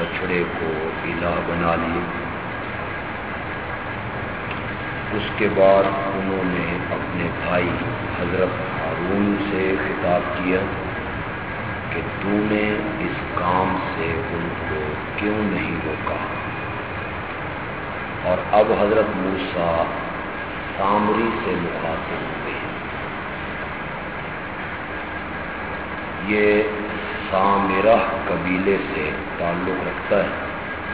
بچڑے کو الہ بنا لیے۔ اس کے بعد انہوں نے اپنے بھائی حضرت ہارون سے خطاب کیا کہ تو نے اس کام سے ان کو کیوں نہیں روکا؟ اور اب حضرت موسا سامری سے مخاطب ہوئے۔ یہ سامرہ قبیلے سے تعلق رکھتا ہے،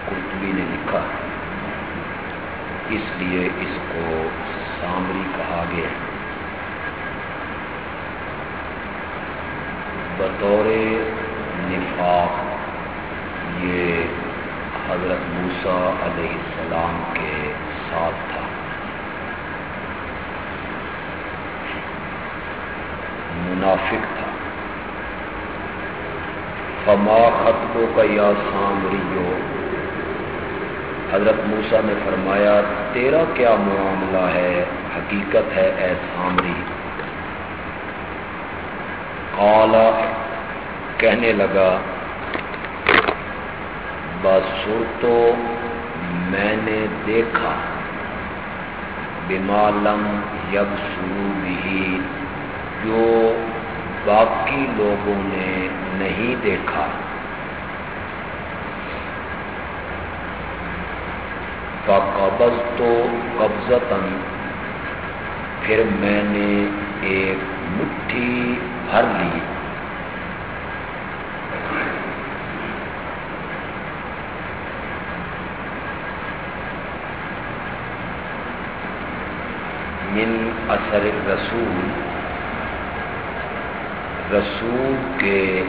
قرطبی نے لکھا۔ اس لیے اس کو سامری کہا گیا۔ بطور نفاق، یہ حضرت موسیٰ علیہ السلام کے ساتھ تھا۔ منافق تھا۔ فما خطبوں کا یا سامریو حضرت موسا نے فرمایا، تیرا کیا معاملہ ہے؟ حقیقت ہے اے سامری۔ کالا کہنے لگا بسر تو میں نے دیکھا بمالم یب سرو بھی جو باقی لوگوں نے نہیں دیکھا۔ قبض تو قبضتاً پھر میں نے ایک مٹھی بھر لی۔ من اثر رسول رسول کے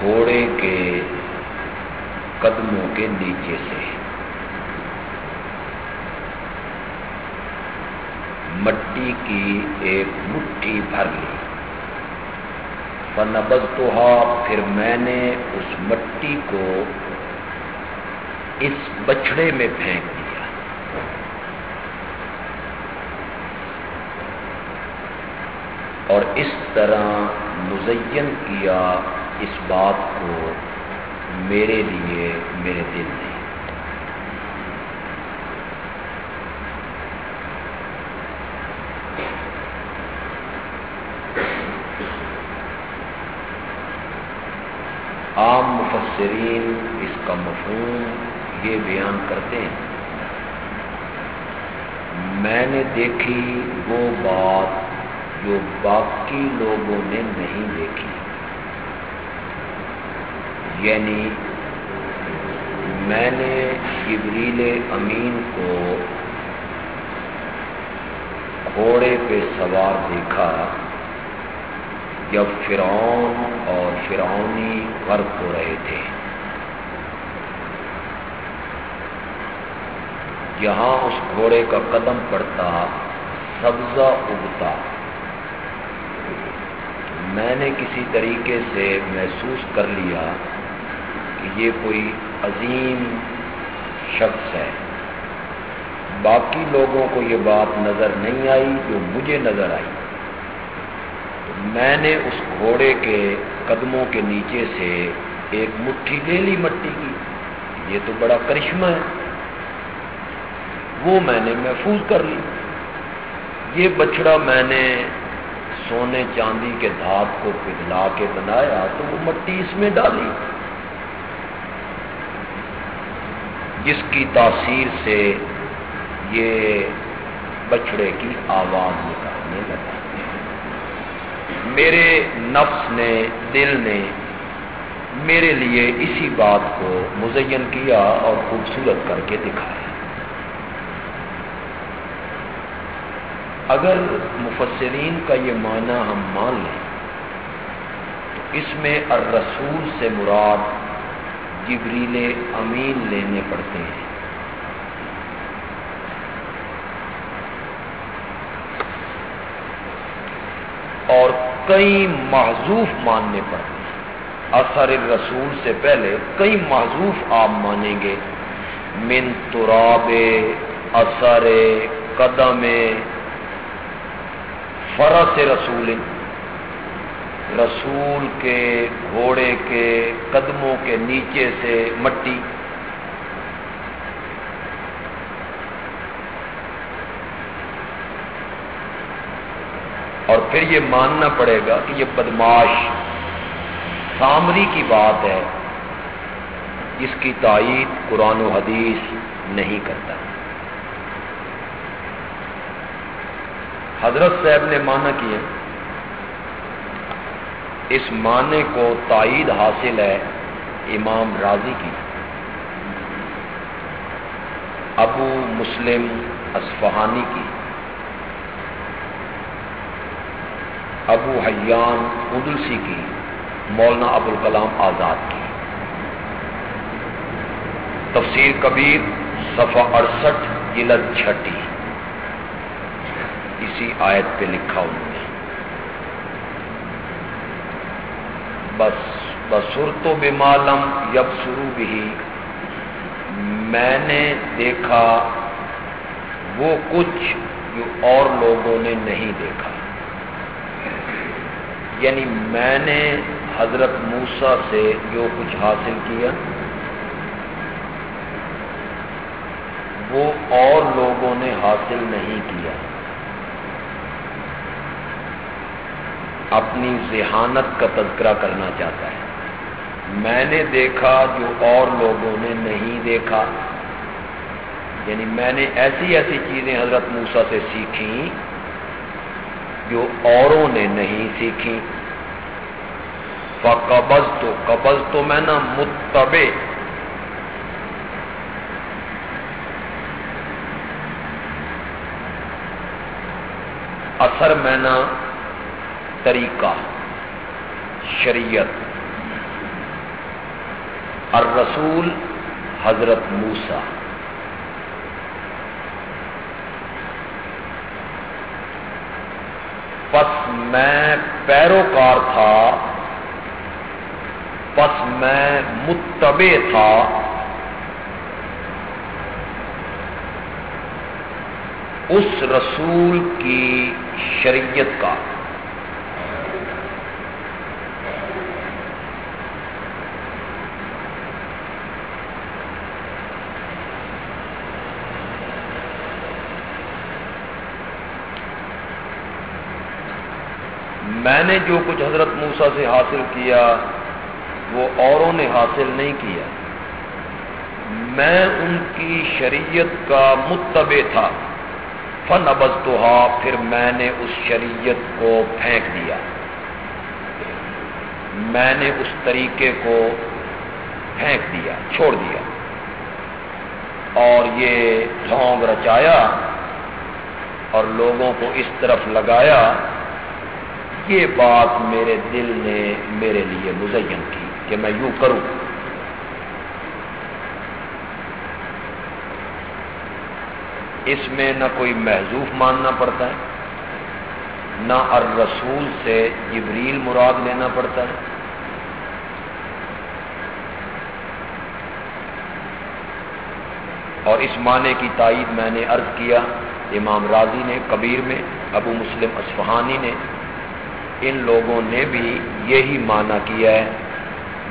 گھوڑے کے قدموں کے نیچے سے۔ مٹی کی ایک مٹھی بھر لی۔ فنبز تو پھر میں نے اس مٹی کو اس بچڑے میں پھینک دیا۔ اور اس طرح مزین کیا اس بات کو میرے لیے میرے دل نے۔ عام مفسرین اس کا مفہوم یہ بیان کرتے ہیں۔ میں نے دیکھی وہ بات جو باقی لوگوں نے نہیں دیکھی۔ یعنی میں نے جبریل امین کو گھوڑے پہ سوار دیکھا جب فرعون اور فرعونی غرق ہو رہے تھے۔ جہاں اس گھوڑے کا قدم پڑتا، سبزہ اگتا۔ میں نے کسی طریقے سے محسوس کر لیا کہ یہ کوئی عظیم شخص ہے۔ باقی لوگوں کو یہ بات نظر نہیں آئی جو مجھے نظر آئی۔ تو میں نے اس گھوڑے کے قدموں کے نیچے سے ایک مٹھی لے لی مٹی کی۔ یہ تو بڑا کرشمہ ہے۔ وہ میں نے محفوظ کر لی۔ یہ بچڑا میں نے سونے چاندی کے دھات کو پگھلا کے بنایا تو وہ مٹی اس میں ڈالی۔ جس کی تاثیر سے یہ بچڑے کی آواز نکالنے لگا۔ میرے نفس نے، دل نے میرے لیے اسی بات کو مزین کیا اور خوبصورت کر کے دکھایا۔ اگر مفسرین کا یہ معنی ہم مان لیں تو اس میں الرسول سے مراد جبریل امین لینے پڑتے ہیں۔ اور کئی معذوف ماننے پڑتے ہیں اثر رسول سے پہلے کئی معذوف آپ مانیں گے۔ من تراب اثر قدم فرس رسول رسول کے گھوڑے کے قدموں کے نیچے سے مٹی۔ اور پھر یہ ماننا پڑے گا کہ یہ بدماش سامری کی بات ہے۔ جس کی تائید قرآن و حدیث نہیں کرتا۔ حضرت صاحب نے مانا کیا اس معنی کو تائید حاصل ہے امام راضی کی۔ ابو مسلم اسفہانی کی۔ ابو حیان ادلسی کی۔ مولانا ابوالکلام آزاد کی۔ تفسیر کبیر صفحہ اڑسٹھ، جلد چھٹی۔ اسی آیت پہ لکھا انہوں نے بس بسر تو بے معلوم یب شروع بھی میں نے دیکھا وہ کچھ جو اور لوگوں نے نہیں دیکھا۔ یعنی میں نے حضرت موسا سے جو کچھ حاصل کیا، وہ اور لوگوں نے حاصل نہیں کیا۔ اپنی ذہانت کا تذکرہ کرنا چاہتا ہے۔ میں نے دیکھا جو اور لوگوں نے نہیں دیکھا۔ یعنی میں نے ایسی ایسی چیزیں حضرت موسا سے سیکھی جو اوروں نے نہیں سیکھی قبض تو قبض تو میں نا متبے اثر میں نا طریقہ، شریعت۔ الرسول حضرت موسا پس میں پیروکار تھا، پس میں متبع تھا۔ اس رسول کی شریعت کا میں نے جو کچھ حضرت موسا سے حاصل کیا، وہ اوروں نے حاصل نہیں کیا۔ میں ان کی شریعت کا متبع تھا۔ فن ابز تو پھر میں نے اس شریعت کو پھینک دیا۔ میں نے اس طریقے کو پھینک دیا، چھوڑ دیا۔ اور یہ ڈھونگ رچایا اور لوگوں کو اس طرف لگایا۔ یہ بات میرے دل نے میرے لیے مزین کی کہ میں یوں کروں۔ اس میں نہ کوئی محضوف ماننا پڑتا ہے، نہ الرسول سے جبریل مراد لینا پڑتا ہے۔ اور اس معنی کی تائید میں نے عرض کیا، امام راضی نے، کبیر میں، ابو مسلم اسفہانی نے ان لوگوں نے بھی یہی معنی کیا ہے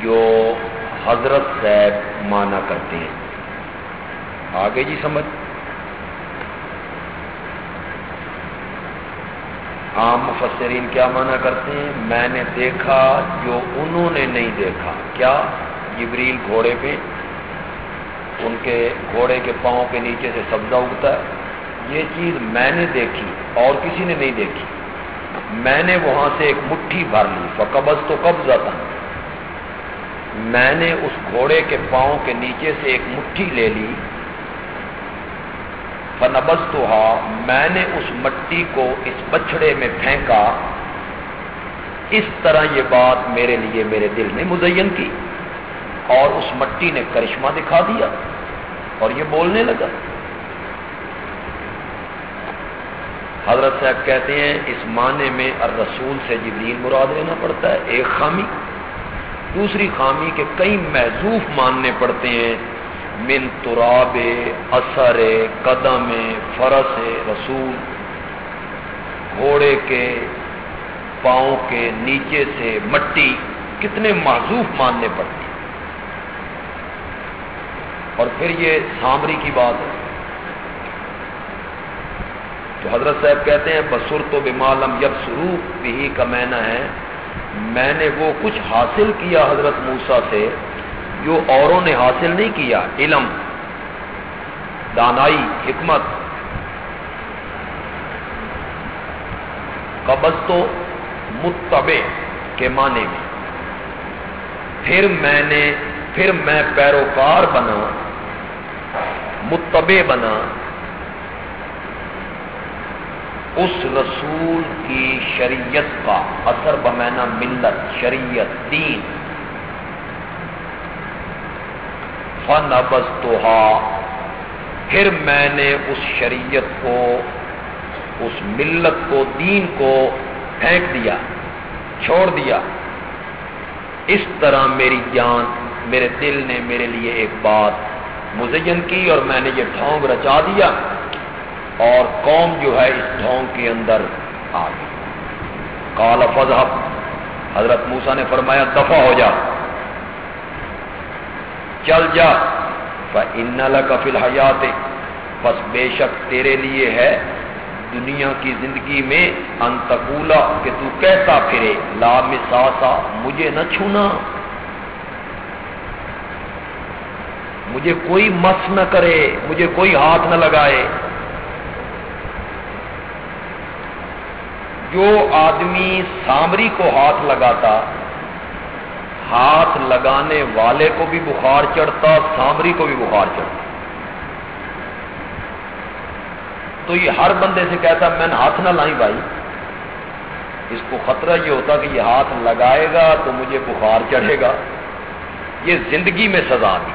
جو حضرت صاحب مانا کرتے ہیں۔ آگے جی سمجھ۔ عام مفسرین کیا مانا کرتے ہیں؟ میں نے دیکھا جو انہوں نے نہیں دیکھا۔ کیا؟ جبریل گھوڑے پہ۔ ان کے گھوڑے کے پاؤں کے نیچے سے سبزہ اگتا ہے۔ یہ چیز میں نے دیکھی اور کسی نے نہیں دیکھی۔ میں نے وہاں سے ایک مٹھی بھر لی فقبض تو قبض آتا میں نے اس گھوڑے کے پاؤں کے نیچے سے ایک مٹھی لے لی۔ فنبس تو میں نے اس مٹی کو اس بچڑے میں پھینکا۔ اس طرح یہ بات میرے لیے میرے دل نے مزین کی اور اس مٹی نے کرشمہ دکھا دیا اور یہ بولنے لگا۔ حضرت صاحب کہتے ہیں، اس معنی میں الرسول سے جبریل مراد لینا پڑتا ہے، ایک خامی۔ دوسری خامی کے کئی محضوف ماننے پڑتے ہیں۔ من تراب اثر قدم فرس رسول۔ گھوڑے کے پاؤں کے نیچے سے مٹی کتنے معذوف ماننے پڑتے ہیں۔ اور پھر یہ سامری کی بات ہے۔ تو حضرت صاحب کہتے ہیں بسر تو بمالم یب سروپ بھی کا مینا ہے، میں نے وہ کچھ حاصل کیا حضرت موسا سے جو اوروں نے حاصل نہیں کیا، علم، دانائی، حکمت۔ قبض تو متبع کے معنی میں۔ پھر میں نے، پھر میں پیروکار بنا، متبع بنا۔ اس رسول کی شریعت کا اثر بمینا ملت، شریعت، دین۔ فن ابز پھر میں نے اس شریعت کو، اس ملت کو، دین کو پھینک دیا، چھوڑ دیا۔ اس طرح میری جان، میرے دل نے میرے لیے ایک بات مزین کی اور میں نے یہ ڈھونگ رچا دیا۔ اور قوم جو ہے اس ڈھونگ کے اندر آ گئی۔ کالا فضحب حضرت موسا نے فرمایا، دفع ہو جا۔ چل جا۔ ان کا فی الحیات بس بے شک تیرے لیے ہے دنیا کی زندگی میں انتقولا کہ تو کہتا پھرے، لا مساسا مجھے نہ چھونا۔ مجھے کوئی مس نہ کرے، مجھے کوئی ہاتھ نہ لگائے۔ جو آدمی سامری کو ہاتھ لگاتا، ہاتھ لگانے والے کو بھی بخار چڑھتا، سامری کو بھی بخار چڑھتا۔ تو یہ ہر بندے سے کہتا، میں نے ہاتھ نہ لائی بھائی۔ اس کو خطرہ یہ ہوتا کہ یہ ہاتھ لگائے گا تو مجھے بخار چڑھے گا۔ یہ زندگی میں سزا دی۔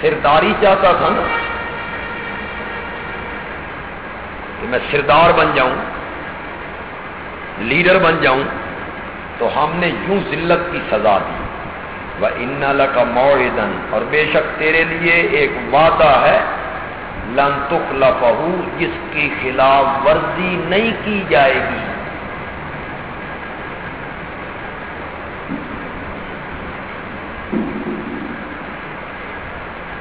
سرداری چاہتا تھا نا، کہ میں سردار بن جاؤں۔ لیڈر بن جاؤں تو ہم نے یوں ذلت کی سزا دی۔ وہ ان کا موردن اور بے شک تیرے لیے ایک وعدہ ہے۔ لن تخلفہ جس کی خلاف ورزی نہیں کی جائے گی۔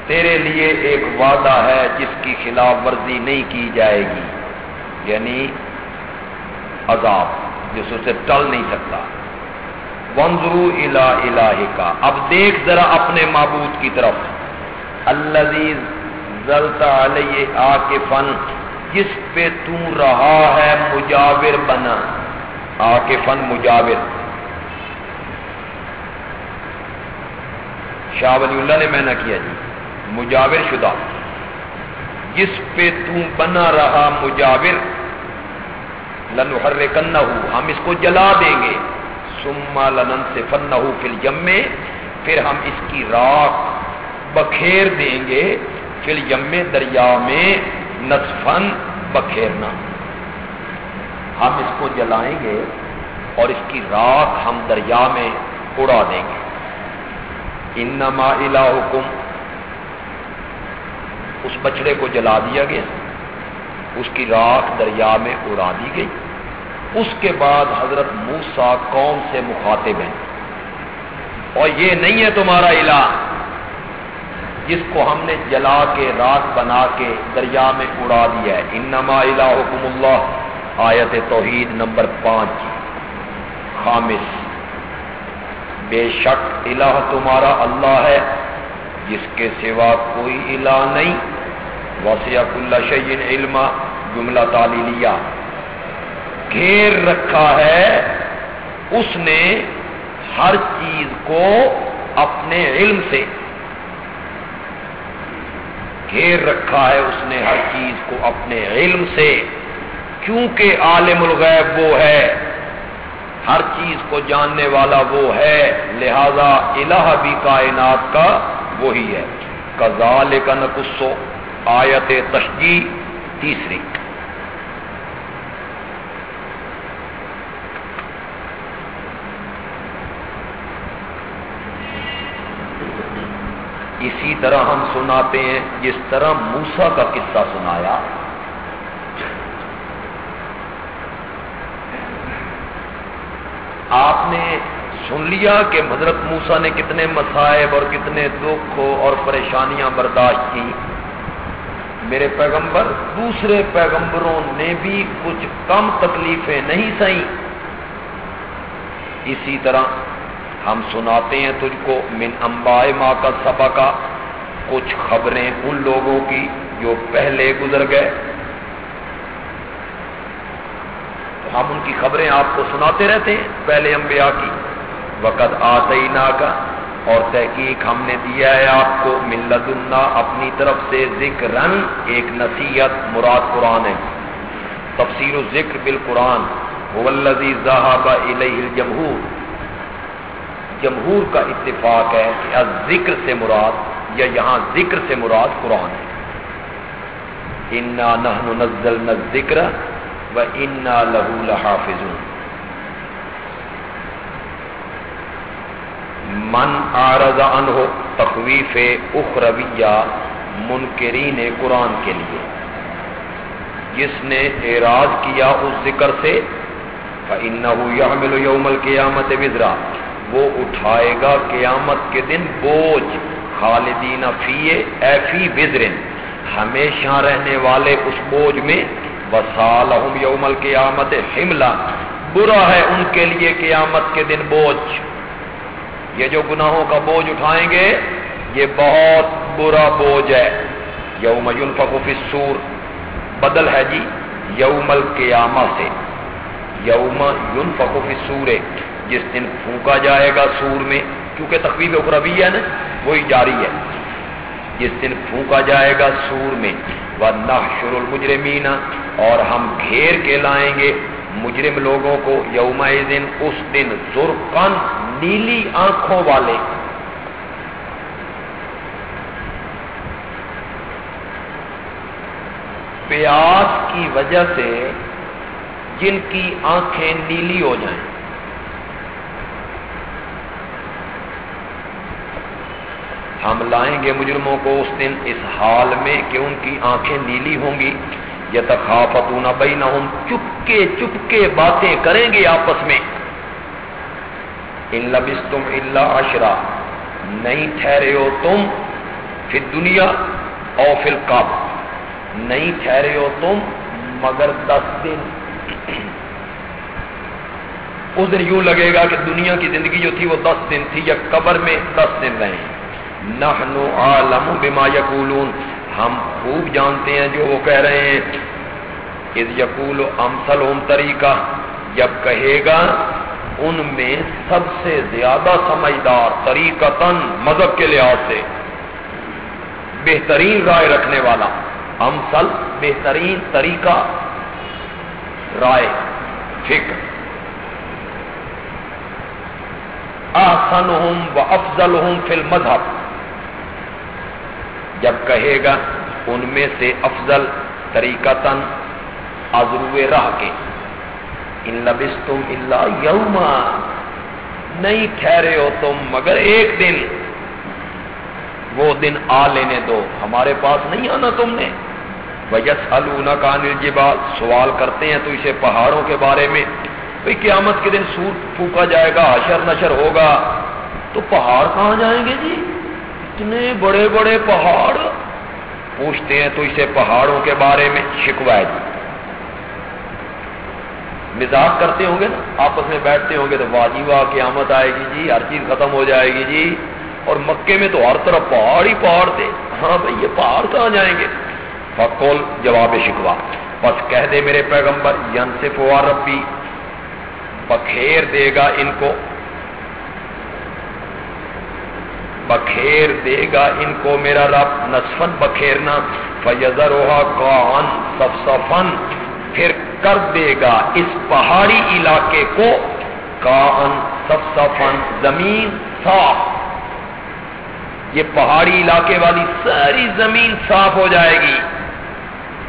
تیرے لیے ایک وعدہ ہے جس کی خلاف ورزی نہیں کی جائے گی یعنی عذاب۔ جس اسے ٹل نہیں سکتا۔ ونظرو الا الہ کا اب دیکھ ذرا اپنے معبود کی طرف۔ اللہ زلتا علیہ آ کے فن جس پہ تو رہا ہے مجاور بنا۔ آ کے فن مجاور۔ شاہ ولی اللہ نے میں نہ کیا جی؟ مجاور شدہ۔ جس پہ تو بنا رہا مجاور۔ لن ہر کن ہم اس کو جلا دیں گے۔ سما لنن سے فن فل پھر ہم اس کی راک بکھیر دیں گے۔ فل یم دریا میں نصفن بکھیرنا۔ ہم اس کو جلائیں گے اور اس کی راک ہم دریا میں اڑا دیں گے۔ انما الہکم، اس بچڑے کو جلا دیا گیا۔ اس کی راک دریا میں اڑا دی گئی۔ اس کے بعد حضرت موسا قوم سے مخاطب ہیں۔ اور یہ نہیں ہے تمہارا الہ جس کو ہم نے جلا کے رات بنا کے دریا میں اڑا دیا ہے۔ انما الہکم اللہ، آیت توحید نمبر پانچ۔ خامس۔ بے شک الہ تمہارا اللہ ہے، جس کے سوا کوئی الہ نہیں۔ وسیق اللہ شعین علم جملہ تعلیلیہ۔ گھیر رکھا ہے اس نے ہر چیز کو اپنے علم سے۔ گھیر رکھا ہے اس نے ہر چیز کو اپنے علم سے۔ کیونکہ عالم الغیب وہ ہے، ہر چیز کو جاننے والا وہ ہے، لہذا الہ بھی کائنات کا وہی ہے۔ کزال کا نقصو آیت تشجی تیسری۔ اسی طرح ہم سناتے ہیں جس طرح موسا کا قصہ سنایا۔ آپ نے سن لیا کہ حضرت موسا نے کتنے مسائب اور کتنے دکھ اور پریشانیاں برداشت کی۔ میرے پیغمبر، دوسرے پیغمبروں نے بھی کچھ کم تکلیفیں نہیں سہیں اسی طرح ہم سناتے ہیں تجھ کو من امبائے ماں کا سبا کا کچھ خبریں ان لوگوں کی جو پہلے گزر گئے۔ ہم ان کی خبریں آپ کو سناتے رہتے ہیں پہلے انبیاء کی۔ وقت آتے کا اور تحقیق ہم نے دیا ہے آپ کو ملت اللہ اپنی طرف سے ذکر ایک نصیحت، مراد قرآن ہے۔ تفسیر و ذکر بال قرآن الجمہور۔ جمہور کا اتفاق ہے کہ ذکر سے مراد یا یہاں ذکر سے مراد قرآن ہے۔ انا نہ ذکر و انا لہو لحافظ من آرز ان ہو تخویف اخرویہ، منکرین قرآن کے لیے۔ جس نے اعراض کیا اس ذکر سے، فَإِنَّهُ يَحْمِلُ يَوْمَ الْقِيَامَةِ وِزْرَا۔ وہ اٹھائے گا قیامت کے دن بوجھ، خالدین فیے اے فی وزرن ہمیشہ رہنے والے اس بوجھ میں وسالہم یوم القیامت حملہ برا ہے ان کے لیے قیامت کے دن بوجھ۔ یہ جو گناہوں کا بوجھ اٹھائیں گے، یہ بہت برا بوجھ ہے۔ یوم ينفق فی السور بدل ہے جی یوم القیامہ سے۔ یوم ينفق فی السور جس دن پھونکا جائے گا سور میں، کیونکہ تخویب اخروی ہے نا، وہی جاری ہے۔ جس دن پھونکا جائے گا سور میں۔ وہ نحشر المجرمین اور ہم گھیر کے لائیں گے۔ مجرم لوگوں کو یوم دن اس دن زرقن نیلی آنکھوں والے۔ پیاس کی وجہ سے جن کی آنکھیں نیلی ہو جائیں۔ ہم لائیں گے مجرموں کو اس دن اس حال میں کہ ان کی آنکھیں نیلی ہوں گی۔ یا تخافت نہ چپکے چپکے باتیں کریں گے آپس میں۔ ان لبس تم اللہ اشرا نہیں ٹھہرے ہو تم پھر دنیا اور پھر کب نہیں ٹھہرے ہو تم مگر دس دن۔ اس دن یوں لگے گا کہ دنیا کی زندگی جو تھی وہ دس دن تھی یا قبر میں دس دن رہے۔ نحنو عالم بما یقولون۔ ہم خوب جانتے ہیں جو وہ کہہ رہے ہیں۔ اس یقول امسل طریقہ، جب کہے گا، ان میں سب سے زیادہ سمجھدار طریقہ مذہب کے لحاظ سے بہترین رائے رکھنے والا امسل بہترین طریقہ، رائے، فکر۔ آسن ہوں و افضل ہوں فل مذہب جب کہے گا، ان میں سے افضل طریقہ تن راہ کے۔ ان لبس تم اللہ یوما، نہیں ٹھہرے ہو تم مگر ایک دن۔ وہ دن آ لینے دو، ہمارے پاس نہیں آنا تم نے۔ وجس النا کان الجبال، سوال کرتے ہیں تو اسے پہاڑوں کے بارے میں۔ بھئی قیامت کے دن سور پھونکا جائے گا، حشر نشر ہوگا۔ تو پہاڑ کہاں جائیں گے جی؟ اتنے بڑے بڑے پہاڑ، پوچھتے ہیں تو اسے پہاڑوں کے بارے میں شکوائے جی مزاق کرتے ہوں گے نا؟ آپس میں بیٹھتے ہوں گے تو واجی واہ قیامت آئے گی جی ہر چیز ختم ہو جائے گی جی۔ اور مکے میں تو ہر طرف پہاڑ ہی پہاڑ تھے۔ ہاں بھائی، یہ پہاڑ کہاں جائیں گے؟ فکول جواب شکوا بس کہہ دے میرے پیغمبر ین سے ربی، بکھیر دے گا ان کو۔ بکھیر دے گا ان کو میرا رب نصفن بکھیرنا فیضر کان صفصفن پھر کر دے گا اس پہاڑی علاقے کو کان صفصفن زمین صاف۔ یہ پہاڑی علاقے والی ساری زمین صاف ہو جائے گی۔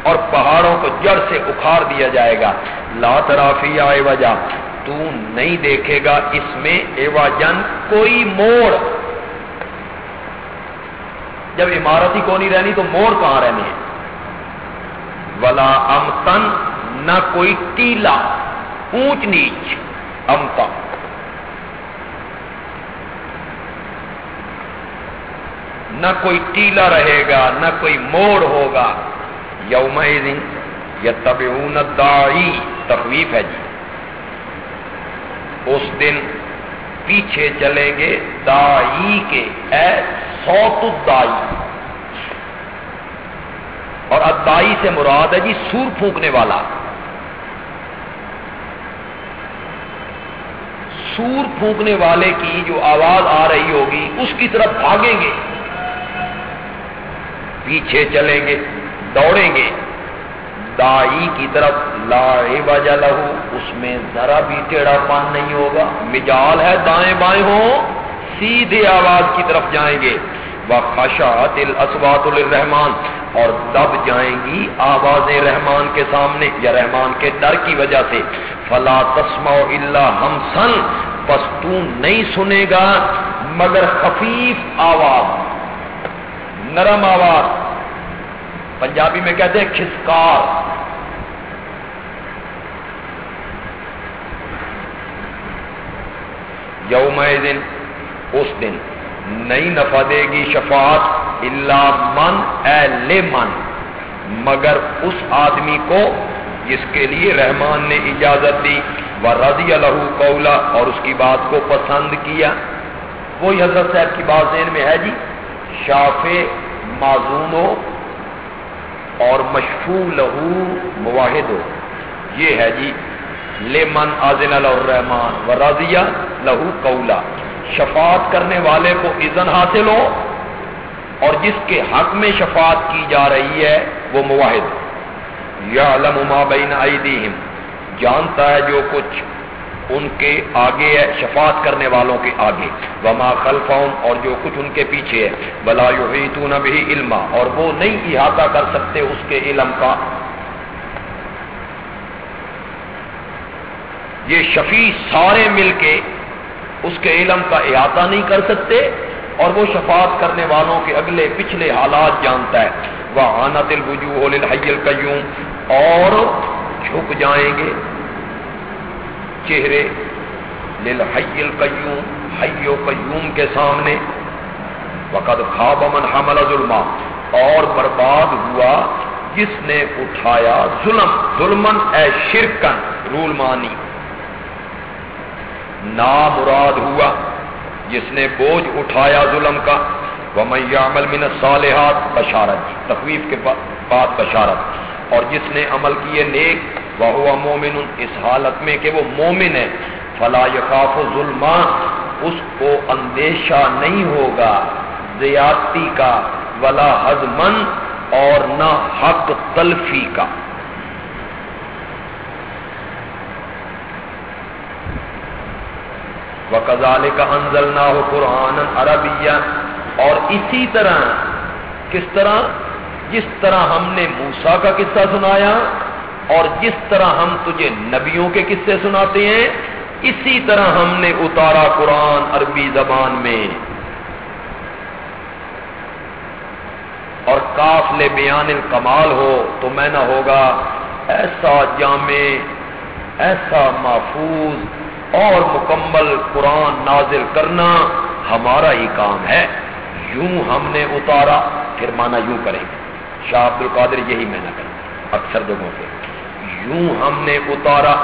اور پہاڑوں کو جڑ سے اکھاڑ دیا جائے گا۔ لا ترافی آئے وجہ تو نہیں دیکھے گا اس میں ایواجن کوئی موڑ۔ جب عمارت ہی کو نہیں رہنی تو موڑ کہاں رہنے ہیں ولا امتن نہ کوئی ٹیلا، اونچ نیچ، امتا۔ نہ کوئی ٹیلا رہے گا، نہ کوئی موڑ ہوگا۔ یوم یا تب دائی تخویف ہے جی۔ اس دن پیچھے چلیں گے، دائی کے، اے سوت دائی اور ادائی سے مراد ہے جی سور پھونکنے والا۔ سور پھونکنے والے کی جو آواز آ رہی ہوگی، اس کی طرف بھاگیں گے۔ پیچھے چلیں گے، دوڑیں گے۔ دائی کی طرف لاڑے بجا لہو اس میں ذرا بھی ٹیڑھا پان نہیں ہوگا۔ مجال ہے، دائیں بائیں ہو سیدھے آواز کی طرف جائیں گے۔ وہ خشاط الاسوات الرحمان اور دب جائیں گی آوازیں رحمان کے سامنے یا رحمان کے ڈر کی وجہ سے۔ فلا تسما اللہ ہم سن بس تو نہیں سنے گا، مگر خفیف آواز۔ نرم آواز۔ پنجابی میں کہتے ہیں کھسکار۔ یوم دن اس دن نئی نفع دے گی شفاعت اللہ من، اے من۔ مگر اس آدمی کو جس کے لیے رحمان نے اجازت دی، وہ رضی اللہ اور اس کی بات کو پسند کیا۔ وہی حضرت صاحب کی بات ذہن میں ہے جی شاف معذون ہو اور مشفو لہو مواحد ہو۔ یہ ہے جی لمن آزن الرحمان و رضیہ لہو کولا شفاعت کرنے والے کو اذن حاصل ہو اور جس کے حق میں شفاعت کی جا رہی ہے، وہ مواحد۔ یا علم ما بین ایدیہم۔ جانتا ہے جو کچھ ان کے آگے ہے، شفاعت کرنے والوں کے آگے۔ وما خلفہم اور جو کچھ ان کے پیچھے ہے۔ بلا یحیطون به علما اور وہ نہیں احاطہ کر سکتے اس کے علم کا۔ یہ شفیع سارے مل کے اس کے علم کا احاطہ نہیں کر سکتے، اور وہ شفاعت کرنے والوں کے اگلے پچھلے حالات جانتا ہے۔ وہ آنا دل وجوہ القیوم اور جھک جائیں گے۔ چہرے للحی القیوم، حی و قیوم کے سامنے۔ وقد خواب من حمل ظلما، اور برباد ہوا جس نے اٹھایا ظلم۔ ظلمن اے شرکن رول مانی نامراد ہوا جس نے بوجھ اٹھایا ظلم کا۔ وَمَن يَعْمَلْ مِنَ الصَّالِحَاتِ، بشارت، تخویف کے بعد بشارت۔ اور جس نے عمل کیے نیک وہ مومن اس حالت میں کہ وہ مومن ہے۔ فلا یقاف ظلم اس کو اندیشہ نہیں ہوگا زیادتی کا، ولا حضمن اور نہ حق تلفی کا۔ وکزال کا انزل نہ ہو قرآن عربیہ اور اسی طرح کس طرح؟ جس طرح ہم نے موسا کا قصہ سنایا اور جس طرح ہم تجھے نبیوں کے قصے سناتے ہیں، اسی طرح ہم نے اتارا قرآن عربی زبان میں۔ اور کافل بیان الکمال ہو تو میں نہ ہوگا، ایسا جامع، ایسا محفوظ اور مکمل قرآن نازل کرنا ہمارا ہی کام ہے۔ یوں ہم نے اتارا، پھر مانا یوں کریں۔ گے شاہ عبد القادر یہی میں نہ کریں اکثر جگہوں پہ یوں ہم نے اتارا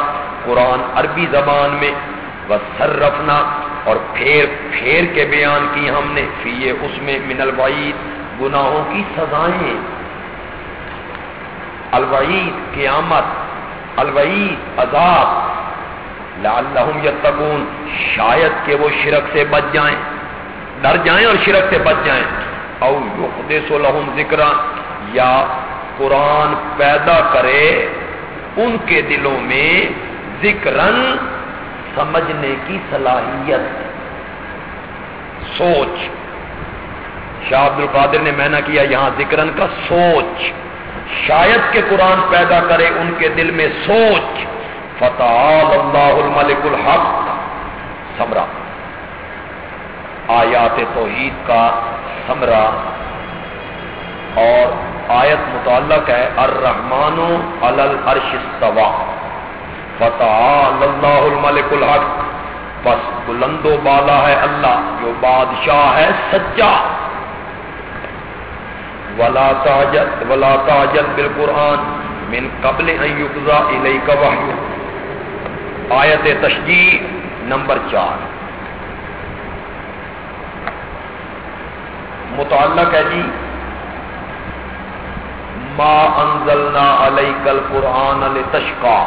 قرآن عربی زبان میں سر رفنا اور پھیر پھیر کے بیان کی ہم نے، فی اس میں من الوعید، گناہوں کی سزائیں۔ الوعید، قیامت، الوعید، عذاب۔ لعلہم یتقون، شاید کہ وہ شرک سے بچ جائیں۔ ڈر جائیں اور شرک سے بچ جائیں۔ او یقدس لہم ذکر یا قرآن پیدا کرے۔ ان کے دلوں میں ذکرن سمجھنے کی صلاحیت سوچ۔ شاہ عبد القادر نے میں کیا یہاں ذکرن کا سوچ۔ شاید کہ قرآن پیدا کرے ان کے دل میں سوچ۔ فتح اللہ الملک الحق۔ سمرا۔ آیات توحید کا سمرا۔ اور آیت متعلق ہے، الرحمن الرش استوا فتح اللہ الملک الحق. بس بلند و بالا ہے اللہ، جو بادشاہ ہے سچا. ولا تاجت ولا تاجت بالقرآن، من قبل ان یقضا الیک وحی آیت تشجیع نمبر چار. متعلق ہے جی ما انزلنا علیک القرآن لتشقا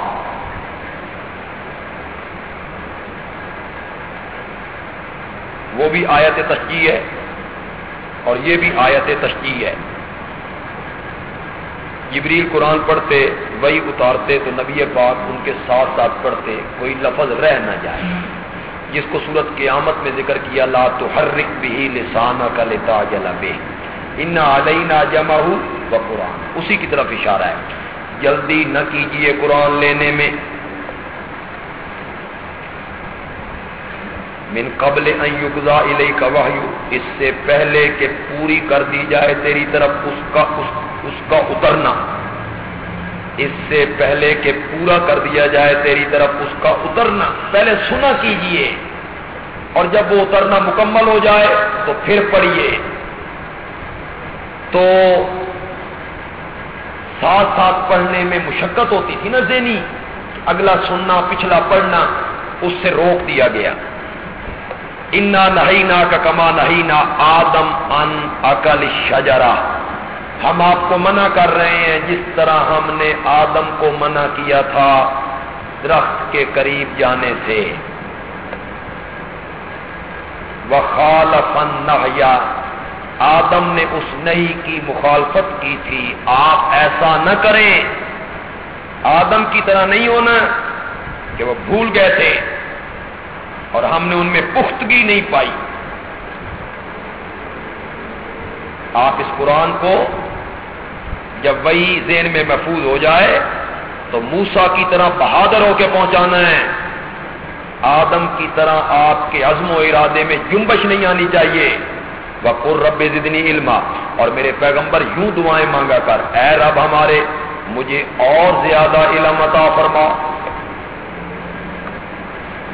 وہ بھی آیت تشجیح ہے اور یہ بھی آیت تشجیح ہے جبریل قرآن پڑھتے، وہی اتارتے تو نبی پاک ان کے ساتھ ساتھ پڑھتے، کوئی لفظ رہ نہ جائے۔ جس کو صورت قیامت میں ذکر کیا، لا تو ہر رک بھی لسانہ کا لتا جلا بے ان علینا جمع و قرآن اسی کی طرف اشارہ ہے۔ جلدی نہ کیجیے قرآن لینے میں۔ من قبل ان یقضا الیک وحی۔ اس سے پہلے کہ پوری کر دی جائے تیری طرف اس کا اس, اس کا اترنا۔ اس سے پہلے کہ پورا کر دیا جائے تیری طرف اس کا اترنا۔ پہلے سنا کیجیے۔ اور جب وہ اترنا مکمل ہو جائے تو پھر پڑھیے تو ساتھ ساتھ پڑھنے میں مشقت ہوتی تھی نا ذہنی۔ اگلا سننا، پچھلا پڑھنا، اس سے روک دیا گیا۔ انا نہیں کا کما نہیں آدم ان اکل شجرا ہم آپ کو منع کر رہے ہیں جس طرح ہم نے آدم کو منع کیا تھا درخت کے قریب جانے سے۔ وخال فن آدم نے اس نہیں کی مخالفت کی تھی، آپ ایسا نہ کریں۔ آدم کی طرح نہیں ہونا کہ وہ بھول گئے تھے اور ہم نے ان میں پختگی نہیں پائی۔ آپ اس قرآن کو جب وہی زین میں محفوظ ہو جائے تو موسا کی طرح بہادر ہو کے پہنچانا ہے۔ آدم کی طرح آپ کے عزم و ارادے میں جنبش نہیں آنی چاہیے۔ وقر رب زدنی علما، اور میرے پیغمبر یوں دعائیں مانگا کر، اے رب ہمارے، مجھے اور زیادہ علم عطا فرما۔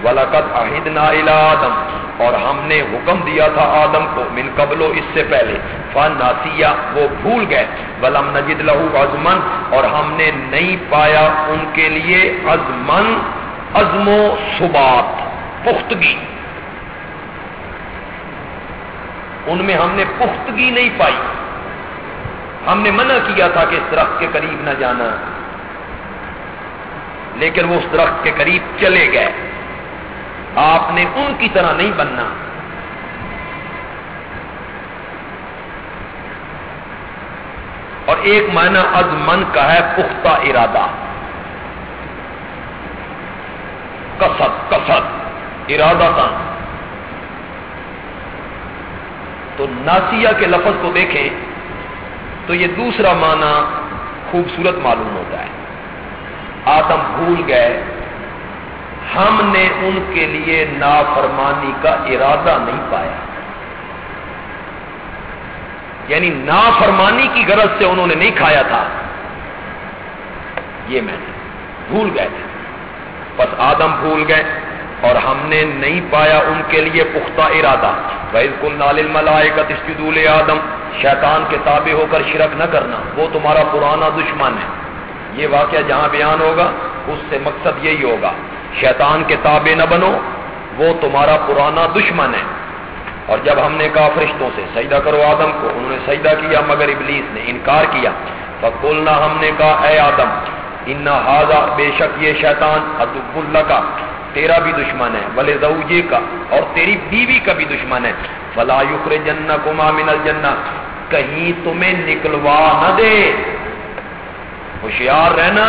ولاقت عہدنا آدم، اور ہم نے حکم دیا تھا آدم کو، من قبلو اس سے پہلے۔ فن ناسیا وہ بھول گئے۔ ولم نجد لہو ازمن اور ہم نے نہیں پایا ان کے لیے ازمن ازم و سبات پختگی۔ ان میں ہم نے پختگی نہیں پائی۔ ہم نے منع کیا تھا کہ اس درخت کے قریب نہ جانا۔ لیکن وہ اس درخت کے قریب چلے گئے۔ آپ نے ان کی طرح نہیں بننا۔ اور ایک معنی از من کا ہے پختہ ارادہ۔ کسد کسد، ارادہ کا تو ناسیہ کے لفظ کو دیکھیں تو یہ دوسرا معنی خوبصورت معلوم ہوتا ہے۔ آدم بھول گئے۔ ہم نے ان کے لیے نافرمانی کا ارادہ نہیں پایا۔ یعنی نافرمانی کی غرض سے انہوں نے نہیں کھایا تھا۔ یہ میں نے بھول گئے۔ تھے بس آدم بھول گئے۔ اور ہم نے نہیں پایا ان کے لیے پختہ ارادہ. کل نال ملائے کا آدم شیطان کے تابع ہو کر شرک نہ کرنا، وہ تمہارا پرانا دشمن ہے۔ یہ واقعہ جہاں بیان ہوگا، اس سے مقصد یہی ہوگا۔ شیطان کے تابع نہ بنو، وہ تمہارا پرانا دشمن ہے۔ اور جب ہم نے کہا فرشتوں سے، سجدہ کرو آدم کو، انہوں نے سجدہ کیا مگر ابلیس نے انکار کیا۔ بولنا ہم نے کہا، اے آدم، ان بے شک یہ شیطان ادب اللہ کا تیرا بھی دشمن ہے بلے زوجے کا، اور تیری بیوی کا بھی دشمن ہے۔ فلا یقر جن کو الجنہ، کہیں تمہیں نکلوا نہ دے۔ ہوشیار رہنا،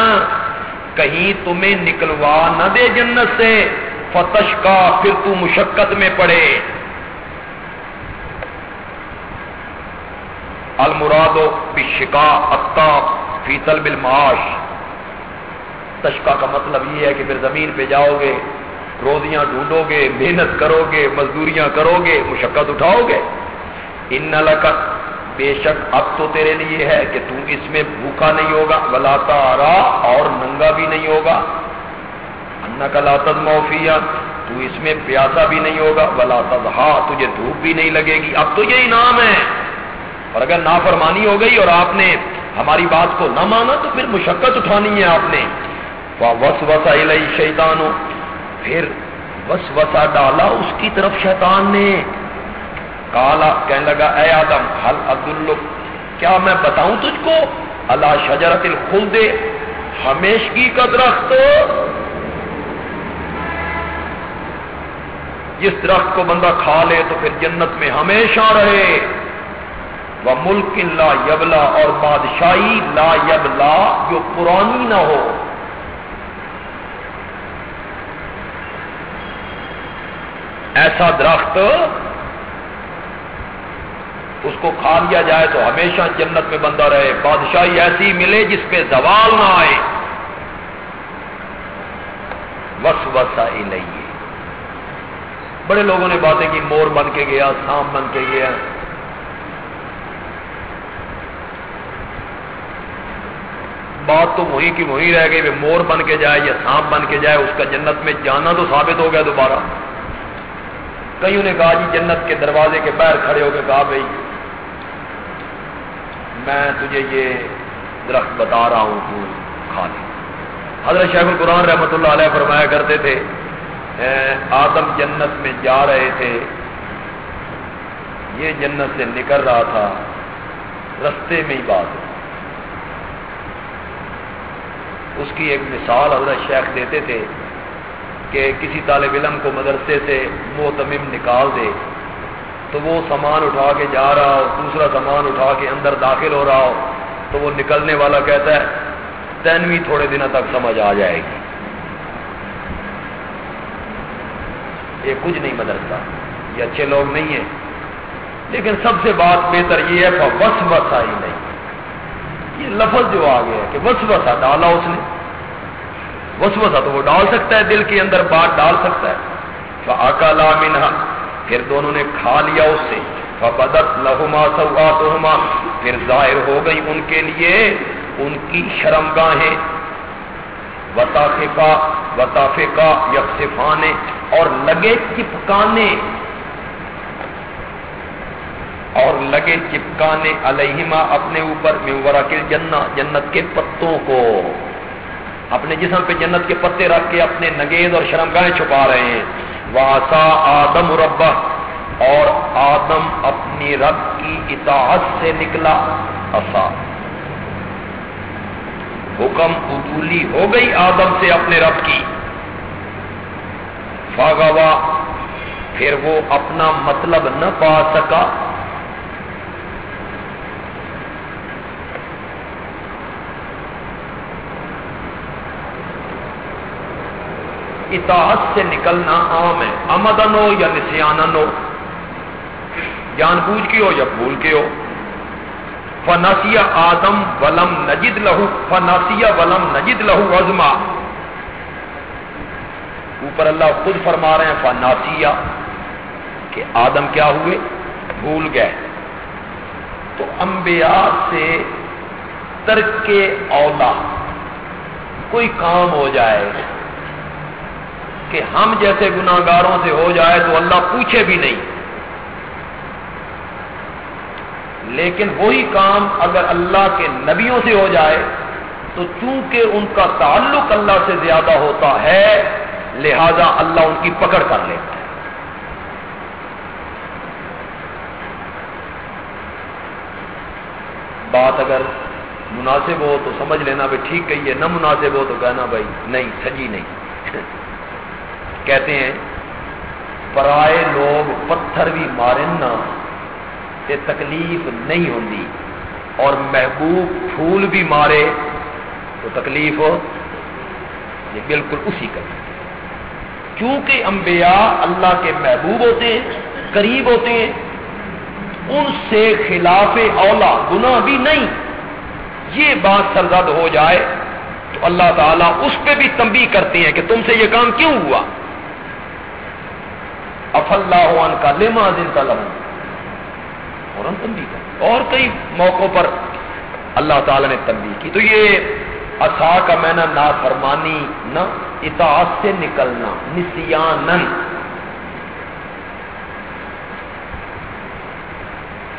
کہیں تمہیں نکلوا نہ دے جنت سے۔ فتش کا پھر تو مشقت میں پڑے۔ المراد بشکا اتا فی طلب المعاش۔ تشکا کا مطلب یہ ہے کہ پھر زمین پہ جاؤ گے روزیاں ڈھونڈو گے محنت کرو گے مزدوریاں کرو گے مشقت اٹھاؤ گے ان لکت بے شک اب تو تیرے لیے ہے کہ تو اس میں بھوکا نہیں ہوگا ولاتا آرا اور ننگا بھی نہیں ہوگا۔ ان کا لاتد موفیا تو اس میں پیاسا بھی نہیں ہوگا، ولا تضحا، تجھے دھوپ بھی نہیں لگے گی۔ اب تو یہ انعام ہے۔ اور اگر نافرمانی ہو گئی اور آپ نے ہماری بات کو نہ مانا تو پھر مشقت اٹھانی ہے آپ نے۔ وس وسا شیطان ہو پھر وس وسا ڈالا اس کی طرف شیطان نے۔ کالا کہنے لگا، اے آدم حل عبد کیا میں بتاؤں تجھ کو؟ اللہ شجرت الخلد۔ ہمیشگی کا درخت۔ جس درخت کو بندہ کھا لے تو پھر جنت میں ہمیشہ رہے۔ وہ ملک لا یبلا اور بادشاہی لا یبلا جو پرانی نہ ہو۔ ایسا درخت اس کو کھا لیا جائے تو ہمیشہ جنت میں بندہ رہے۔ بادشاہی ایسی ملے جس پہ زوال نہ آئے۔ وس وسا نہیں بڑے لوگوں نے باتیں کی، مور بن کے گیا، سام بن کے گیا۔ بات تو وہی کی وہی رہ گئی مور بن کے جائے یا سانپ بن کے جائے، اس کا جنت میں جانا تو ثابت ہو گیا دوبارہ۔ کئیوں نے کہا جی جنت کے دروازے کے پیر کھڑے ہو کے کہا بھائی میں تجھے یہ درخت بتا رہا ہوں، تو کھا لے۔ حضرت شیخ القرآن رحمۃ اللہ علیہ فرمایا کرتے تھے آدم جنت میں جا رہے تھے، یہ جنت سے نکل رہا تھا، رستے میں ہی بات اس کی ایک مثال حضرت شیخ دیتے تھے کہ کسی طالب علم کو مدرسے سے محتمم نکال دے تو وہ سامان اٹھا کے جا رہا ہو دوسرا سامان اٹھا کے اندر داخل ہو رہا ہو، تو وہ نکلنے والا کہتا ہے تینویں تھوڑے دنوں تک سمجھ آ جائے گی۔ یہ کچھ نہیں مدرسہ، یہ اچھے لوگ نہیں ہیں۔ لیکن سب سے بات بہتر یہ ہے وس وسا ہی نہیں۔ یہ لفظ جو آ گیا کہ وس وسا ڈالا اس نے۔ وس وسا تو وہ ڈال سکتا ہے، دل کے اندر بات ڈال سکتا ہے۔ آکا لامنا پھر دونوں نے کھا لیا اس سے۔ فبدت لہما سواتہما پھر ظاہر ہو گئی ان کے لیے ان کی شرم گاہیں وطافقا وطافقا یکسفانے اور لگے چپکانے۔ اور لگے چپکانے علیہما اپنے اوپر میورا کے جنت جنت کے پتوں کو۔ اپنے جسم پہ جنت کے پتے رکھ کے اپنے نگیز اور شرمگاہیں چھپا رہے ہیں۔ واسا آدم ربا اور آدم اپنی رب کی اطاعت سے نکلا۔ اصا حکم ادولی ہو گئی آدم سے اپنے رب کی۔ فاغوا، پھر وہ اپنا مطلب نہ پا سکا۔ اطاعت سے نکلنا عام ہے امدن ہو یا نسیانن ہو؟ جان بوجھ کے ہو یا بھول کے ہو؟ فناسیا آدم ولم نجد لہو فناسیا ولم نجد لہو ازما اوپر اللہ خود فرما رہے ہیں فناسیا کہ آدم کیا ہوئے؟ بھول گئے۔ تو انبیاء سے ترک اولا، کوئی کام ہو جائے۔ کہ ہم جیسے گناگاروں سے ہو جائے تو اللہ پوچھے بھی نہیں۔ لیکن وہی کام اگر اللہ کے نبیوں سے ہو جائے، تو چونکہ ان کا تعلق اللہ سے زیادہ ہوتا ہے، لہذا اللہ ان کی پکڑ کر لیتا ہے۔ بات اگر مناسب ہو تو سمجھ لینا بھائی ٹھیک کہیے، نہ مناسب ہو تو کہنا بھائی، نہیں سجی نہیں۔ کہتے ہیں، پرائے لوگ پتھر بھی مارن نا تے تکلیف نہیں ہوتی اور محبوب پھول بھی مارے، تو تکلیف ہو یہ بالکل اسی کا۔ کیونکہ انبیاء اللہ کے محبوب ہوتے ہیں، قریب ہوتے ہیں، ان سے خلاف اولا گناہ بھی نہیں۔ یہ بات سرزد ہو جائے تو اللہ تعالیٰ اس پہ بھی تنبیہ کرتے ہیں کہ تم سے یہ کام کیوں ہوا؟ اف اللہ عنہ کا لما دن کا لمن اور تنبیہ اور کئی موقعوں پر اللہ تعالیٰ نے تنبیہ کی. تو یہ اصا کا میں نہ نافرمانی نہ اطاعت سے نکلنا نسیانن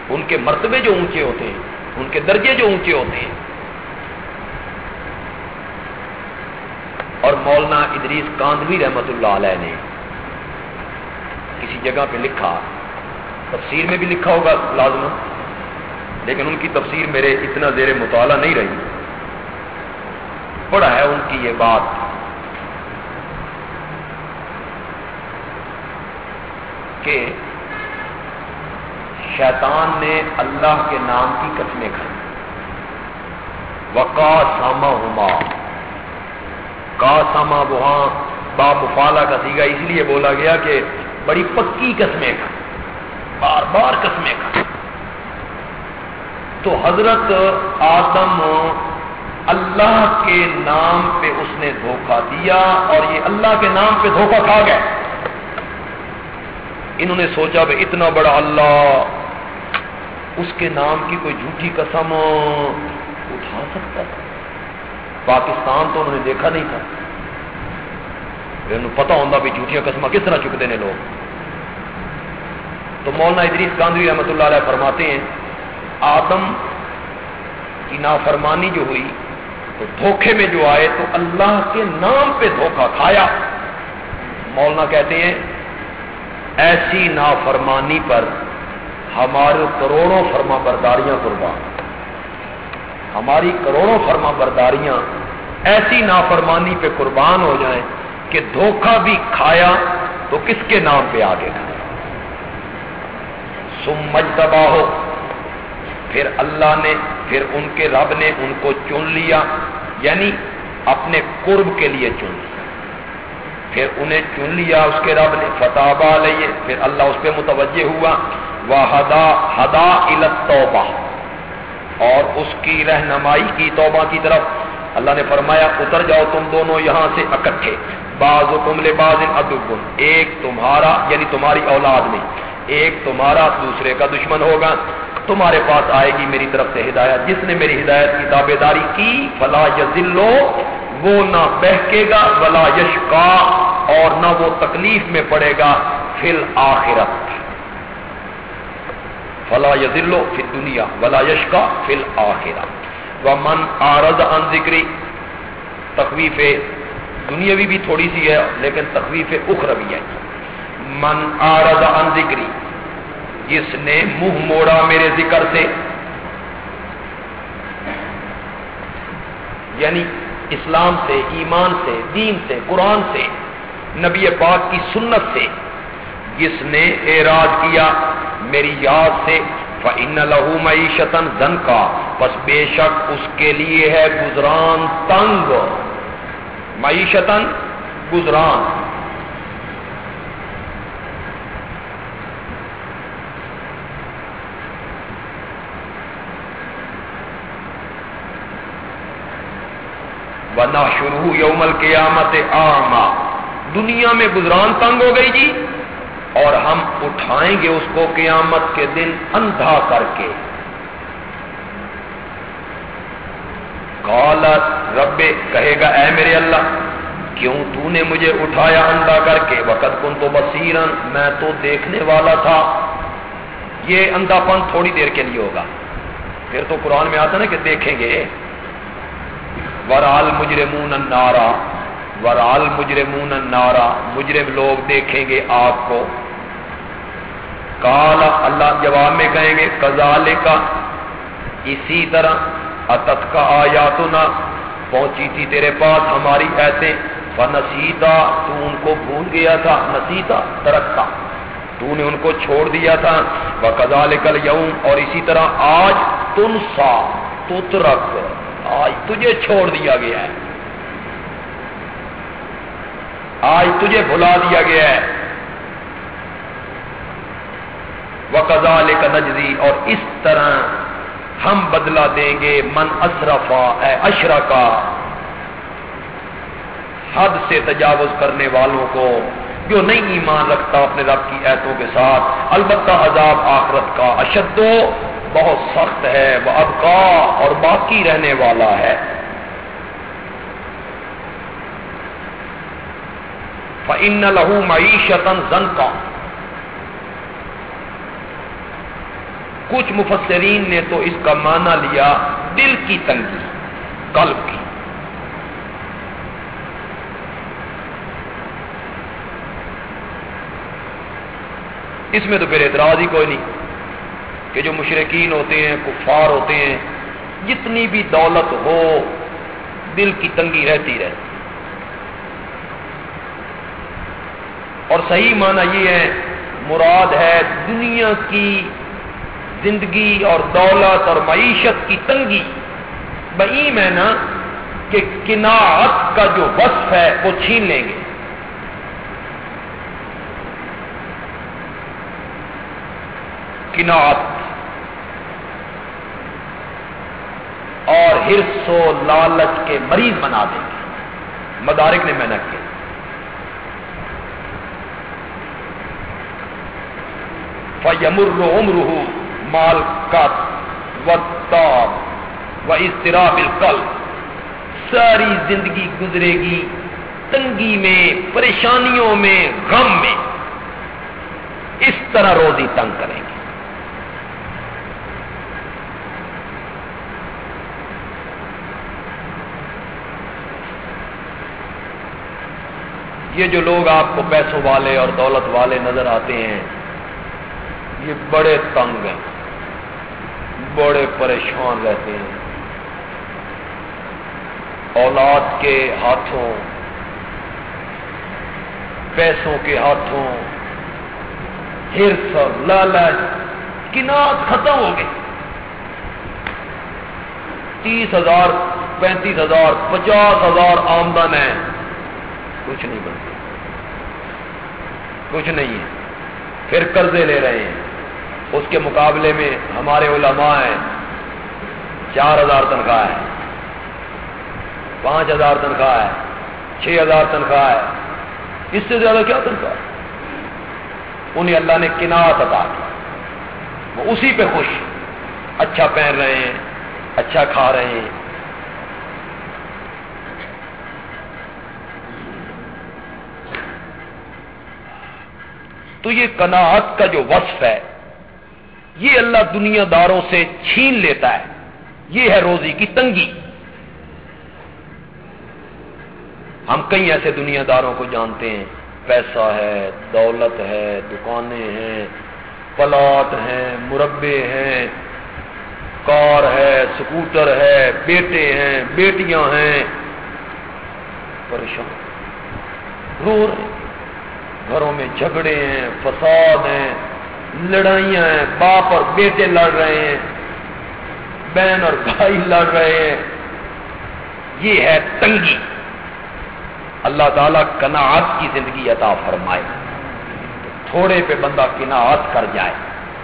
ان کے مرتبے جو اونچے ہوتے ہیں، ان کے درجے جو اونچے ہوتے ہیں. اور مولانا ادریس کاندوی رحمت اللہ علیہ نے کسی جگہ پہ لکھا، تفسیر میں بھی لکھا ہوگا لازم لیکن ان کی تفسیر میرے اتنا زیر مطالعہ نہیں رہی۔ پڑا ہے ان کی یہ بات۔ کہ شیطان نے اللہ کے نام کی قسمیں کھائی۔ وقا ساما ہوما کا ساما وہاں با مفالا کا سیگا اس لیے بولا گیا کہ بڑی پکی قسمیں کھا، بار بار قسمیں کھا۔ تو حضرت آدم اللہ کے نام پہ اس نے دھوکہ دیا اور یہ اللہ کے نام پہ دھوکہ کھا گئے۔ انہوں نے سوچا بھائی اتنا بڑا اللہ، اس کے نام کی کوئی جھوٹی قسم اٹھا سکتا تھا پاکستان تو انہوں نے دیکھا نہیں تھا۔ انہوں پتا ہوتا بھی جھوٹیاں قسم کس طرح چکتے ہیں لوگ۔ تو مولانا ادریس کاندری رحمۃ اللہ علیہ فرماتے ہیں، آدم کی نافرمانی جو ہوئی، تو دھوکے میں جو آئے، تو اللہ کے نام پہ دھوکہ کھایا۔ مولانا کہتے ہیں، ایسی نافرمانی پر ہمارے کروڑوں فرما برداریاں قربان۔ ہماری کروڑوں فرما برداریاں ایسی نافرمانی پہ قربان ہو جائیں کہ دھوکہ بھی کھایا تو کس کے نام پہ آگے کھایا سم مجتبا ہو پھر اللہ نے، پھر ان کے رب نے ان کو چن لیا یعنی اپنے قرب کے لیے چن لیا۔ پھر انہیں چن لیا اس کے رب نے فتح لیے پھر اللہ اس پہ متوجہ ہوا۔ وہ ہدا ہدا علت توبہ اور اس کی رہنمائی کی توبہ کی طرف اللہ نے فرمایا، اتر جاؤ تم دونوں یہاں سے اکٹھے۔ باز تم لے باز ایک تمہارا یعنی تمہاری اولاد میں۔ ایک تمہارا، دوسرے کا دشمن ہوگا۔ تمہارے پاس آئے گی میری طرف سے ہدایت۔ جس نے میری ہدایت کی تابے داری کی، فلا یزلو وہ نہ بہکے گا ولا یشکا اور نہ وہ تکلیف میں پڑے گا فل آخرت فلا یزلو فی دنیا ولا یشکا فل آخرا و من آرز ان ذکری، تخویف دنیاوی بھی تھوڑی سی ہے، لیکن تخویف اخروی ہے۔ من آرز ان ذکری، جس نے منہ موڑا میرے ذکر سے۔ یعنی اسلام سے، ایمان سے، دین سے، قرآن سے، نبی پاک کی سنت سے۔ جس نے اعراض کیا، میری یاد سے فن لہو معیشتن دن کا بس بے شک اس کے لیے ہے گزران تنگ۔ معیشتن گزران۔ بنا شروع یومل قیامت آما دنیا میں گزران تنگ ہو گئی جی؟ اور ہم اٹھائیں گے اس کو قیامت کے دن اندھا کر کے۔ قالت رب کہے گا، اے میرے اللہ، کیوں تو نے مجھے اٹھایا اندھا کر کے؟ وقت کن تو بصیرن، میں تو دیکھنے والا تھا۔ یہ اندھا پن تھوڑی دیر کے لیے ہوگا۔ پھر تو قرآن میں آتا نا کہ دیکھیں گے۔ ورال مجرمون النارا ورال مجرمون النارا مجرم لوگ دیکھیں گے آپ کو۔ کالا اللہ جواب میں کہیں گے کزال کا اسی طرح اتت کا آیا نہ پہنچی تھی تیرے پاس ہماری ایسے نسیتا تو ان کو بھول گیا تھا۔ نسیتا، ترکتا۔ تو نے ان کو چھوڑ دیا تھا۔ وہ کزال کل یوں اور اسی طرح آج تم سا ترک آج تجھے چھوڑ دیا گیا ہے۔ آج تجھے بھلا دیا گیا ہے۔ وہ کزال کا نجری اور اس طرح ہم بدلا دیں گے من اشرفا اے اشرا کا۔ حد سے تجاوز کرنے والوں کو جو نہیں ایمان رکھتا اپنے رب کی ایتوں کے ساتھ، البتہ عذاب آخرت کا اشد بہت سخت ہے، وہ ابکا اور باقی رہنے والا ہے۔ ان لہو معیشت زن کا کچھ مفسرین نے تو اس کا معنی لیا دل کی تنگی، قلب کی۔ اس میں تو پھر اعتراض ہی کوئی نہیں کہ جو مشرقین ہوتے ہیں، کفار ہوتے ہیں، جتنی بھی دولت ہو، دل کی تنگی رہتی رہتی۔ اور صحیح معنی یہ ہے، مراد ہے دنیا کی زندگی اور دولت اور معیشت کی تنگی۔ بہیم ہے نا کہ کناعت کا جو وصف ہے، وہ چھین لیں گے۔ کناعت۔ اور ہرس و لالچ کے مریض بنا دیں گے۔ مدارک نے محنت کی فیمر عمر مال کا و اضطراب القل ساری زندگی گزرے گی تنگی میں، پریشانیوں میں، غم میں۔ اس طرح روزی تنگ کریں گے۔ یہ جو لوگ آپ کو پیسوں والے اور دولت والے نظر آتے ہیں یہ بڑے تنگ ہیں، بڑے پریشان رہتے ہیں۔ اولاد کے ہاتھوں، پیسوں کے ہاتھوں، ہرس اور لالچ کنات ختم ہو گئی تیس ہزار، پینتیس ہزار، پچاس ہزار آمدن ہے کچھ نہیں بنتی کچھ نہیں ہے۔ پھر قرضے لے رہے ہیں۔ اس کے مقابلے میں ہمارے علماء ہیں۔ چار ہزار تنخواہ ہے۔ پانچ ہزار تنخواہ ہے۔ چھ ہزار تنخواہ ہے۔ اس سے زیادہ کیا تنخواہ؟ انہیں اللہ نے کنات عطا کیا۔ وہ اسی پہ خوش۔ اچھا پہن رہے ہیں اچھا کھا رہے ہیں۔ تو یہ کناعت کا جو وصف ہے یہ اللہ دنیا داروں سے چھین لیتا ہے۔ یہ ہے روزی کی تنگی۔ ہم کئی ایسے دنیا داروں کو جانتے ہیں۔ پیسہ ہے، دولت ہے، دکانیں ہیں، پلاٹ ہیں، مربے ہیں، کار ہے، سکوٹر ہے، بیٹے ہیں، بیٹیاں ہیں۔ پریشان۔ رو رہے گھروں میں جھگڑے ہیں، فساد ہیں۔ لڑائیاں ہیں، باپ اور بیٹے لڑ رہے ہیں، بہن اور بھائی لڑ رہے ہیں۔ یہ ہے تنگی۔ اللہ تعالیٰ کناعت کی زندگی عطا فرمائے۔ تھوڑے پہ بندہ کناعت کر جائے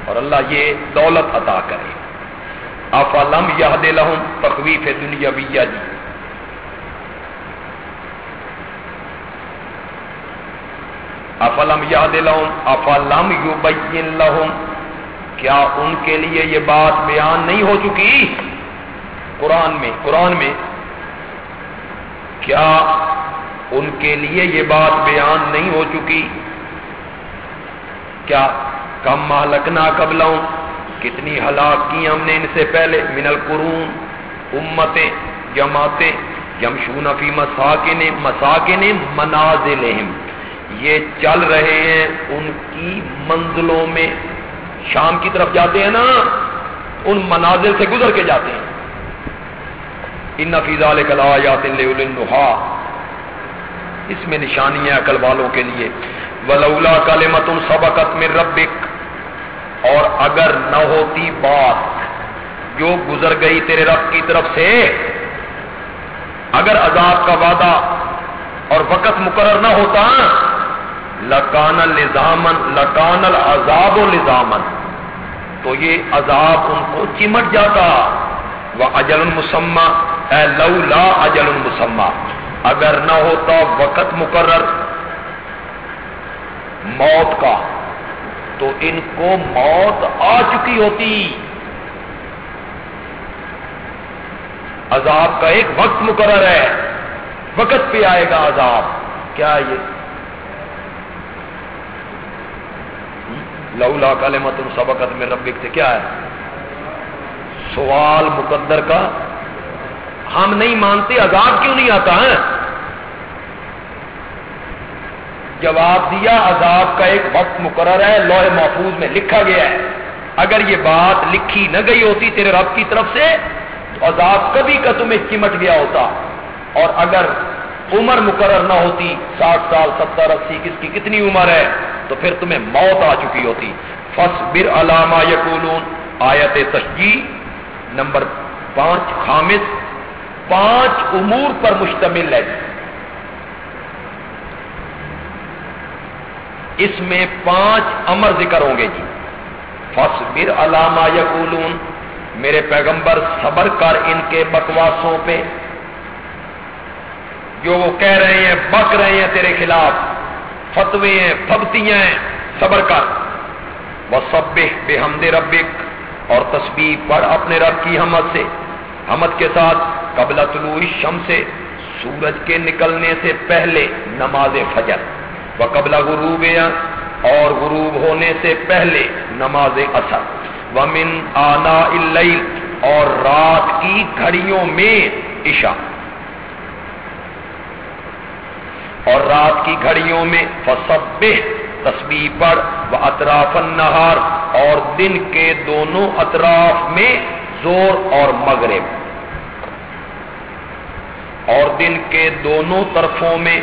اور اللہ یہ دولت عطا کرے۔ افالم یہ دل تخویف دنیا جی۔ افلم یاد لہم، افلم یو لہم، کیا ان کے لیے یہ بات بیان نہیں ہو چکی؟ قرآن میں قرآن میں، کیا ان کے لیے یہ بات بیان نہیں ہو چکی؟ کیا کم مالکنا قبل کتنی ہلاک کی ہم نے ان سے پہلے؟ من القرون، امتیں، جماعتیں یمشون فی مساکن مساکن منازلہم۔ یہ چل رہے ہیں، ان کی منزلوں میں شام کی طرف جاتے ہیں نا، ان منازل سے گزر کے جاتے ہیں۔ ان نفیز کلا اس میں نشانی ہے عقل والوں کے لیے۔ ولولا کالمت سبقت میں ربک اور اگر نہ ہوتی بات جو گزر گئی تیرے رب کی طرف سے، اگر عذاب کا وعدہ اور وقت مقرر نہ ہوتا لکان الزامن لکان العذاب و لزامن۔ تو یہ عذاب ان کو چمٹ جاتا۔ وہ اجل المسمہ اے لولا اجل المسمہ اگر نہ ہوتا وقت مقرر موت کا، تو ان کو موت آ چکی ہوتی۔ عذاب کا ایک وقت مقرر ہے۔ وقت پہ آئے گا عذاب۔ کیا یہ لولا کلمت سبقت میں ربک سے کیا ہے؟ سوال مقدر کا ہم نہیں مانتے، عذاب کیوں نہیں آتا ہے جواب دیا، عذاب کا ایک وقت مقرر ہے، لوہے محفوظ میں لکھا گیا ہے۔ اگر یہ بات لکھی نہ گئی ہوتی تیرے رب کی طرف سے، تو عذاب کبھی کا تمہیں چمٹ گیا ہوتا۔ اور اگر عمر مقرر نہ ہوتی، ساٹھ سال، ستر، اسی، کس کی کتنی عمر ہے؟ تو پھر تمہیں موت آ چکی ہوتی۔ فس بر علامہ یقولون۔ آیت تشجی نمبر پانچ خامس۔ پانچ امور پر مشتمل ہے۔ اس میں پانچ امر ذکر ہوں گے جی۔ فس علامہ یقولون۔ میرے پیغمبر صبر کر ان کے بکواسوں پہ۔ جو وہ کہہ رہے ہیں، بک رہے ہیں تیرے خلاف۔ فتوے ہیں پبتیاں ہیں، صبر کر۔ وہ سب بے حمد ربک اور تصویر پڑھ اپنے رب کی حمد سے۔ حمد کے ساتھ قبل طلوع شم سے، سورج کے نکلنے سے پہلے نماز فجر۔ وہ قبل غروب اور غروب ہونے سے پہلے نماز اثر ومن آنا اللیل اور رات کی گھڑیوں میں عشاء۔ اور رات کی گھڑیوں میں فسب تصویر پر وہ اطراف نہار اور دن کے دونوں اطراف میں زور اور مغرب۔ اور دن کے دونوں طرفوں میں،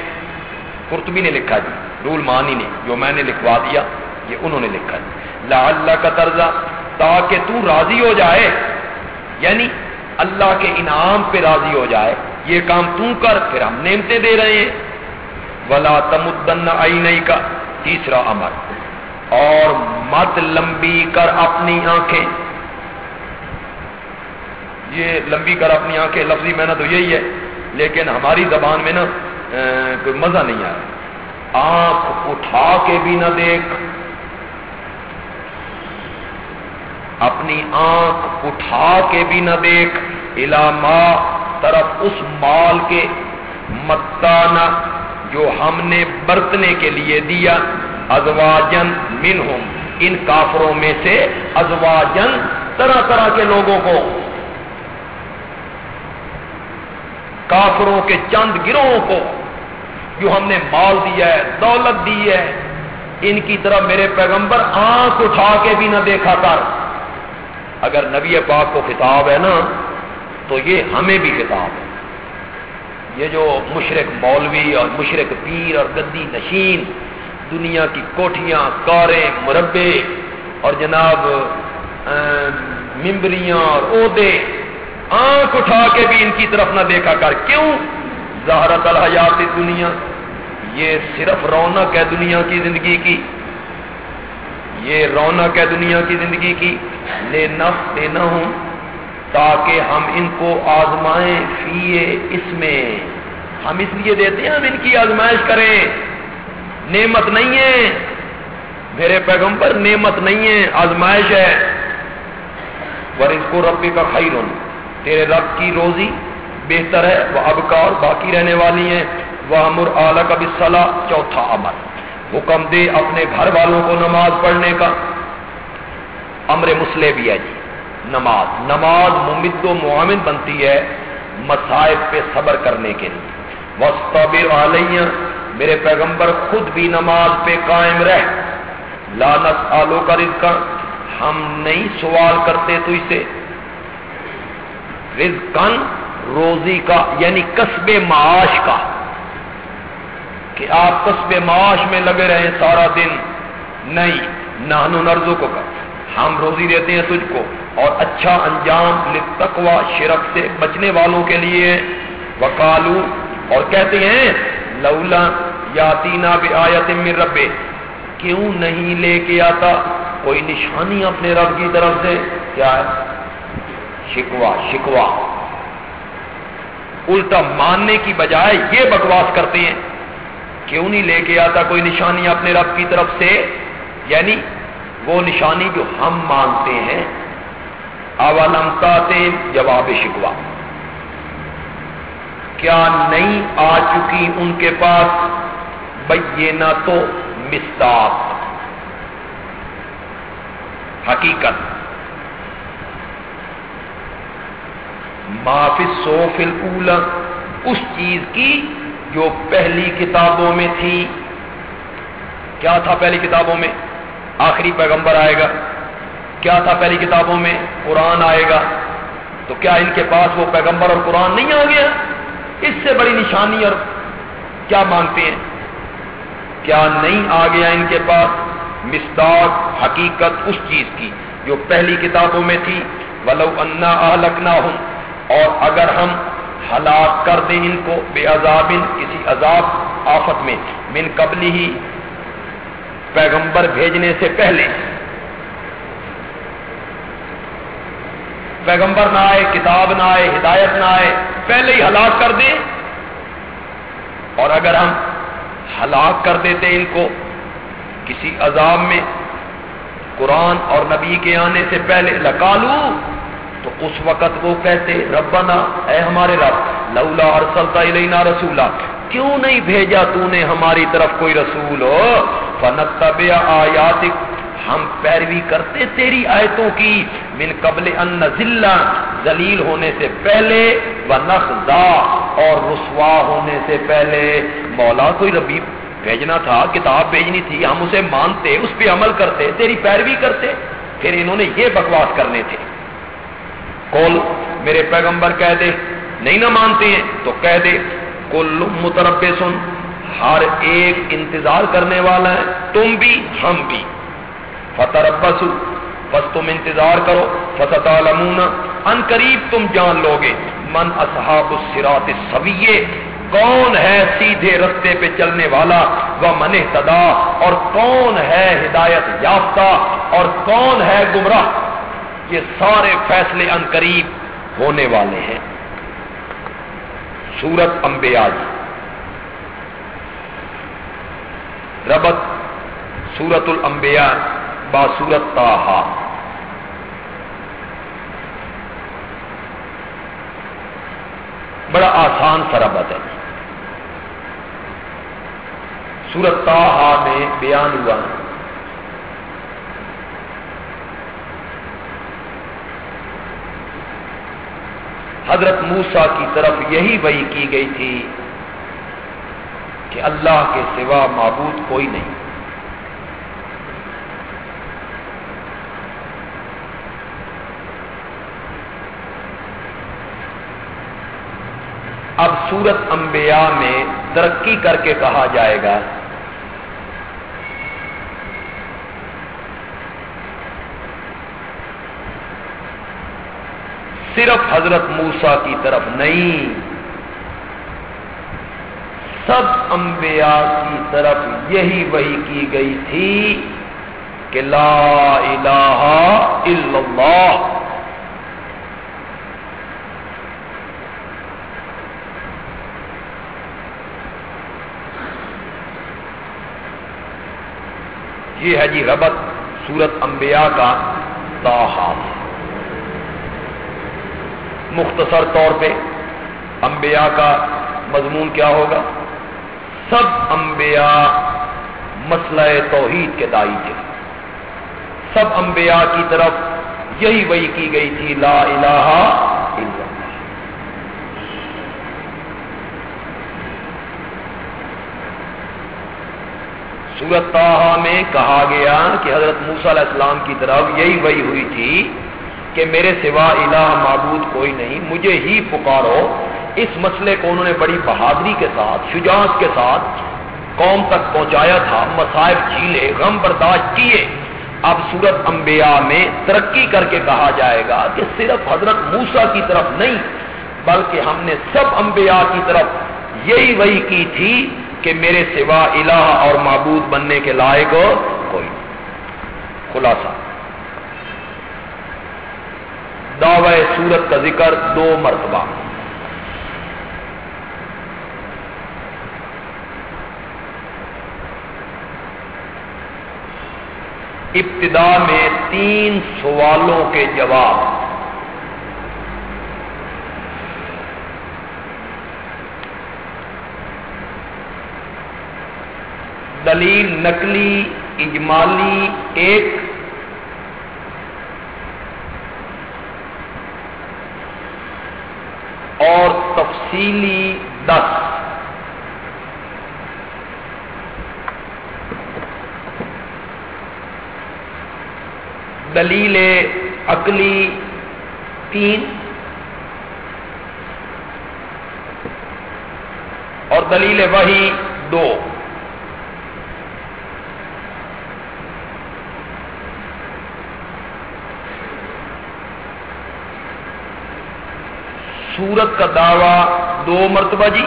قرطبی نے لکھا جی رول مانی نے، جو میں نے لکھوا دیا، یہ انہوں نے لکھا جی۔ لا اللہ کا طرزہ تاکہ تو راضی ہو جائے یعنی اللہ کے انعام پہ راضی ہو جائے، یہ کام تو کر، پھر ہم نعمتیں دے رہے ہیں۔ ولا تمدن آئی کا تیسرا امر اور مت لمبی کر اپنی آنکھیں۔ یہ لمبی کر اپنی آنکھیں، لفظی میں تو یہی ہے، لیکن ہماری زبان میں نا کوئی مزہ نہیں آیا۔ آنکھ اٹھا کے بھی نہ دیکھ۔ اپنی آنکھ اٹھا کے بھی نہ دیکھ۔ علامہ طرف اس مال کے متانا جو ہم نے برتنے کے لیے دیا ازواجن منہم، ان کافروں میں سے ازواجن طرح طرح کے لوگوں کو۔ کافروں کے چند گروہوں کو جو ہم نے مال دیا ہے، دولت دی ہے، ان کی طرف میرے پیغمبر آنکھ اٹھا کے بھی نہ دیکھا کر۔ اگر نبی پاک کو خطاب ہے نا، تو یہ ہمیں بھی خطاب ہے۔ یہ جو مشرق مولوی اور مشرق پیر اور گدی نشین، دنیا کی کوٹھیاں، کاریں، مربے اور جناب ممبریاں اور عہدے، آنکھ اٹھا کے بھی ان کی طرف نہ دیکھا کر۔ کیوں؟ زہرت الحیات دنیا، یہ صرف رونق ہے دنیا کی زندگی کی۔ یہ رونق ہے دنیا کی زندگی کی۔ لے نف دینا ہوں۔ تاکہ ہم ان کو آزمائیں فیے اس میں۔ ہم اس لیے دیتے ہیں ہم ان کی آزمائش کریں۔ نعمت نہیں ہے۔ میرے پیغمبر، نعمت نہیں ہے، آزمائش ہے۔ ور اس کو ربی کا خیر تیرے رب کی روزی بہتر ہے، وہ اب کا اور باقی رہنے والی ہیں۔ وہ امر اعلی کا بسلا چوتھا امر حکم دے اپنے گھر والوں کو نماز پڑھنے کا۔ امر مسلح بھی ہے جی۔ نماز۔ نماز ممد و معامن بنتی ہے مسائب پہ صبر کرنے کے لیے۔ وسطبر علیہ میرے پیغمبر خود بھی نماز پہ قائم رہ۔ لانت آلو کا رزق ہم نہیں سوال کرتے تو اسے۔ رزقن روزی کا یعنی قصب معاش کا۔ کہ آپ قصب معاش میں لگے رہے سارا دن۔ نہیں نہنو نرزو کو ہم روزی دیتے ہیں تجھ کو۔ اور اچھا انجام تقوا شرک سے بچنے والوں کے لیے وکالو اور کہتے ہیں، لولا یا تینا بے آیت من ربے کیوں نہیں لے کے آتا؟ کوئی نشانی اپنے رب کی طرف سے؟ کیا ہے؟ شکوا شکوا الٹا ماننے کی بجائے یہ بکواس کرتے ہیں، کیوں نہیں لے کے آتا کوئی نشانی اپنے رب کی طرف سے؟ یعنی وہ نشانی جو ہم مانتے ہیں اولمتا جواب شکوا کیا نہیں آ چکی ان کے پاس؟ بھائی نہ تو مستاق حقیقت۔ معافی سوفل اولا اس چیز کی جو پہلی کتابوں میں تھی۔ کیا تھا پہلی کتابوں میں؟ آخری پیغمبر آئے گا۔ کیا تھا پہلی کتابوں میں؟ قرآن آئے گا۔ تو کیا ان کے پاس وہ پیغمبر اور قرآن نہیں آ گیا؟ اس سے بڑی نشانی اور کیا مانگتے ہیں؟ کیا نہیں آ گیا ان کے پاس؟ مستاق حقیقت اس چیز کی جو پہلی کتابوں میں تھی۔ ولو انا لکھنا ہوں اور اگر ہم ہلاک کر دیں ان کو بے عذاب، کسی عذاب آفت میں۔ من قبلی ہی پیغمبر بھیجنے سے پہلے۔ پیغمبر نہ آئے، کتاب نہ آئے، ہدایت نہ آئے، پہلے ہی ہلاک کر دیں۔ اور اگر ہم ہلاک کر دیتے ان کو کسی عذاب میں قرآن اور نبی کے آنے سے پہلے لکالو تو اس وقت وہ کہتے، ربنا، اے ہمارے رب، لولا ارسلتا الینا رسولا، کیوں نہیں بھیجا تو نے ہماری طرف کوئی رسول؟ ہو فنتبع آیاتک ہم پیروی کرتے تیری آیتوں کی، من قبل ان ذلہ ذلیل ہونے سے پہلے و اور رسوا ہونے سے پہلے۔ مولا کوئی ربی بھیجنا تھا، کتاب بھیجنی تھی، ہم اسے مانتے، اس پہ عمل کرتے، تیری پیروی کرتے، پھر انہوں نے یہ بکواس کرنے تھے۔ کول میرے پیغمبر کہہ دے، نہیں نہ مانتے ہیں، تو کہہ دے کل متربے سن ہر ایک انتظار کرنے والا ہے، تم بھی، ہم بھی۔ فتح بس تم انتظار کرو فتح ان قریب تم جان لو گے من اصحاب السرات سویے کون ہے سیدھے رستے پہ چلنے والا، وہ من تدا اور کون ہے ہدایت یافتہ، اور کون ہے گمراہ؟ یہ سارے فیصلے ان قریب ہونے والے ہیں۔ سورت امبیا جی۔ ربت سورت الانبیاء۔ با سورت تاہا بڑا آسان سا ربت ہے۔ سورت تاہا میں بیان ہوا۔ حضرت موسا کی طرف یہی وہی کی گئی تھی کہ اللہ کے سوا معبود کوئی نہیں۔ اب سورت انبیاء میں ترقی کر کے کہا جائے گا۔ صرف حضرت موسا کی طرف نہیں، سب انبیاء کی طرف یہی وہی کی گئی تھی کہ لا الہ الا اللہ۔ یہ ہے جی ربط سورت انبیاء کا تاحال مختصر طور پہ انبیاء کا مضمون کیا ہوگا؟ سب انبیاء مسئلہ توحید کے دائی تھے سب انبیاء کی طرف یہی وہی کی گئی تھی، لا الہ الا اللہ سورت تاہا میں کہا گیا کہ حضرت موسیٰ علیہ السلام کی طرف یہی وہی ہوئی تھی کہ میرے سوا الہ معبود کوئی نہیں، مجھے ہی پکارو۔ اس مسئلے کو انہوں نے بڑی بہادری کے ساتھ، شجاعت کے ساتھ قوم تک پہنچایا تھا مسائب جھیلے، غم برداشت کیے۔ اب سورت انبیاء میں ترقی کر کے کہا جائے گا کہ صرف حضرت موسا کی طرف نہیں، بلکہ ہم نے سب انبیاء کی طرف یہی وہی کی تھی کہ میرے سوا الہ اور معبود بننے کے لائق کوئی خلاصہ۔ دعوی سورت کا ذکر دو مرتبہ۔ ابتدا میں تین سوالوں کے جواب۔ دلیل نقلی اجمالی ایک۔ اور تفصیلی دس۔ دلیل عقلی تین۔ اور دلیل وہی دو۔ سورت کا دعوی دو مرتبہ جی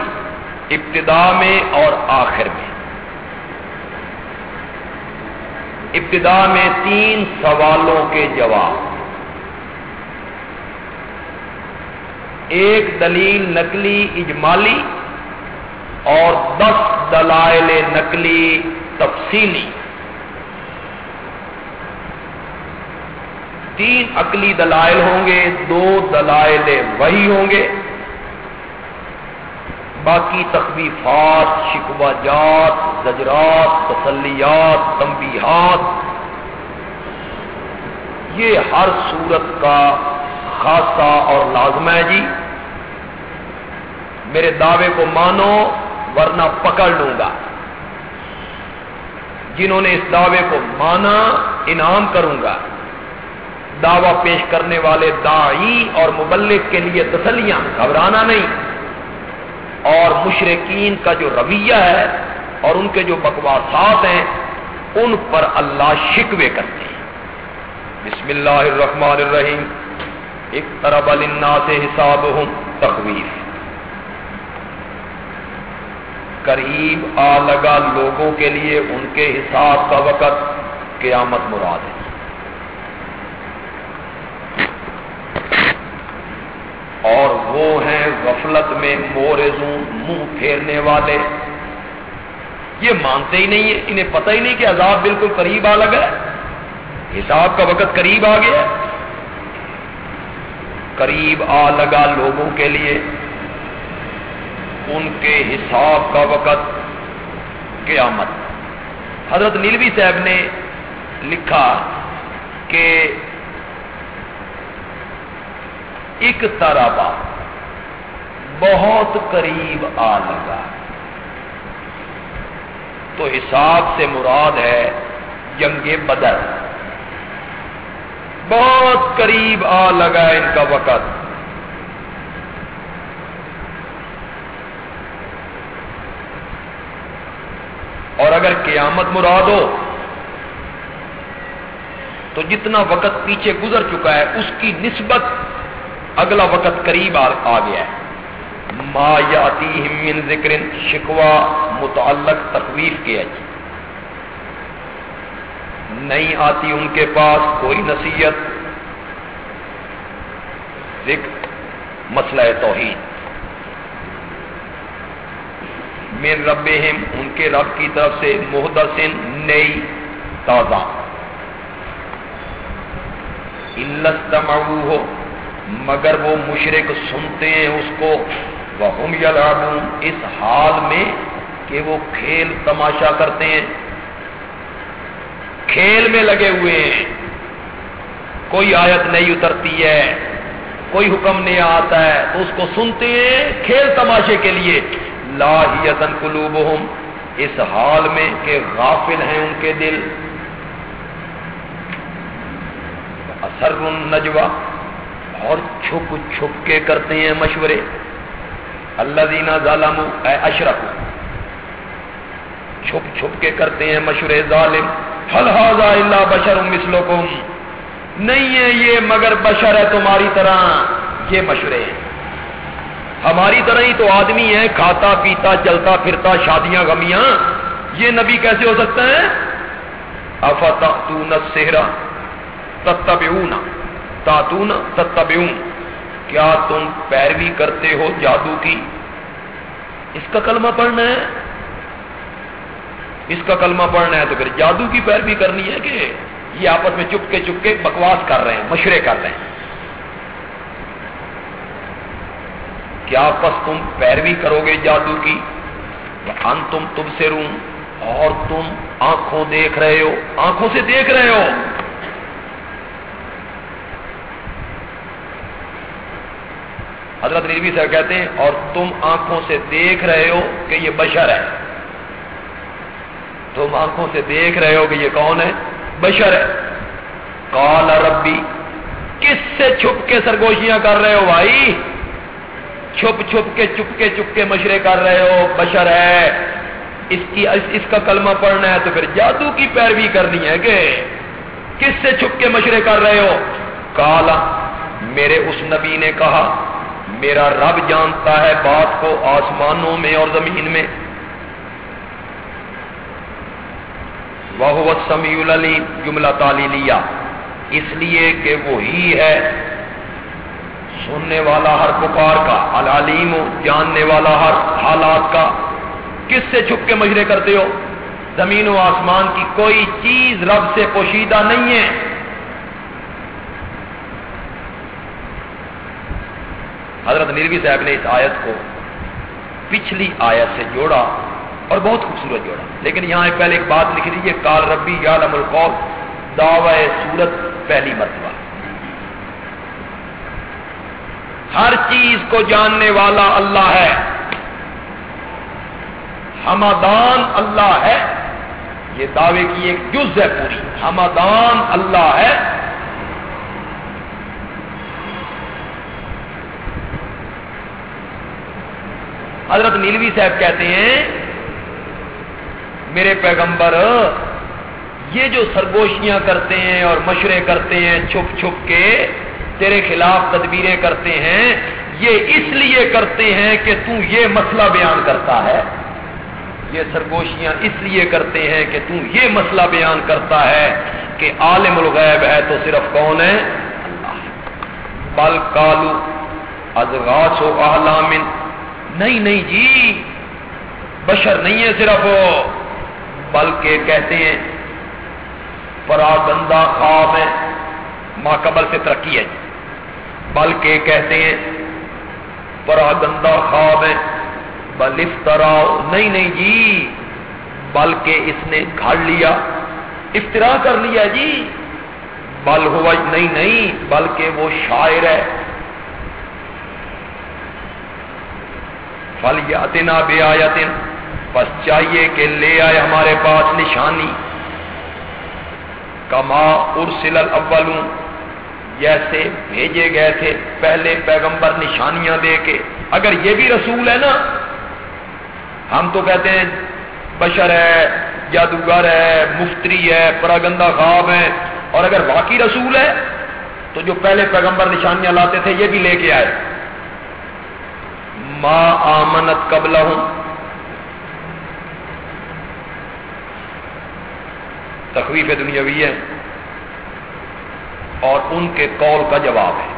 ابتدا میں اور آخر میں۔ ابتدا میں تین سوالوں کے جواب۔ ایک دلیل نقلی اجمالی اور دس دلائل نقلی تفصیلی۔ تین عقلی دلائل ہوں گے، دو دلائل وہی ہوں گے۔ باقی تخویفات، شکوہ جات، زجرات، تسلیات، تنبیہات، یہ ہر صورت کا خاصہ اور لازم ہے جی۔ میرے دعوے کو مانو، ورنہ پکڑ لوں گا۔ جنہوں نے اس دعوے کو مانا، انعام کروں گا۔ دعوی پیش کرنے والے دائی اور مبلک کے لیے تسلیاں، گھبرانا نہیں۔ اور مشرقین کا جو رویہ ہے اور ان کے جو بکواسات ہیں، ان پر اللہ شکوے کرتے ہیں۔ بسم اللہ الرحمن الرحیم۔ ایک طرح سے حساب ہوں تخویف۔ قریب آ لگا لوگوں کے لیے ان کے حساب کا وقت، قیامت مراد ہے۔ اور وہ ہیں غفلت میں مورزوں، منہ پھیرنے والے۔ یہ مانتے ہی نہیں ہے انہیں پتہ ہی نہیں کہ عذاب بالکل قریب آ لگا ہے۔ حساب کا وقت قریب آ گیا۔ قریب آ لگا لوگوں کے لیے۔ ان کے حساب کا وقت قیامت۔ حضرت نیلوی صاحب نے لکھا کہ ایک طرح بہت قریب آ لگا۔ تو حساب سے مراد ہے جنگ بدر۔ بہت قریب آ لگا ان کا وقت۔ اور اگر قیامت مراد ہو، تو جتنا وقت پیچھے گزر چکا ہے، اس کی نسبت اگلا وقت قریب آ گیا ہے۔ ما یاتی من ذکر شکوا متعلق تخویف کیا جی۔ نہیں آتی ان کے پاس کوئی نصیحت۔ ذکر، مسئلہ توحید۔ من رب ان کے رب کی طرف سے محدثن نئی تازہ۔ ہو مگر وہ مشرق سنتے ہیں اس کو۔ وہ یلعبون اس حال میں کہ وہ کھیل تماشا کرتے ہیں۔ کھیل میں لگے ہوئے ہیں۔ کوئی آیت نہیں اترتی ہے۔ کوئی حکم نہیں آتا ہے۔ تو اس کو سنتے ہیں کھیل تماشے کے لیے۔ لاہیتن قلوبہم۔ اس حال میں کہ غافل ہیں ان کے دل۔ اثر النجوہ اور چھپ چھپ کے کرتے ہیں مشورے۔ اللہ دینا ظالم اے اشرف چھپ چھپ کے کرتے ہیں مشورے ظالم۔ حل حاضا اللہ بشر مثلکم۔ نہیں ہے یہ مگر بشر ہے تمہاری طرح۔ یہ مشورے ہیں۔ ہماری طرح ہی تو آدمی ہے کھاتا پیتا، چلتا پھرتا، شادیاں غمیاں۔ یہ نبی کیسے ہو سکتا ہے؟ افتا سہرا تتبعون۔ تاتون تتبعون۔ کیا تم پیروی کرتے ہو جادو کی؟ اس کا کلمہ پڑھنا ہے۔ اس کا کلمہ پڑھنا ہے تو پھر جادو کی پیروی کرنی ہے کہ یہ آپس میں چپ کے چپ کے بکواس کر رہے ہیں، مشورے کر رہے ہیں۔ کیا آپس تم پیروی کرو گے جادو کی؟ ان تم تم سے رو اور تم آنکھوں دیکھ رہے ہو، آنکھوں سے دیکھ رہے ہو۔ حضرت نروی صاحب کہتے ہیں، اور تم آنکھوں سے دیکھ رہے ہو کہ یہ بشر ہے۔ تم آنکھوں سے دیکھ رہے ہو کہ یہ کون ہے؟ بشر ہے۔ کال ربی، کس سے چھپ کے سرگوشیاں کر رہے ہو بھائی؟ چھپ چھپ کے، چپ کے چپ کے مشرے کر رہے ہو، بشر ہے۔ اس کی، اس کا کلمہ پڑھنا ہے تو پھر جادو کی پیروی کرنی ہے کہ کس سے چھپ کے مشرے کر رہے ہو؟ کالا میرے اس نبی نے کہا میرا رب جانتا ہے بات کو آسمانوں میں اور زمین میں۔ وہ سمیع العلیم، جملہ تالی لیا۔ اس لیے کہ وہی ہے سننے والا ہر پکار کا، العلیم، جاننے والا ہر حالات کا۔ کس سے چھپ کے مجرے کرتے ہو؟ زمین و آسمان کی کوئی چیز رب سے پوشیدہ نہیں ہے۔ حضرت نروی صاحب نے اس آیت کو پچھلی آیت سے جوڑا اور بہت خوبصورت جوڑا۔ لیکن یہاں پہلے ایک بات لکھ لیجیے کال ربی یا لم القول، دعوی سورت پہلی مرتبہ۔ ہر چیز کو جاننے والا اللہ ہے۔ ہمادان اللہ ہے۔ یہ دعوے کی ایک جز ہے پوری۔ ہمادان اللہ ہے۔ حضرت نیلوی صاحب کہتے ہیں، میرے پیغمبر، یہ جو سرگوشیاں کرتے ہیں اور مشورے کرتے ہیں چھپ چھپ کے، تیرے خلاف تدبیریں کرتے ہیں، یہ اس لیے کرتے ہیں کہ تو یہ مسئلہ بیان کرتا ہے۔ یہ سرگوشیاں اس لیے کرتے ہیں کہ تو یہ مسئلہ بیان کرتا ہے کہ عالم الغیب ہے تو صرف کون ہے؟ اللہ۔ بل کالو ازغاس و احلامن نہیں نہیں جی۔ بشر نہیں ہے صرف بلکہ کہتے ہیں، پراگندہ خواب ہے۔ ماقبل سے ترقی ہے۔ جی بلکہ کہتے ہیں، پراگندہ خواب ہے۔ بل افطراؤ نہیں نہیں جی۔ بلکہ اس نے گھڑ لیا۔ افطرا کر لیا جی۔ بل ہوا، نہیں نہیں، بلکہ وہ شاعر ہے۔ فل یاتنا بے آیاتن بس چاہیے کہ لے آئے ہمارے پاس نشانی۔ کما ارسل الاولون جیسے بھیجے گئے تھے، پہلے پیغمبر نشانیاں دے کے۔ اگر یہ بھی رسول ہے نا، ہم تو کہتے ہیں، بشر ہے، جادوگر ہے، مفتری ہے، پراگندہ خواب ہے۔ اور اگر واقعی رسول ہے، تو جو پہلے پیغمبر نشانیاں لاتے تھے، یہ بھی لے کے آئے۔ ما آمنت قبل تخویف دنیاوی ہے۔ اور ان کے قول کا جواب ہے۔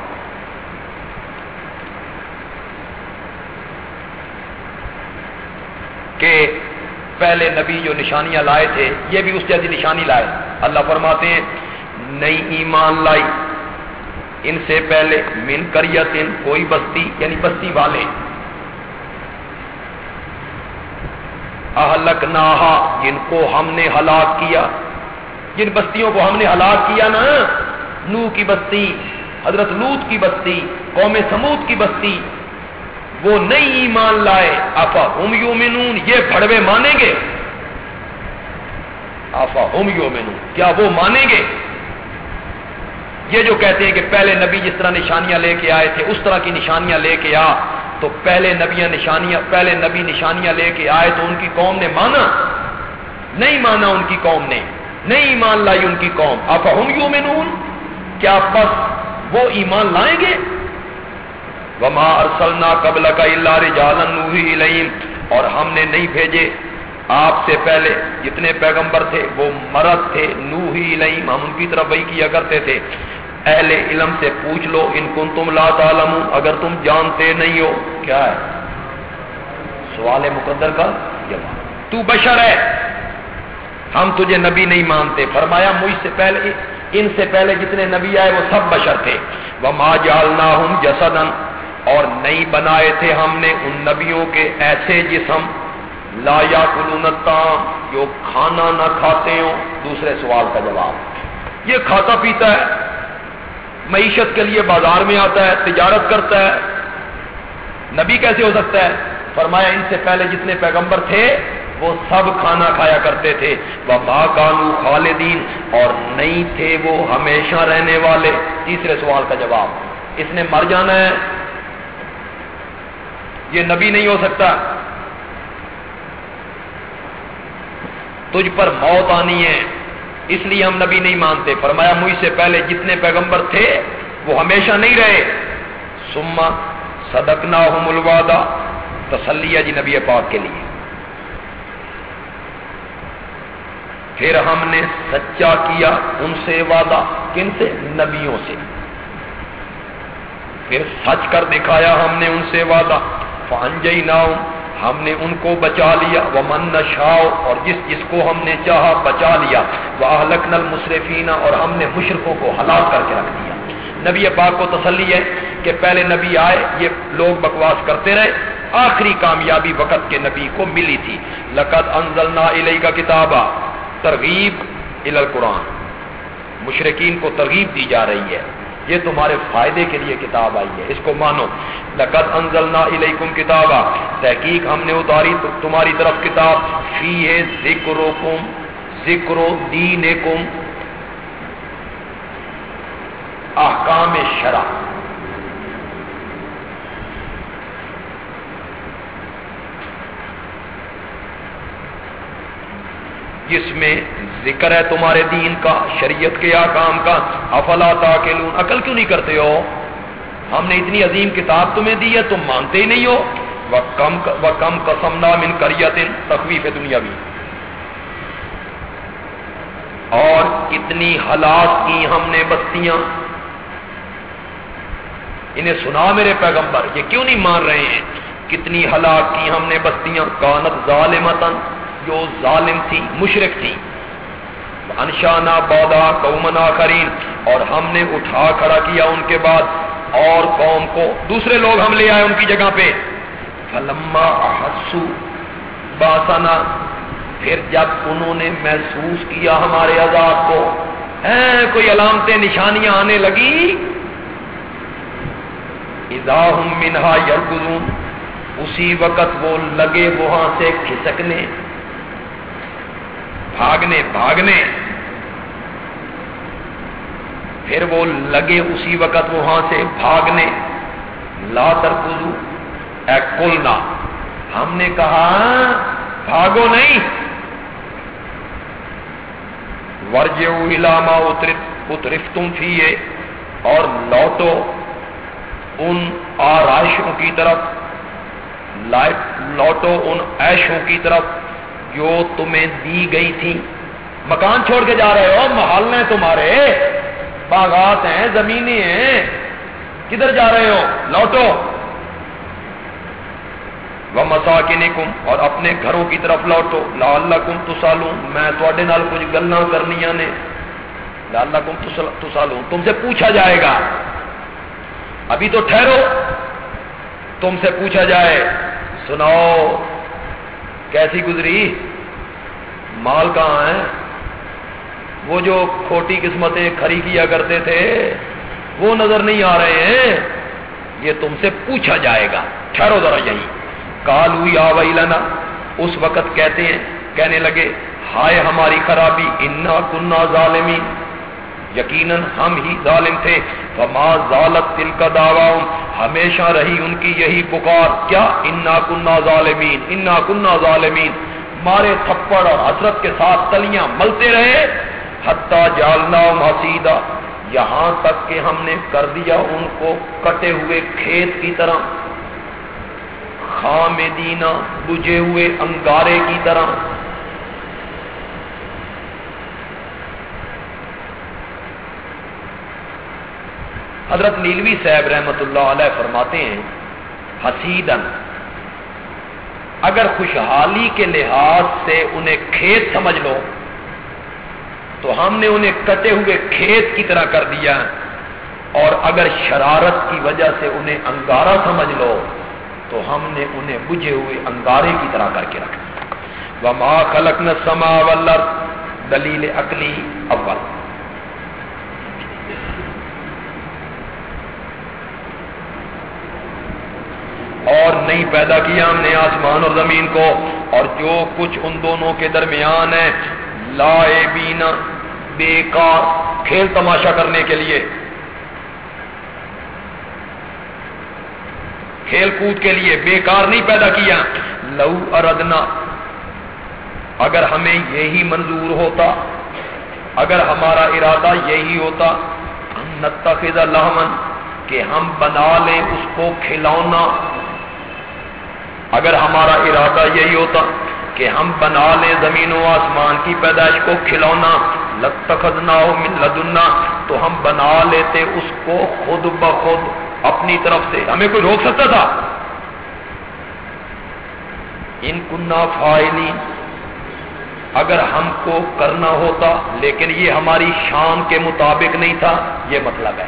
کہ پہلے نبی جو نشانیاں لائے تھے، یہ بھی اس جیسی نشانی لائے۔ اللہ فرماتے ہیں، نئی ایمان لائی۔ ان سے پہلے من کریت کوئی بستی یعنی بستی والے۔ اہلک ناہا جن کو ہم نے ہلاک کیا۔ جن بستیوں کو ہم نے ہلاک کیا نا نو کی بستی، حضرت لوت کی بستی، قوم سمود کی بستی، وہ نئی ایمان لائے۔ آفا ہم یومنون یہ بڑوے مانیں گے۔ آفا ہم یومنون کیا وہ مانیں گے؟ یہ جو کہتے ہیں کہ پہلے نبی جس طرح نشانیاں لے کے آئے تھے، اس طرح کی نشانیاں لے کے آ۔ تو پہلے نبیاں نشانیاں پہلے نبی نشانیاں لے کے آئے تو ان کی قوم نے مانا۔ نہیں مانا ان کی قوم نے۔ نہیں ایمان لائی ان کی قوم۔ آپ ہم یوں کیا بس وہ ایمان لائیں گے؟ وما ارسلنا قبل کا اللہ رجالن نوحی اور ہم نے نہیں بھیجے۔ آپ سے پہلے جتنے پیغمبر تھے وہ مرد تھے نوحی الہیم ہم ان کی طرف وہی کیا کرتے تھے۔ اہل علم سے پوچھ لو، ان کن تم لا تعلم اگر تم جانتے نہیں ہو، کیا ہے؟ سوال مقدر کا جواب۔ تو بشر ہے۔ ہم تجھے نبی نہیں مانتے۔ فرمایا، مجھ سے پہلے، ان سے پہلے جتنے نبی آئے، وہ سب بشر تھے۔ وہ ماں جالنا ہوں جسدن اور نہیں بنائے تھے ہم نے ان نبیوں کے ایسے جسم۔ لا یا جو کھانا نہ کھاتے ہوں۔ دوسرے سوال کا جواب۔ یہ کھاتا پیتا ہے۔ معیشت کے لیے بازار میں آتا ہے، تجارت کرتا ہے۔ نبی کیسے ہو سکتا ہے؟ فرمایا، ان سے پہلے جتنے پیغمبر تھے، وہ سب کھانا کھایا کرتے تھے۔ وہ ماں کانو خالدین اور نہیں تھے وہ ہمیشہ رہنے والے۔ تیسرے سوال کا جواب، اس نے مر جانا ہے۔ یہ نبی نہیں ہو سکتا۔ تجھ پر موت آنی ہے۔ اس لیے ہم نبی نہیں مانتے۔ فرمایا، مجھ سے پہلے جتنے پیغمبر تھے، وہ ہمیشہ نہیں رہے۔ سما صدقنا ہوں ملوادہ تسلیہ جی نبی پاک کے لیے۔ پھر ہم نے سچا کیا ان سے وعدہ، کن سے؟ نبیوں سے۔ پھر سچ کر دکھایا ہم نے ان سے وعدہ۔ فانجئی ناؤ ہم نے ان کو بچا لیا وہ من نشاؤ اور جس جس کو ہم نے چاہا بچا لیا۔ وہ لکھن المصرفینہ اور ہم نے مشرقوں کو ہلاک کر کے رکھ دیا۔ نبی پاک کو تسلی ہے کہ پہلے نبی آئے، یہ لوگ بکواس کرتے رہے۔ آخری کامیابی وقت کے نبی کو ملی تھی۔ لقت انزلنا علیہ کا کتابہ ترغیب القرآن۔ مشرقین کو ترغیب دی جا رہی ہے۔ یہ تمہارے فائدے کے لیے کتاب آئی ہے۔ اس کو مانو۔ لقد انزلنا الیکم کتابا۔ تحقیق ہم نے اتاری تمہاری طرف کتاب۔ فی ہے ذکر ذکر دین احکام شرح جس میں ذکر ہے تمہارے دین کا، شریعت کے آکام کا۔ افلا تاکلون، عقل کیوں نہیں کرتے ہو؟ ہم نے اتنی عظیم کتاب تمہیں دی ہے، تم مانتے ہی نہیں ہو۔ وہ کم قسم نام ان کریت تخویف دنیا بھی اور کتنی ہلاک کی ہم نے بستیاں۔ انہیں سنا میرے پیغمبر، یہ کیوں نہیں مان رہے ہیں؟ کتنی ہلاک کی ہم نے بستیاں۔ کانت ظالمتن جو ظالم تھی مشرق تھی۔ انشانہ بودا قومنا کرین اور ہم نے اٹھا کھڑا کیا ان کے بعد۔ اور قوم کو دوسرے لوگ ہم لے آئے ان کی جگہ پہ۔ فلما احسو، باسنا، پھر جب انہوں نے محسوس کیا ہمارے عذاب کو، اے کوئی علامتیں، نشانیاں آنے لگی؟ اذا منہا یرگزون اسی وقت وہ لگے وہاں سے کھسکنے۔ بھاگنے بھاگنے۔ پھر وہ لگے اسی وقت وہاں سے بھاگنے۔ لا تر اے کلنا ہم نے کہا، بھاگو نہیں۔ ورج علاما اترف تم فیے اور لوٹو ان آرائشوں کی طرف۔ لوٹو ان ایشوں کی طرف۔ جو تمہیں دی گئی تھی۔ مکان چھوڑ کے جا رہے ہو، محل ہیں تمہارے۔ باغات ہیں، زمینیں ہیں۔ کدھر جا رہے ہو؟ لوٹو۔ وہ مساکن اور اپنے گھروں کی طرف لوٹو۔ لا اللہ کم تو میں تھوڑے نال کچھ گلا کرنی نے۔ لا اللہ کم تو تم سے پوچھا جائے گا۔ ابھی تو ٹھہرو۔ تم سے پوچھا جائے۔ سناؤ۔ کیسی گزری؟ مال کہاں ہے؟ وہ جو کھوٹی قسمتیں کھری کیا کرتے تھے، وہ نظر نہیں آ رہے ہیں۔ یہ تم سے پوچھا جائے گا۔ ٹھہرو ذرا یہی۔ کالو یا وئی اس وقت کہتے ہیں، کہنے لگے، ہائے ہماری خرابی، انا کنہ ظالمی یقیناً ہم ہی ظالم تھے۔ فما ظالت دل کا دعوی ہمیشہ رہی ان کی یہی پکار۔ کیا؟ انا کنہ ظالمین انا کنہ ظالمین مارے تھپڑ اور حسرت کے ساتھ تلیاں ملتے رہے۔ حتیٰ جالنا حسیدہ یہاں تک کہ ہم نے کر دیا ان کو کٹے ہوئے کھیت کی طرح۔ خامدینہ بجے ہوئے انگارے کی طرح۔ حضرت نیلوی صاحب رحمت اللہ علیہ فرماتے ہیں حسیدن اگر خوشحالی کے لحاظ سے انہیں کھیت سمجھ لو، تو ہم نے انہیں کٹے ہوئے کھیت کی طرح کر دیا، اور اگر شرارت کی وجہ سے انہیں انگارا سمجھ لو، تو ہم نے انہیں بجھے ہوئے انگارے کی طرح کر کے رکھ دیا۔ وہ ماں خلق سما دلیل اکلی اول۔ اور نہیں پیدا کیا ہم نے آسمان اور زمین کو، اور جو کچھ ان دونوں کے درمیان ہے لائے بینا بیکار، کھیل تماشا کرنے کے لیے۔ کھیل کود کے لیے بیکار نہیں پیدا کیا۔ لو اردنا، اگر ہمیں یہی منظور ہوتا، اگر ہمارا ارادہ یہی ہوتا نتخذ لہمن، کہ ہم بنا لیں اس کو کھلونا۔ اگر ہمارا ارادہ یہی ہوتا کہ ہم بنا لیں زمین و آسمان کی پیدائش کو کھلونا لتخذنا من لدنا، تو ہم بنا لیتے اس کو خود بخود اپنی طرف سے۔ ہمیں کوئی روک سکتا تھا؟ ان کنہ فائلین اگر ہم کو کرنا ہوتا، لیکن یہ ہماری شان کے مطابق نہیں تھا، یہ مطلب ہے۔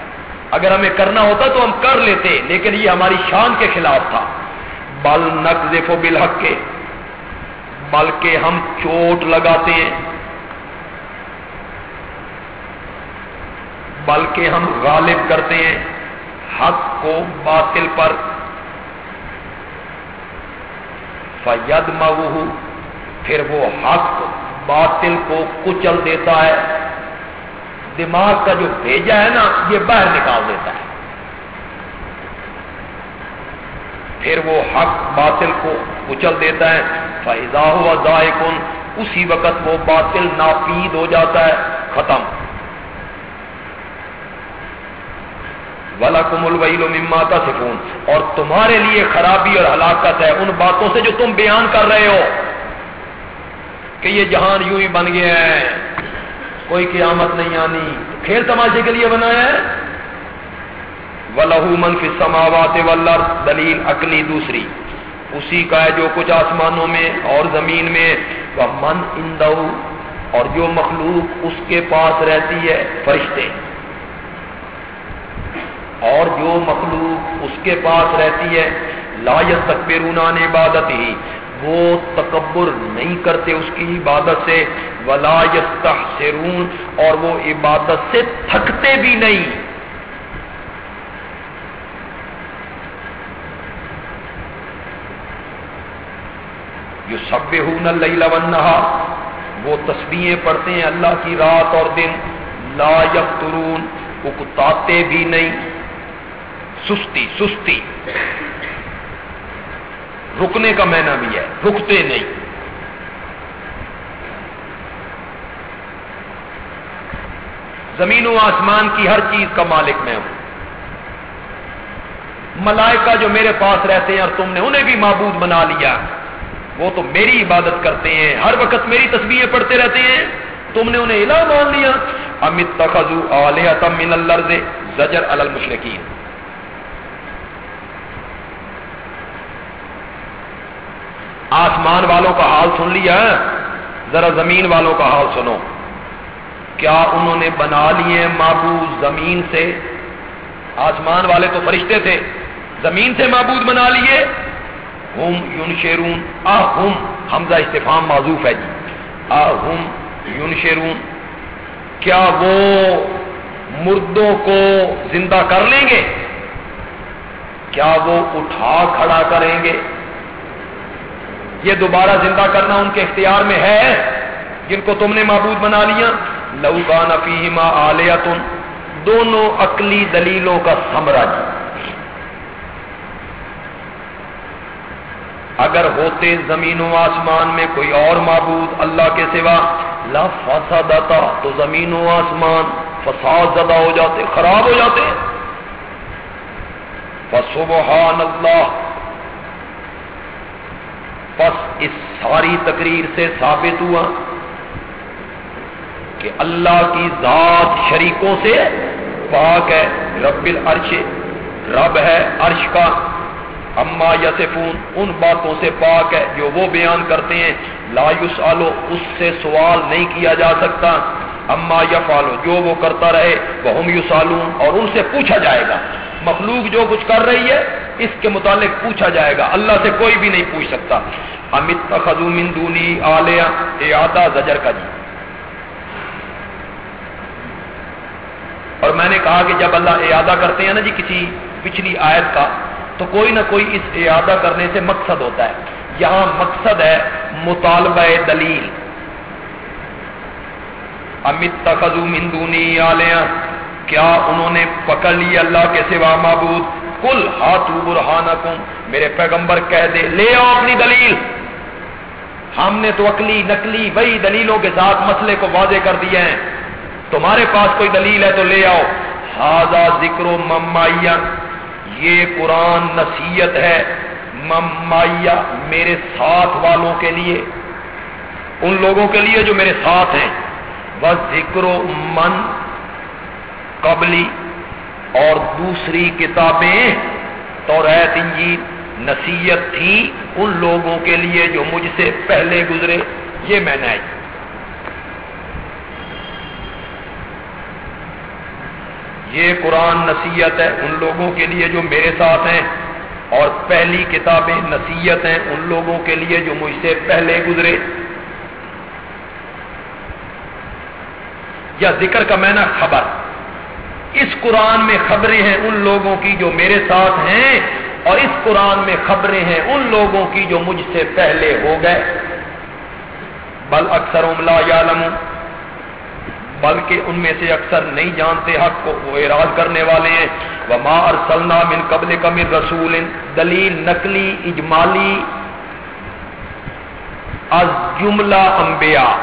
اگر ہمیں کرنا ہوتا تو ہم کر لیتے، لیکن یہ ہماری شان کے خلاف تھا۔ بل نقف و بالحق۔ کے بلکہ ہم چوٹ لگاتے ہیں۔ بلکہ ہم غالب کرتے ہیں حق کو باطل پر۔ فید مغو پھر وہ حق باطل کو کچل دیتا ہے۔ دماغ کا جو بھیجا ہے نا، یہ باہر نکال دیتا ہے۔ پھر وہ حق باطل کو کچل دیتا ہے۔ فائدہ ہوا ذائقن اسی وقت وہ باطل ناپید ہو جاتا ہے۔ ختم۔ ولاکم الویل مما کا سکون اور تمہارے لیے خرابی اور ہلاکت ہے ان باتوں سے جو تم بیان کر رہے ہو۔ کہ یہ جہان یوں ہی بن گیا ہے۔ کوئی قیامت نہیں آنی۔ کھیل تماشے کے لیے بنایا ہے۔ ولہ من فی سماوات ولر دلیل عقلی دوسری۔ اسی کا ہے جو کچھ آسمانوں میں اور زمین میں۔ وہ من اندو اور جو مخلوق اس کے پاس رہتی ہے، فرشتے۔ اور جو مخلوق اس کے پاس رہتی ہے لایت تک بیرونان عبادت ہی وہ تکبر نہیں کرتے اس کی عبادت سے۔ ولایت اور وہ عبادت سے تھکتے بھی نہیں۔ جو سب ہوں وہ تصویریں پڑھتے ہیں اللہ کی رات اور دن. لا یفترون اکتاتے بھی نہیں. سستی سستی. رکنے کا مینا بھی ہے، رکتے نہیں. زمین و آسمان کی ہر چیز کا مالک میں ہوں۔ ملائکہ جو میرے پاس رہتے ہیں اور تم نے انہیں بھی معبود بنا لیا۔ وہ تو میری عبادت کرتے ہیں، ہر وقت میری تصویریں پڑھتے رہتے ہیں۔ تم نے انہیں الہ مان لیا۔ امت تخذو من الرز زجر المشرقین آسمان والوں کا حال سن لیا۔ ذرا زمین والوں کا حال سنو۔ کیا انہوں نے بنا لیے معبود زمین سے؟ آسمان والے تو فرشتے تھے۔ زمین سے معبود بنا لیے۔ ہم یون شیرون آ ہم، حمزہ استفام معذوف ہے جی۔ آ یون شیرون کیا وہ مردوں کو زندہ کر لیں گے؟ کیا وہ اٹھا کھڑا کریں گے؟ یہ دوبارہ زندہ کرنا ان کے اختیار میں ہے۔ جن کو تم نے معبود بنا لیا۔ لو کا نفیما آلیا تم دونوں عقلی دلیلوں کا سمرا جی اگر ہوتے زمین و آسمان میں کوئی اور معبود اللہ کے سوا لا فسادتا، تو زمین و آسمان فساد زدہ ہو جاتے، خراب ہو جاتے۔ فسبحان اللہ پس اس ساری تقریر سے ثابت ہوا کہ اللہ کی ذات شریکوں سے پاک ہے، رب العرش، رب ہے عرش کا۔ اما یسفون ان باتوں سے پاک ہے جو وہ بیان کرتے ہیں۔ لا یسالو اس سے سوال نہیں کیا جا سکتا۔ اما یفالو جو وہ کرتا رہے وہ ہم یسالون اور ان سے پوچھا جائے گا۔ مخلوق جو کچھ کر رہی ہے، اس کے متعلق پوچھا جائے گا۔ اللہ سے کوئی بھی نہیں پوچھ سکتا۔ امت تخذو من دونی آلیہ اعادہ زجر کا جی۔ اور میں نے کہا کہ جب اللہ اعادہ کرتے ہیں نا جی کسی پچھلی آیت کا تو کوئی نہ کوئی اس اعادہ کرنے سے مقصد ہوتا ہے۔ یہاں مقصد ہے مطالبہ دلیل۔ امت تخذو من دونی آلیہ۔ کیا انہوں نے پکڑ لی اللہ کے سوا معبود؟ کل ہاتھ برہانکم۔ میرے پیغمبر کہہ دے، لے آؤ اپنی دلیل۔ ہم نے تو اکلی نکلی وہی دلیلوں کے ساتھ مسئلے کو واضح کر دیا ہے تمہارے پاس کوئی دلیل ہے تو لے آؤ۔ ہاضا ذکر و ممائیا یہ قرآن نصیحت ہے ممائیا میرے ساتھ والوں کے لیے، ان لوگوں کے لیے جو میرے ساتھ ہیں۔ بس ذکر و من قبلی اور دوسری کتابیں تو ریت انجیل نصیحت تھی ان لوگوں کے لیے جو مجھ سے پہلے گزرے، یہ میں نے آئی۔ یہ قرآن نصیحت ہے ان لوگوں کے لیے جو میرے ساتھ ہیں، اور پہلی کتابیں نصیحت ہیں ان لوگوں کے لیے جو مجھ سے پہلے گزرے۔ یا ذکر کا میں خبر۔ اس قرآن میں خبریں ہیں ان لوگوں کی جو میرے ساتھ ہیں، اور اس قرآن میں خبریں ہیں ان لوگوں کی جو مجھ سے پہلے ہو گئے۔ بل اکثر املا یا بلکہ ان میں سے اکثر نہیں جانتے حق کو، وہ اعراض کرنے والے ہیں۔ وہ ماں ارسلنا من قبل کا من رسول، دلیل نقلی، اجمالی، از جملہ انبیاء۔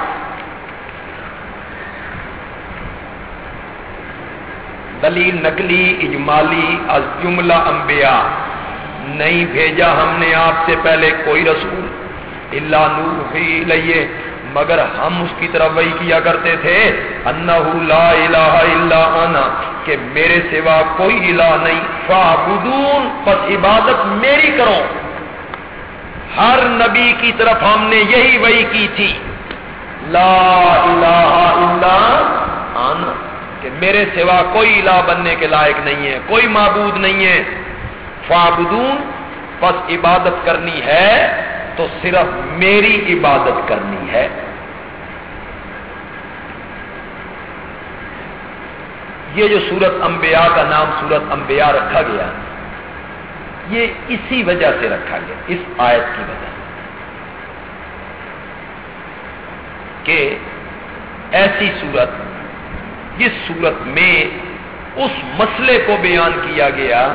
دلیل نقلی، اجمالی، از جملہ انبیاء۔ نہیں بھیجا ہم نے آپ سے پہلے کوئی رسول۔ اللہ نور ہی لئیے مگر ہم اس کی طرف وہی کیا کرتے تھے، انہو لا الہ الا انا، کہ میرے سوا کوئی الہ نہیں۔ فعبدون پس عبادت میری کرو۔ ہر نبی کی طرف ہم نے یہی وہی کی تھی۔ لا الہ الا انا، کہ میرے سوا کوئی الہ بننے کے لائق نہیں ہے، کوئی معبود نہیں ہے۔ فعبدون پس عبادت کرنی ہے تو صرف میری عبادت کرنی ہے۔ یہ جو سورت انبیاء کا نام سورت انبیاء رکھا گیا، یہ اسی وجہ سے رکھا گیا، اس آیت کی وجہ سے۔ کہ ایسی صورت جس صورت میں اس مسئلے کو بیان کیا گیا،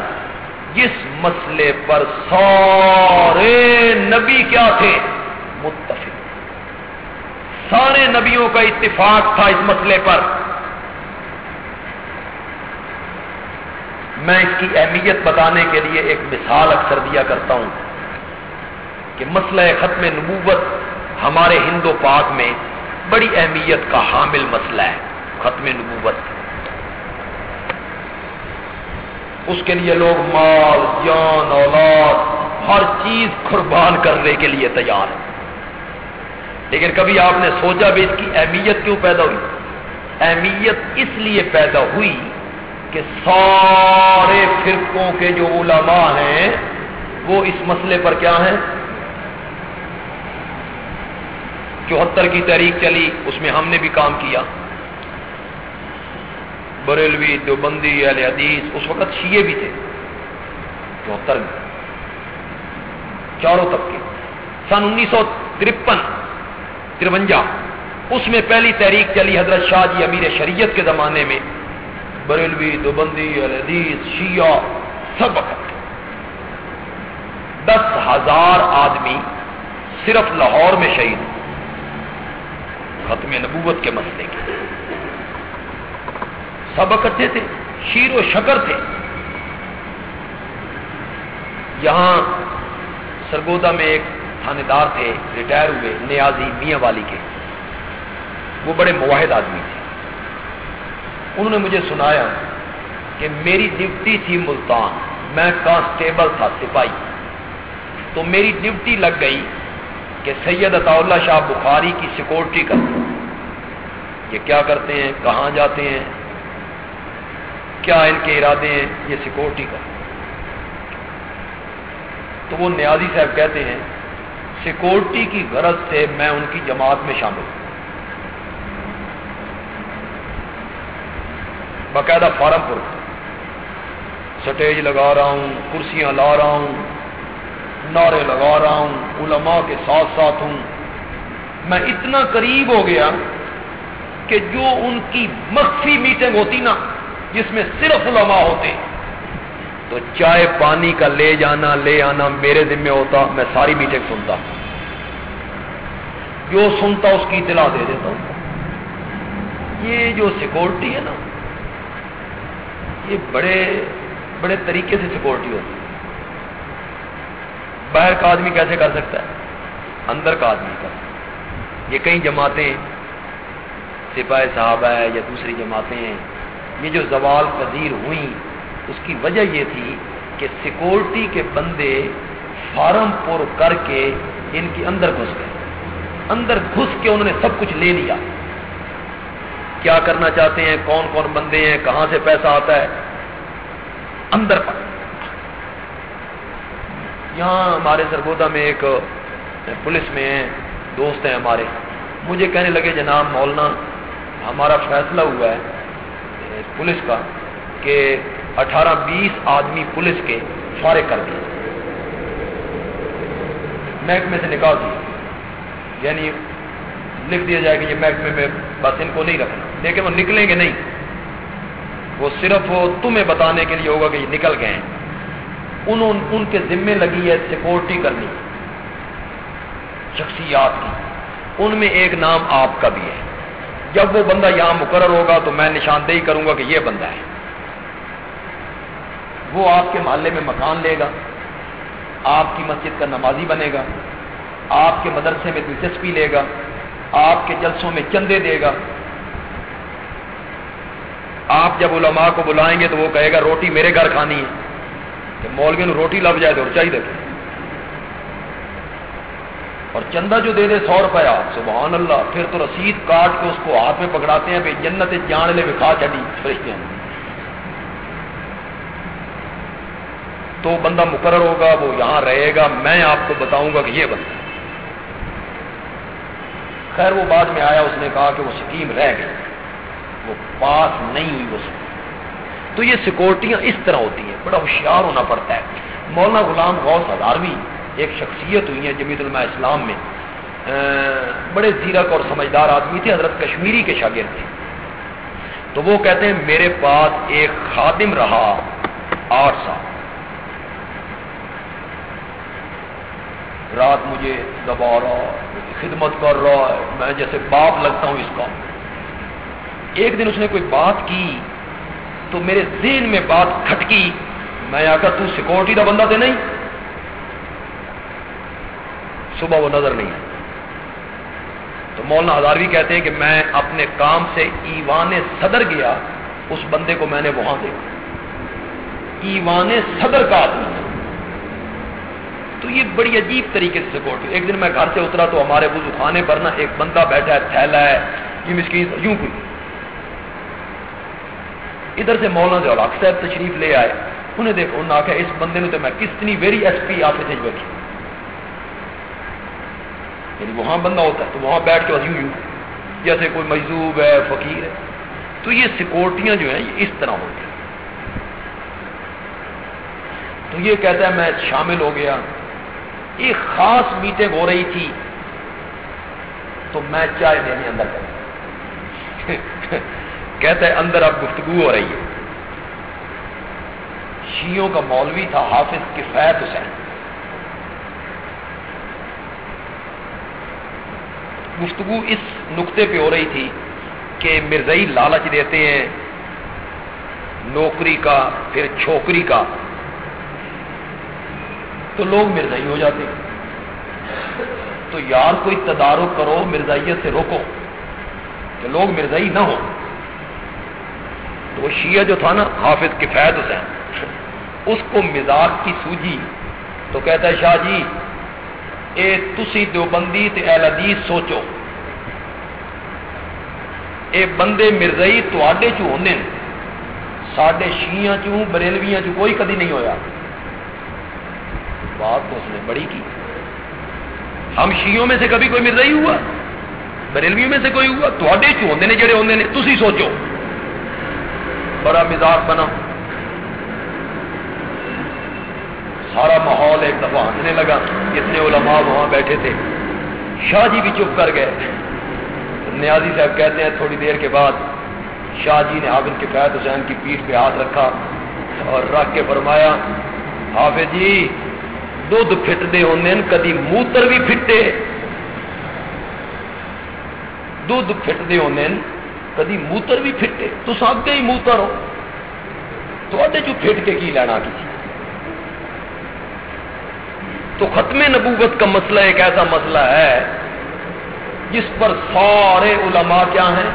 جس مسئلے پر سارے نبی کیا تھے؟ متفق۔ سارے نبیوں کا اتفاق تھا اس مسئلے پر۔ میں اس کی اہمیت بتانے کے لیے ایک مثال اکثر دیا کرتا ہوں کہ مسئلہ ختم نبوت ہمارے ہندو پاک میں بڑی اہمیت کا حامل مسئلہ ہے، ختم نبوت۔ اس کے لیے لوگ مال، جان، اولاد، ہر چیز قربان کرنے کے لیے تیار ہیں۔ لیکن کبھی آپ نے سوچا بھی اس کی اہمیت کیوں پیدا ہوئی؟ اہمیت اس لیے پیدا ہوئی کہ سارے فرقوں کے جو علماء ہیں، وہ اس مسئلے پر کیا ہیں؟ چوہتر کی تحریک چلی، اس میں ہم نے بھی کام کیا۔ بریلوی دیوبندی اہل حدیث اس وقت شیعہ بھی تھے۔ چوہتر۔ میں چاروں طبقے۔ سن انیس سو ترپن، ترونجا۔ اس میں پہلی تحریک چلی حضرت شاہ جی امیر شریعت کے زمانے میں۔ بریلوی دیوبندی اہل حدیث شیعہ، سب دس ہزار آدمی صرف لاہور میں شہید ختم نبوت کے مسئلے کے سب اکٹھے تھے، شیر و شکر تھے۔ یہاں سرگودا میں ایک تھانے دار تھے، ریٹائر ہوئے، نیازی میاں والی کے۔ وہ بڑے مواحد آدمی تھے۔ انہوں نے مجھے سنایا کہ میری ڈیوٹی تھی ملتان، میں کانسٹیبل تھا، سپاہی۔ تو میری ڈیوٹی لگ گئی کہ سید عطا اللہ شاہ بخاری کی سیکورٹی کرتے یہ کیا کرتے ہیں؟ کہاں جاتے ہیں؟ کیا ان کے ارادے ہیں؟ یہ سیکورٹی کا۔ تو وہ نیازی صاحب کہتے ہیں، سیکورٹی کی غرض سے میں ان کی جماعت میں شامل ہوں۔ باقاعدہ فارم پر سٹیج لگا رہا ہوں، کرسیاں لا رہا ہوں، نعرے لگا رہا ہوں، علماء کے ساتھ ساتھ ہوں۔ میں اتنا قریب ہو گیا کہ جو ان کی مخفی میٹنگ ہوتی نا، جس میں صرف علماء ہوتے، تو چائے پانی کا لے جانا، لے آنا میرے ذمہ ہوتا، میں ساری میٹنگ سنتا۔ جو سنتا اس کی اطلاع دے دیتا ہوں۔ یہ جو سیکورٹی ہے نا یہ بڑے بڑے طریقے سے سیکورٹی ہوتی ہے۔ باہر کا آدمی کیسے کر سکتا ہے؟ اندر کا آدمی کا یہ کئی جماعتیں سپاہی صاحب ہے یا دوسری جماعتیں ہیں۔ یہ جو زوال پذیر ہوئیں، اس کی وجہ یہ تھی کہ سیکورٹی کے بندے فارم پر کر کے ان کے اندر گھس گئے۔ اندر گھس کے انہوں نے سب کچھ لے لیا۔ کیا کرنا چاہتے ہیں؟ کون کون بندے ہیں؟ کہاں سے پیسہ آتا ہے؟ اندر پر۔ یہاں ہمارے سرگودا میں ایک پولیس میں دوست ہیں ہمارے۔ مجھے کہنے لگے، جناب مولانا، ہمارا فیصلہ ہوا ہے پولیس کا کہ اٹھارہ بیس آدمی پولیس کے فارغ کر دیے محکمے سے نکال دیے یعنی لکھ دیا جائے کہ یہ محکمے میں بس ان کو نہیں رکھنا۔ لیکن وہ نکلیں گے نہیں۔ وہ صرف وہ تمہیں بتانے کے لیے ہوگا کہ یہ نکل گئے ہیں۔ انہوں ان کے ذمے لگی ہے سیکورٹی کرنی۔ شخصیات کی۔ ان میں ایک نام آپ کا بھی ہے۔ جب وہ بندہ یہاں مقرر ہوگا تو میں نشاندہی کروں گا کہ یہ بندہ ہے۔ وہ آپ کے محلے میں مکان لے گا۔ آپ کی مسجد کا نمازی بنے گا۔ آپ کے مدرسے میں دلچسپی لے گا۔ آپ کے جلسوں میں چندے دے گا۔ آپ جب علماء کو بلائیں گے تو وہ کہے گا، روٹی میرے گھر کھانی ہے۔ کہ مولوی نے روٹی لب جائے تو چاہیے اور چندہ جو دے دے سو روپیہ سبحان اللہ۔ پھر تو رسید کاٹ کے اس کو ہاتھ میں پکڑاتے ہیں بھائی جنت جان لے بکھا چڑی فرشتے ہیں تو بندہ مقرر ہوگا، وہ یہاں رہے گا۔ میں آپ کو بتاؤں گا کہ یہ بندہ۔ خیر وہ بعد میں آیا، اس نے کہا کہ وہ سکیم رہ گئی۔ وہ پاس نہیں ہوئی وہ سکیم۔ تو یہ سیکورٹیاں اس طرح ہوتی ہیں، بڑا ہوشیار ہونا پڑتا ہے۔ مولانا غلام غوث ہزاروی ایک شخصیت ہوئی ہے جمیت علماء اسلام میں۔ بڑے زیرک اور سمجھدار آدمی تھے، حضرت کشمیری کے شاگرد تھے۔ تو وہ کہتے ہیں، میرے پاس ایک خادم رہا، آٹھ سال۔ رات مجھے دبا رہا خدمت کر رہا ہے۔ میں جیسے باپ لگتا ہوں اس کا۔ ایک دن اس نے کوئی بات کی تو میرے ذہن میں بات کھٹکی۔ میں آ کر تو سیکورٹی کا بندہ تھے نہیں۔ صبح وہ نظر نہیں آئی۔ تو مولانا ہزاروی کہتے ہیں کہ میں اپنے کام سے ایوان صدر گیا۔ اس بندے کو میں نے وہاں دیکھا۔ ایوان صدر کا آدمی۔ تو یہ بڑی عجیب طریقے سے سیکورٹی ایک دن میں گھر سے اترا تو ہمارے وضو خانے پر نا ایک بندہ بیٹھا ہے، تھیلا ہے۔ یہ مسکین یوں کوئی ادھر سے مولانا جو صاحب تشریف لے آئے۔ انہیں دیکھو، انہوں نے آخیا اس بندے نے تو میں کتنی ویری ایس پی آفس بیٹھی یعنی وہاں بندہ ہوتا ہے، تو وہاں بیٹھ کے یوں یوں۔ جیسے کوئی مجذوب ہے، فقیر ہے۔ تو یہ سیکورٹیاں جو ہیں، یہ اس طرح ہوتی ہیں۔ تو یہ کہتا ہے، میں شامل ہو گیا۔ ایک خاص میٹنگ ہو رہی تھی۔ تو میں چائے دینے اندر گیا۔ کہتا ہے، اندر اب گفتگو ہو رہی ہے۔ شیوں کا مولوی تھا حافظ کفیت حسین۔ گفتگو اس نقطے پہ ہو رہی تھی کہ مرزئی لالچ دیتے ہیں نوکری کا، پھر چھوکری کا۔ تو لوگ مرزائی ہو جاتے تو یار کوئی تدارک کرو، مرزائیت سے روکو۔ کہ لوگ مرزائی نہ ہو تو وہ شیعہ جو تھا نا، حافظ کفایت حسین، اس کو مزاج کی سوجی تو کہتا ہے، شاہ جی اے تسی دیوبندی تے اہل حدیث سوچو۔ اے بندے مرزئی تے چ ہونے سڈے شیاں چوں، بریلویاں چ کوئی کدی نہیں ہویا۔ بات تو اس نے بڑی کی۔ ہم شیوں میں سے کبھی کوئی مرزئی ہوا؟ بریلویوں میں سے کوئی ہوا؟ تے چ ہوندے نے جڑے ہوندے نے، تسی سوچو۔ بڑا مزاج بنا۔ سارا ماحول ایک دفعہ ہنسنے لگا کتنے علماء وہاں بیٹھے تھے۔ شاہ جی بھی چپ کر گئے۔ نیازی صاحب کہتے ہیں، تھوڑی دیر کے بعد شاہ جی نے حافظ کے فیض حسین کی پیٹ پہ ہاتھ رکھا اور رکھ کے فرمایا، حافظ جی دھد فٹتے ہونے کدی موتر بھی فٹے دھد فٹتے ہونے کدی موتر بھی فٹے تو سب ہی موتر ہو تو فٹ کے کی لینا کسی تو ختم نبوت کا مسئلہ ایک ایسا مسئلہ ہے جس پر سارے علماء کیا ہیں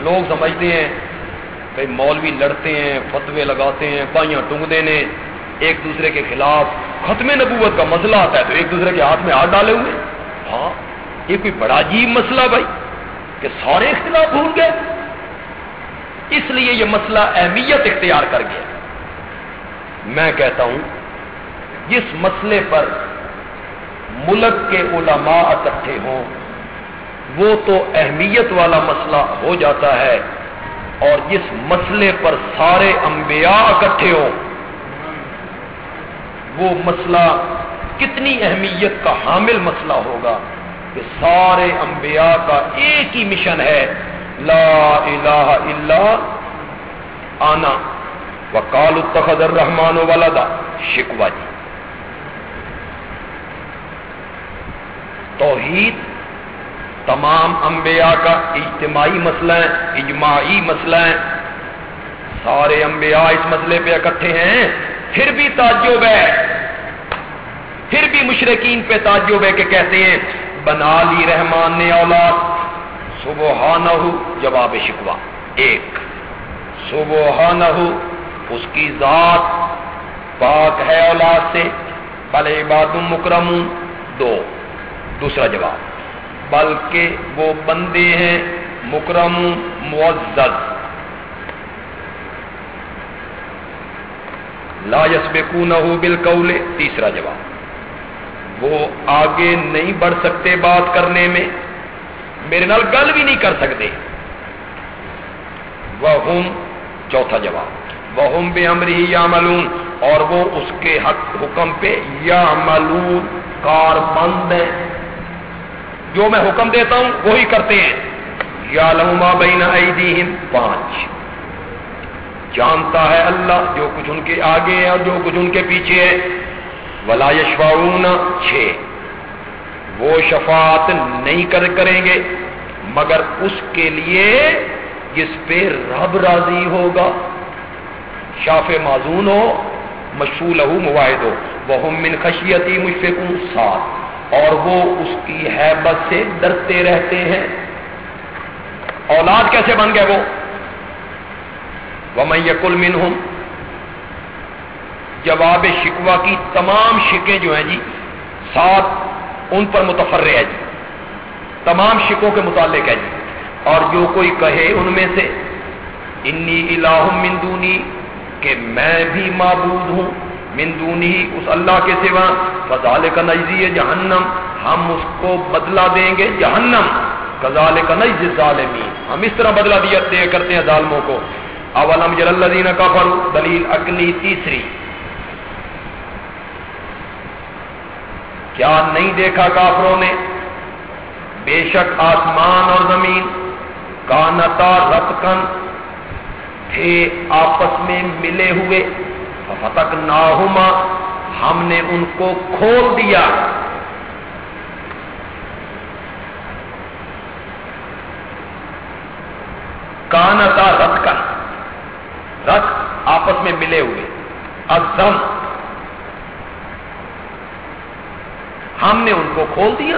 لوگ سمجھتے ہیں کہ مولوی لڑتے ہیں فتوے لگاتے ہیں پائیاں ٹونگتے ہیں ایک دوسرے کے خلاف ختم نبوت کا مسئلہ آتا ہے تو ایک دوسرے کے ہاتھ میں ہاتھ ڈالے ہوئے. ہاں یہ کوئی بڑا عجیب مسئلہ بھائی کہ سارے اختلاف بھول گئے. اس لیے یہ مسئلہ اہمیت اختیار کر گیا. میں کہتا ہوں، جس مسئلے پر ملک کے علماء اکٹھے ہوں، وہ تو اہمیت والا مسئلہ ہو جاتا ہے اور جس مسئلے پر سارے انبیاء اکٹھے ہوں وہ مسئلہ کتنی اہمیت کا حامل مسئلہ ہوگا کہ سارے انبیاء کا ایک ہی مشن ہے، لا الہ الا آنا وکال التخذ الرحمان والدہ شکوا جی۔ توحید تمام انبیاء کا اجتماعی مسئلہ ہے، اجماعی مسئلہ ہے۔ سارے انبیاء اس مسئلے پہ اکٹھے ہیں۔ پھر بھی تعجب ہے۔ پھر بھی مشرقین پہ تعجب ہے کہ کہتے ہیں، بنا لی رحمان نے اولاد۔ سبحانہ جواب شکوا ایک۔ سبحانہ اس کی ذات پاک ہے اولاد سے۔ بل عباد مکرم دو۔ دوسرا جواب۔ بلکہ وہ بندے ہیں مکرم معزز۔ لا یسبقونہ بالقول، تیسرا جواب۔ وہ آگے نہیں بڑھ سکتے بات کرنے میں، میرے نال گل بھی نہیں کر سکتے۔ وہ چوتھا جواب۔ وہ بے امری یا ملون اور وہ اس کے حق حکم پہ یا ملون کار بند ہے جو میں حکم دیتا ہوں، وہی کرتے ہیں۔ یا لما بین ایدیہم، پانچ۔ جانتا ہے اللہ جو کچھ ان کے آگے ہے اور جو کچھ ان کے پیچھے ہے۔ ولا یشفعون چھ۔ وہ شفاعت نہیں کر، کریں گے، مگر اس کے لیے جس پہ رب راضی ہوگا۔ شاف معذون ہو مشہور لہو مواحد ہو۔ وہ من خشیتی مشفقون ساتھ اور وہ اس کی حیبت سے ڈرتے رہتے ہیں۔ اولاد کیسے بن گئے وہ؟ میں یقل من ہوں جواب شکوا کی تمام شکیں جو ہیں جی سات ان پر متفر ہے جی تمام شکوں کے متعلق ہے جی اور جو کوئی کہے ان میں سے، انی الہ من دونی، کہ میں بھی معبود ہوں، من دونی، اس اللہ کے سوا فضال کا نجزی جہنم، ہم اس کو بدلا دیں گے جہنم کزال کا نجز ظالمی ہم اس طرح بدلا دیا کرتے ہیں ظالموں کو۔ اولم جل الذین کفروا؟ دلیل عقلی تیسری. کیا نہیں دیکھا کافروں نے؟ بے شک آسمان اور زمین، کانتا رتکن، تھے آپس میں ملے ہوئے فتک ناہما ہم نے ان کو کھول دیا۔ کانتا رتکن۔ آپس میں ملے ازم ہم نے ان کو کھول دیا۔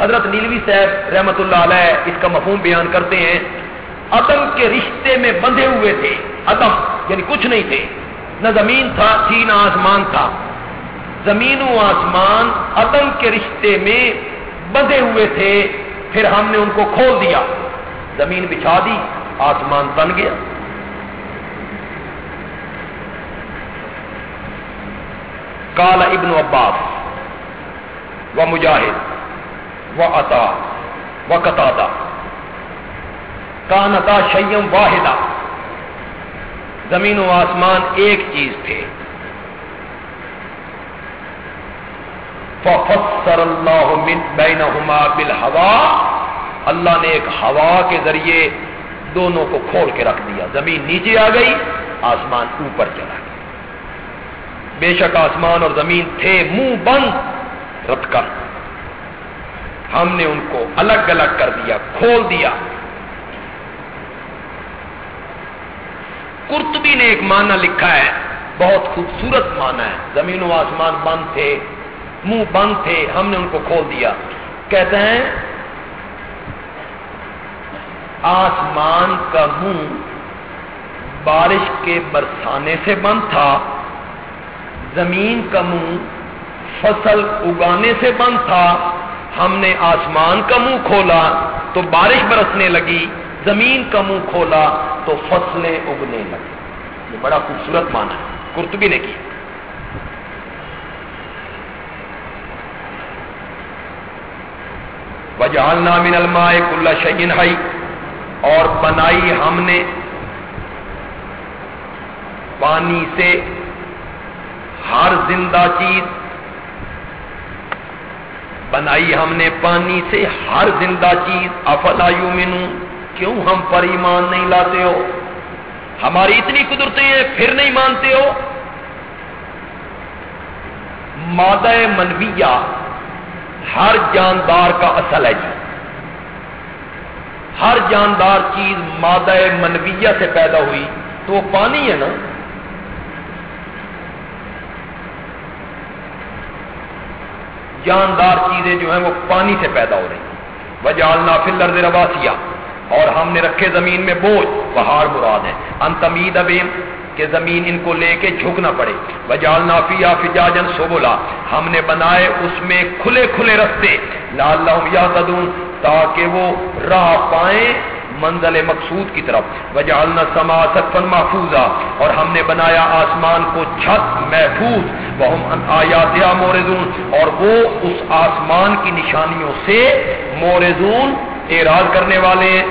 حضرت نیلوی صاحب رحمت اللہ علیہ اس کا مفہوم بیان کرتے ہیں۔ عدم کے رشتے میں بندھے ہوئے تھے۔ عدم یعنی کچھ نہیں تھے۔ نہ زمین تھا، تھی نہ آسمان تھا۔ زمین و آسمان عدم کے رشتے میں بندھے ہوئے تھے۔ پھر ہم نے ان کو کھول دیا۔ زمین بچھا دی، آسمان بن گیا۔ کالا ابن عباس، و مجاہد، و عطا، و قطع کانتا شیم واحدہ۔ زمین و آسمان ایک چیز تھے۔ ففسر اللہ من بینہما بالہوا اللہ نے ایک ہوا کے ذریعے دونوں کو کھول کے رکھ دیا۔ زمین نیچے آ گئی، آسمان اوپر چلا گیا۔ بے شک آسمان اور زمین تھے، منہ بند، رت کر۔ ہم نے ان کو الگ الگ کر دیا، کھول دیا۔ کرتبی نے ایک معنی لکھا ہے، بہت خوبصورت معنی ہے۔ زمین و آسمان بند تھے، منہ بند تھے، ہم نے ان کو کھول دیا۔ کہتے ہیں، آسمان کا منہ بارش کے برسانے سے بند تھا۔ زمین کا منہ فصل اگانے سے بند تھا۔ ہم نے آسمان کا منہ کھولا تو بارش برسنے لگی، زمین کا منہ کھولا تو فصلیں اگنے لگی یہ بڑا خوبصورت مانا ہے۔ کرتبی نے کی وجالنا من الماء کل شعین ہائی اور بنائی ہم نے پانی سے ہر زندہ چیز بنائی ہم نے پانی سے، ہر زندہ چیز، افلا یومنو کیوں ہم پر ایمان نہیں لاتے ہو؟ ہماری اتنی قدرتیں ہیں، پھر نہیں مانتے ہو؟ مادہ منویہ، ہر جاندار کا اصل ہے جی۔ ہر جاندار چیز مادہ منویہ سے پیدا ہوئی، تو وہ پانی ہے نا؟ جاندار چیزیں جو ہیں وہ پانی سے پیدا ہو رہی ہیں۔ وجالنا فلر رواسیا اور ہم نے رکھے زمین میں بوجھ پہاڑ مراد ہے۔ انتمید ابیم کہ زمین ان کو لے کے جھکنا پڑے۔ وجال نافیا فجاجن سوبولا ہم نے بنائے اس میں کھلے کھلے رستے۔ لال یا تاکہ وہ راہ پائیں۔ منزل مقصود کی طرف وجالنا سما سقفن محفوظہ اور ہم نے بنایا آسمان کو چھت محفوظ وہ آیات مورزون اور وہ اس آسمان کی نشانیوں سے مورزون اعراض کرنے والے۔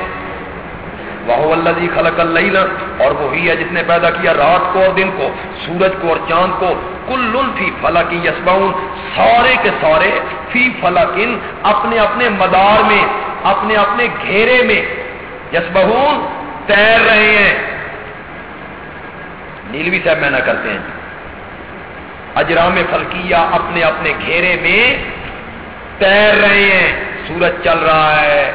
وہ اللہ خلق اللہ اور وہی ہے جس نے پیدا کیا رات کو اور دن کو، سورج کو اور چاند کو۔ کل فی فلک یسبون سارے کے سارے فی فلکن اپنے اپنے مدار میں، اپنے اپنے گھیرے میں۔ یسبہون تیر رہے ہیں۔ نیلوی صاحب میں نہ کرتے ہیں۔ اجرام فلکیہ اپنے اپنے گھیرے میں تیر رہے ہیں۔ سورج چل رہا ہے،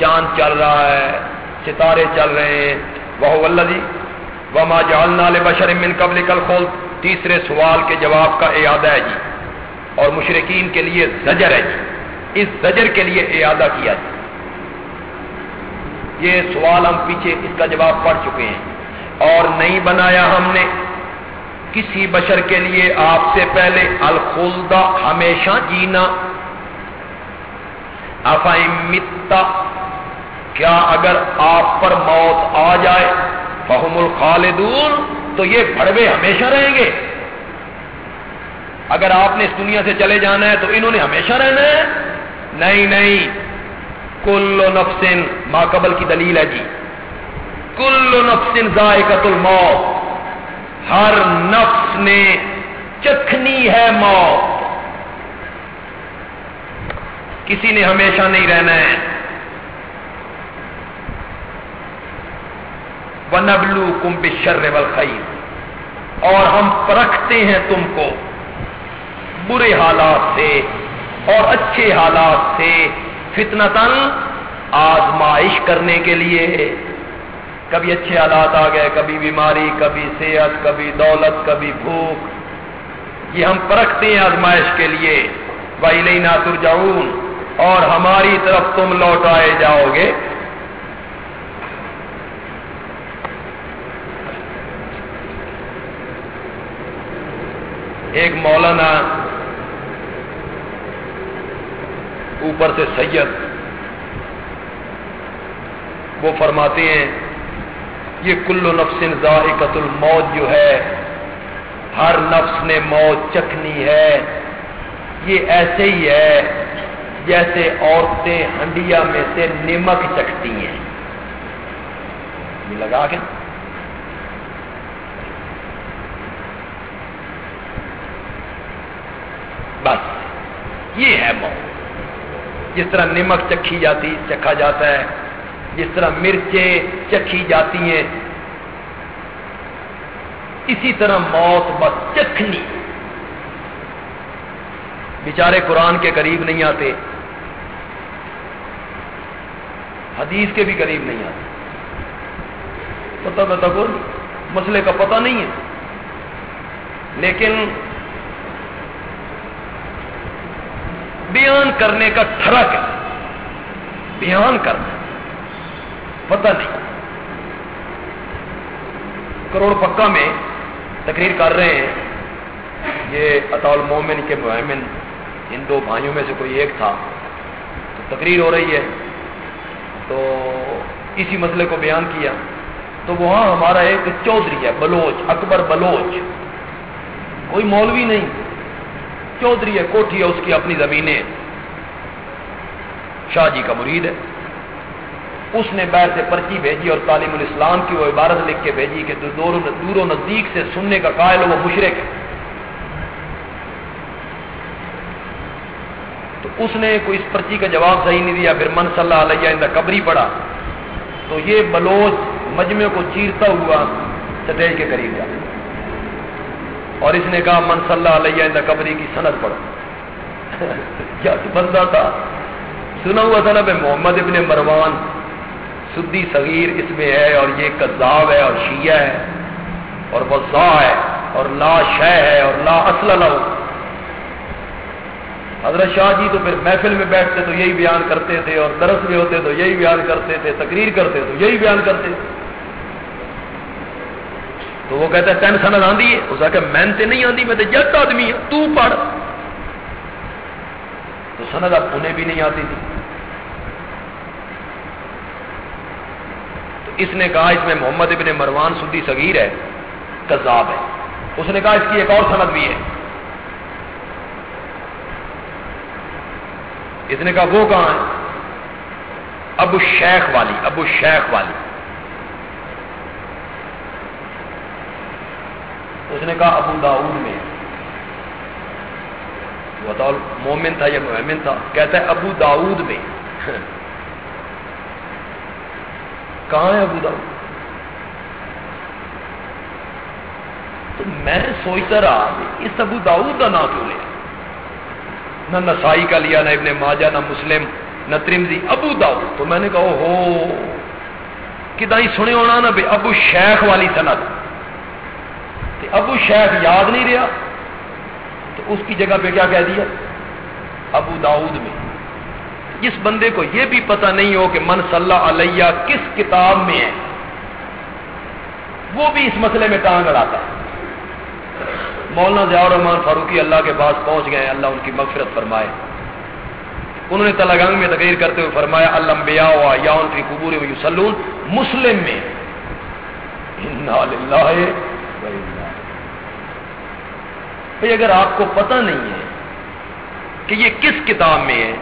چاند چل رہا ہے، ستارے چل رہے ہیں۔ وہ ولدی وما جالنا بشر من قبل کل کھول تیسرے سوال کے جواب کا اعادہ ہے جی۔ اور مشرقین کے لیے زجر ہے جی۔ اس زجر کے لیے اعادہ کیا جی۔ یہ سوال ہم پیچھے اس کا جواب پڑھ چکے ہیں۔ اور نہیں بنایا ہم نے۔ کسی بشر کے لیے آپ سے پہلے الخلدہ ہمیشہ جینا۔ افا کیا اگر آپ پر موت آ جائے فہم الخالدون تو یہ بڑوے ہمیشہ رہیں گے۔ اگر آپ نے اس دنیا سے چلے جانا ہے تو انہوں نے ہمیشہ رہنا ہے۔ نہیں نہیں۔ کل نفسن ماں قبل کی دلیل ہے جی۔ کل نفسن ذائقت الموت۔ ہر نفس نے چکھنی ہے موت۔ کسی نے ہمیشہ نہیں رہنا ہے۔ ونبلو کم بشر والخیر اور ہم پرکھتے ہیں تم کو۔ برے حالات سے اور اچھے حالات سے۔ فتنتن آزمائش کرنے کے لیے۔ کبھی اچھے حالات آ گئے، کبھی بیماری، کبھی صحت، کبھی دولت، کبھی بھوک۔ یہ ہم پرکھتے ہیں آزمائش کے لیے۔ بھائی نہیں نہ تر اور ہماری طرف تم لوٹائے جاؤ گے۔ ایک مولانا اوپر سے سید وہ فرماتے ہیں، یہ کل نفس ذائقت الموت جو ہے، ہر نفس نے موت چکھنی ہے۔ یہ ایسے ہی ہے جیسے عورتیں ہنڈیا میں سے نمک چکھتی ہیں۔ یہ لگا کے۔ بس، یہ ہے موت۔ جس طرح نمک چکھی جاتی، چکھا جاتا ہے، جس طرح مرچیں چکھی جاتی ہیں۔ اسی طرح موت بس چکھنی۔ بیچارے قرآن کے قریب نہیں آتے۔ حدیث کے بھی قریب نہیں آتے۔ پتہ بتا مسئلے کا پتہ نہیں ہے۔ لیکن بیان کرنے کا ٹھرک ہے۔ بیان کرنا پتہ نہیں۔ کروڑ پکا میں تقریر کر رہے ہیں۔ یہ اطول مومن کے مہمن ان دو بھائیوں میں سے کوئی ایک تھا۔ تو تقریر ہو رہی ہے۔ تو اسی مسئلے کو بیان کیا۔ تو وہاں ہمارا ایک چودھری ہے، بلوچ، اکبر بلوچ۔ کوئی مولوی نہیں۔ چودھری ہے، کوٹھی ہے، اس کی اپنی زمینیں شاہ جی کا مرید ہے۔ اس نے بیر سے پرچی بھیجی اور تعلیم الاسلام کی وہ عبارت لکھ کے بھیجی کہ دور و نزدیک سے سننے کا قائل وہ مشرق ہے۔ تو اس نے کوئی اس پرچی کا جواب صحیح نہیں دیا، پھر من صلی اللہ علیہ اندر قبری پڑا۔ تو یہ بلوچ مجمع کو چیرتا ہوا سٹیج کے قریب جا۔ اور اس نے کہا، من صلی اللہ علیہ اندر قبری کی صنعت پڑھو. کیا بندہ تھا۔ سنا ہوا تھا نا بھائی، محمد ابن مروان سدی صغیر اس میں ہے اور یہ کذاب ہے اور شیعہ ہے اور وزا ہے اور لا شہ ہے اور لا اصل لو حضرت شاہ جی تو پھر محفل میں بیٹھتے تو یہی بیان کرتے تھے اور درس میں ہوتے تو یہی بیان کرتے تھے، تقریر کرتے تو یہی بیان کرتے تھے۔ تو وہ کہتا ہے تین سند آندی ہے۔ اس کہ میں تے نہیں آندی، میں تو جٹ آدمی ہوں، تو پڑھ۔ تو سند اب انہیں بھی نہیں آتی تھی۔ تو اس نے کہا، اس میں محمد ابن مروان سدی صغیر ہے، کذاب ہے۔ اس نے کہا، اس کی ایک اور سند بھی ہے۔ اس نے کہا، وہ کہاں ہے؟ ابو شیخ والی، ابو شیخ والی۔ اس نے کہا ابو داؤد میں۔ بتاؤ مومن تھا یا مومن تھا، کہتا ہے ابو داؤد میں۔ کہاں ہے ابو داؤد؟ تو میں سوچتا رہا اس ابو داؤد کا نام کیوں لیا؟ نہ نسائی کا لیا، نہ ابن ماجہ، نہ مسلم، نہ ترمزی ابو داؤد۔ تو میں نے کہا ہو کدا ہی سنے ہونا نا ابو شیخ والی صنعت ابو شیخ یاد نہیں رہا، تو اس کی جگہ پہ کیا کہہ دیا؟ ابو داؤد میں۔ جس بندے کو یہ بھی پتہ نہیں ہو کہ من صلی اللہ علیہ کس کتاب میں ہے، وہ بھی اس مسئلے میں ٹانگ اڑاتا۔ ہے مولانا ضیاء الرحمان فاروقی اللہ کے پاس پہنچ گئے، اللہ ان کی مغفرت فرمائے۔ انہوں نے تلگنگ میں تقریر کرتے ہوئے فرمایا المبیا یا ان کی قبور مسلم میں۔ بھائی اگر آپ کو پتہ نہیں ہے کہ یہ کس کتاب میں ہے،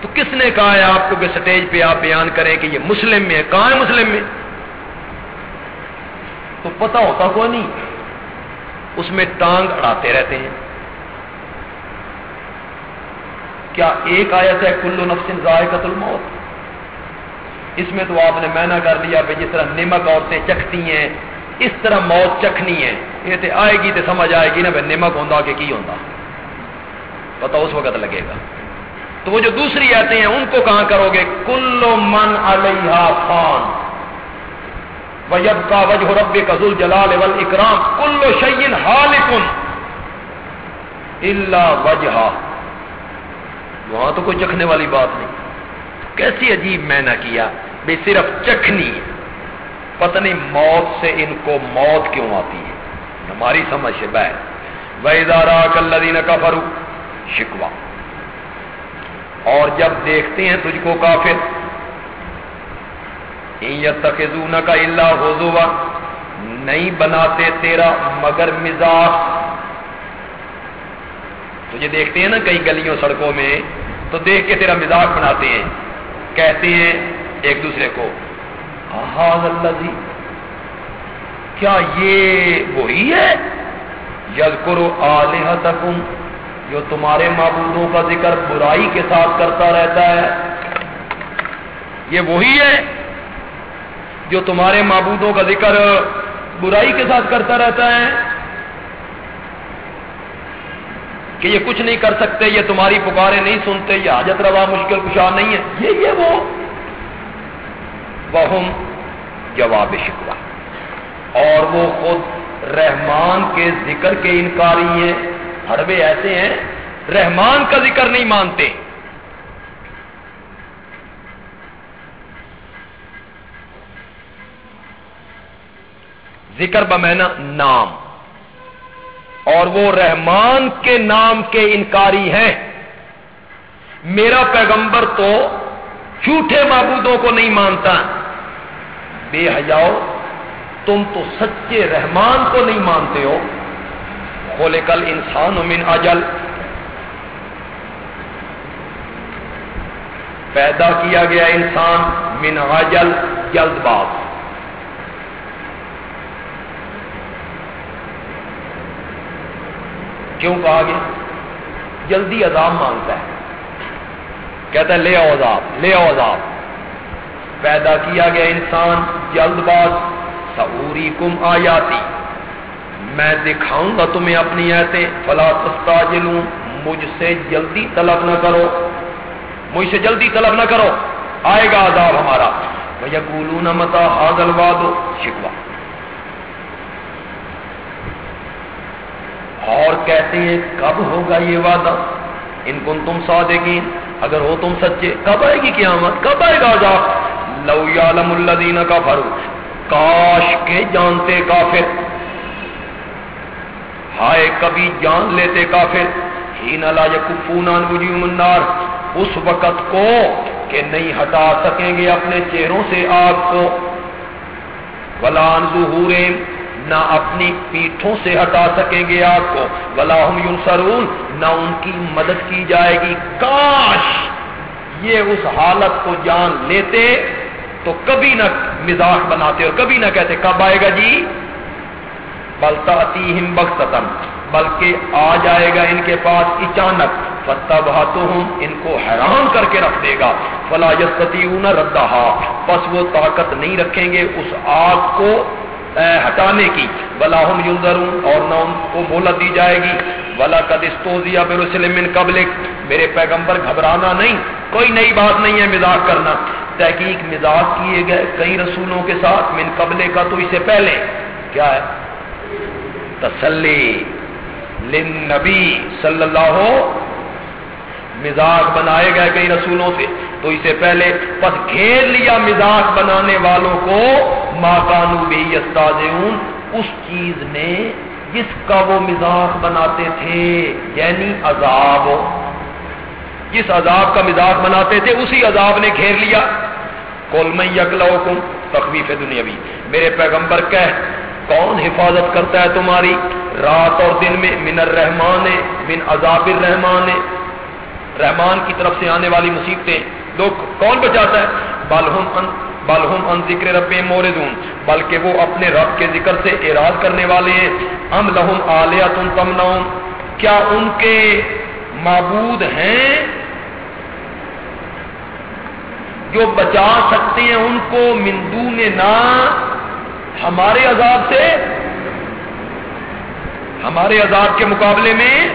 تو کس نے کہا ہے آپ کو کہ سٹیج پہ آپ بیان کریں کہ یہ مسلم میں ہے؟ کہاں ہے مسلم میں؟ تو پتہ ہوتا کوئی نہیں۔ اس میں ٹانگ اڑاتے رہتے ہیں۔ کیا ایک آیت ہے، کلو نفسن ذائقہ قتل موت اس میں تو آپ نے مینا کر لیا بھائی جس طرح نمک عورتیں چکھتی ہیں، اس طرح موت چکھنی ہے۔ یہ تے آئے گی تے سمجھ آئے گی نا بھائی نمک ہوں کہ کی ہوں پتا اس وقت لگے گا۔ تو وہ جو دوسری آتے ہیں، ان کو کہاں کرو گے؟ کلو من علیہ خان۔ وجب کا وجہ رب کزل جلال اکرام کلو شعین حالکن اللہ وجہ وہاں تو کوئی چکھنے والی بات نہیں۔ کیسی عجیب میں نہ کیا۔ بے صرف چکھنی۔ پتہ نہیں موت سے ان کو موت کیوں آتی ہے۔ ہماری سمجھ سے بہ ویدارا کلین کا شکوا اور جب دیکھتے ہیں تجھ کو کافر تخذون کا اللہ نہیں بناتے تیرا مگر مزاج۔ تجھے دیکھتے ہیں نا کئی گلیوں سڑکوں میں، تو دیکھ کے تیرا مزاج بناتے ہیں۔ کہتے ہیں ایک دوسرے کو اللہ کیا یہ وہی ہے؟ یز کرو جو تمہارے معبودوں کا ذکر برائی کے ساتھ کرتا رہتا ہے۔ یہ وہی ہے جو تمہارے معبودوں کا ذکر برائی کے ساتھ کرتا رہتا ہے۔ کہ یہ کچھ نہیں کر سکتے، یہ تمہاری پکارے نہیں سنتے، یہ حاجت روا مشکل کشا نہیں ہے۔ یہ یہ وہ۔ بہم جواب شکوا اور وہ خود رحمان کے ذکر کے انکاری ہیں۔ ہڑبے ایسے ہیں، رحمان کا ذکر نہیں مانتے۔ ذکر بمینا نام۔ اور وہ رحمان کے نام کے انکاری ہیں۔ میرا پیغمبر تو جھوٹے معبودوں کو نہیں مانتا۔ بے حجاؤ تم تو سچے رحمان کو نہیں مانتے ہو۔ کھولے کل انسان من اجل۔ پیدا کیا گیا انسان من اجل، جلد باز کیوں کہا گیا؟ جلدی عذاب مانگتا ہے۔ کہتا ہے، لے آؤ عذاب، لے آؤ عذاب۔ پیدا کیا گیا انسان، جلد باز سعوری کم آیاتی میں دکھاؤں گا تمہیں اپنی ایسے فلا تستاجلوں مجھ سے جلدی طلب نہ کرو۔ مجھ سے جلدی طلب نہ کرو۔ آئے گا عذاب ہمارا۔ یقولون متا حاضل واد شکوا۔ اور کہتے ہیں، کب ہوگا یہ وعدہ؟ ان کو تم صادقین۔ اگر ہو تم سچے، کب آئے گی قیامت؟ کب آئے گا عذاب؟ لو یعلم الذین کفروا کاش کے جانتے کافر۔ ہائے کبھی جان لیتے کافر۔ ہی لا یکفون النار۔ اس وقت کو کہ نہیں ہٹا سکیں گے اپنے چہروں سے آگ کو۔ ولا عن ظہورہم، نہ اپنی پیٹھوں سے ہٹا سکیں گے آگ کو۔ ولاحم ینصرون، نہ ان کی مدد کی جائے گی۔ کاش یہ اس حالت کو جان لیتے تو کبھی نہ مزاح بناتے اور کبھی نہ کہتے، کب آئے گا جی؟ بلتا ہم بختن بلکہ آ جائے گا ان کے پاس اچانک فتح ان کو حیران کر کے رکھ دے گا۔ فلا یستی ردا بس وہ طاقت نہیں رکھیں گے، اس آگ کو ہٹانے کی۔ بلا ہم یونزرون اور نہ ان کو مہلت دی جائے گی۔ بلا کدستوزیا برسلم من قبل میرے پیغمبر گھبرانا نہیں۔ کوئی نئی بات نہیں ہے مزاق کرنا۔ تحقیق مزاق کیے گئے کئی رسولوں کے ساتھ من قبل کا تو اسے پہلے۔ کیا ہے؟ تسلی لنبی صلی اللہ مزاق بنائے گئے کئی رسولوں سے، تو اسے پہلے پس گھیر لیا مزاق بنانے والوں کو ماکانو بھی اس چیز نے جس کا وہ مزاق بناتے تھے یعنی عذاب۔ جس عذاب کا مزاق بناتے تھے، اسی عذاب نے گھیر لیا۔ کول میں یکلو کم تخویف دنیا بھی میرے پیغمبر کہ کون حفاظت کرتا ہے تمہاری؟ رات اور دن میں، من الرحمان من عذاب الرحمان رحمان کی طرف سے آنے والی مصیبتیں۔ لوگ کون بچاتا ہے؟ بالہم ان بالہم ان ذکر رب موردون۔ بلکہ وہ اپنے رب کے ذکر سے اعراض کرنے والے ہیں۔ ام لہم آلیات تمنعون۔ کیا ان کے معبود ہیں؟ جو بچا سکتے ہیں ان کو مندون نا۔ ہمارے عذاب سے، ہمارے عذاب کے مقابلے میں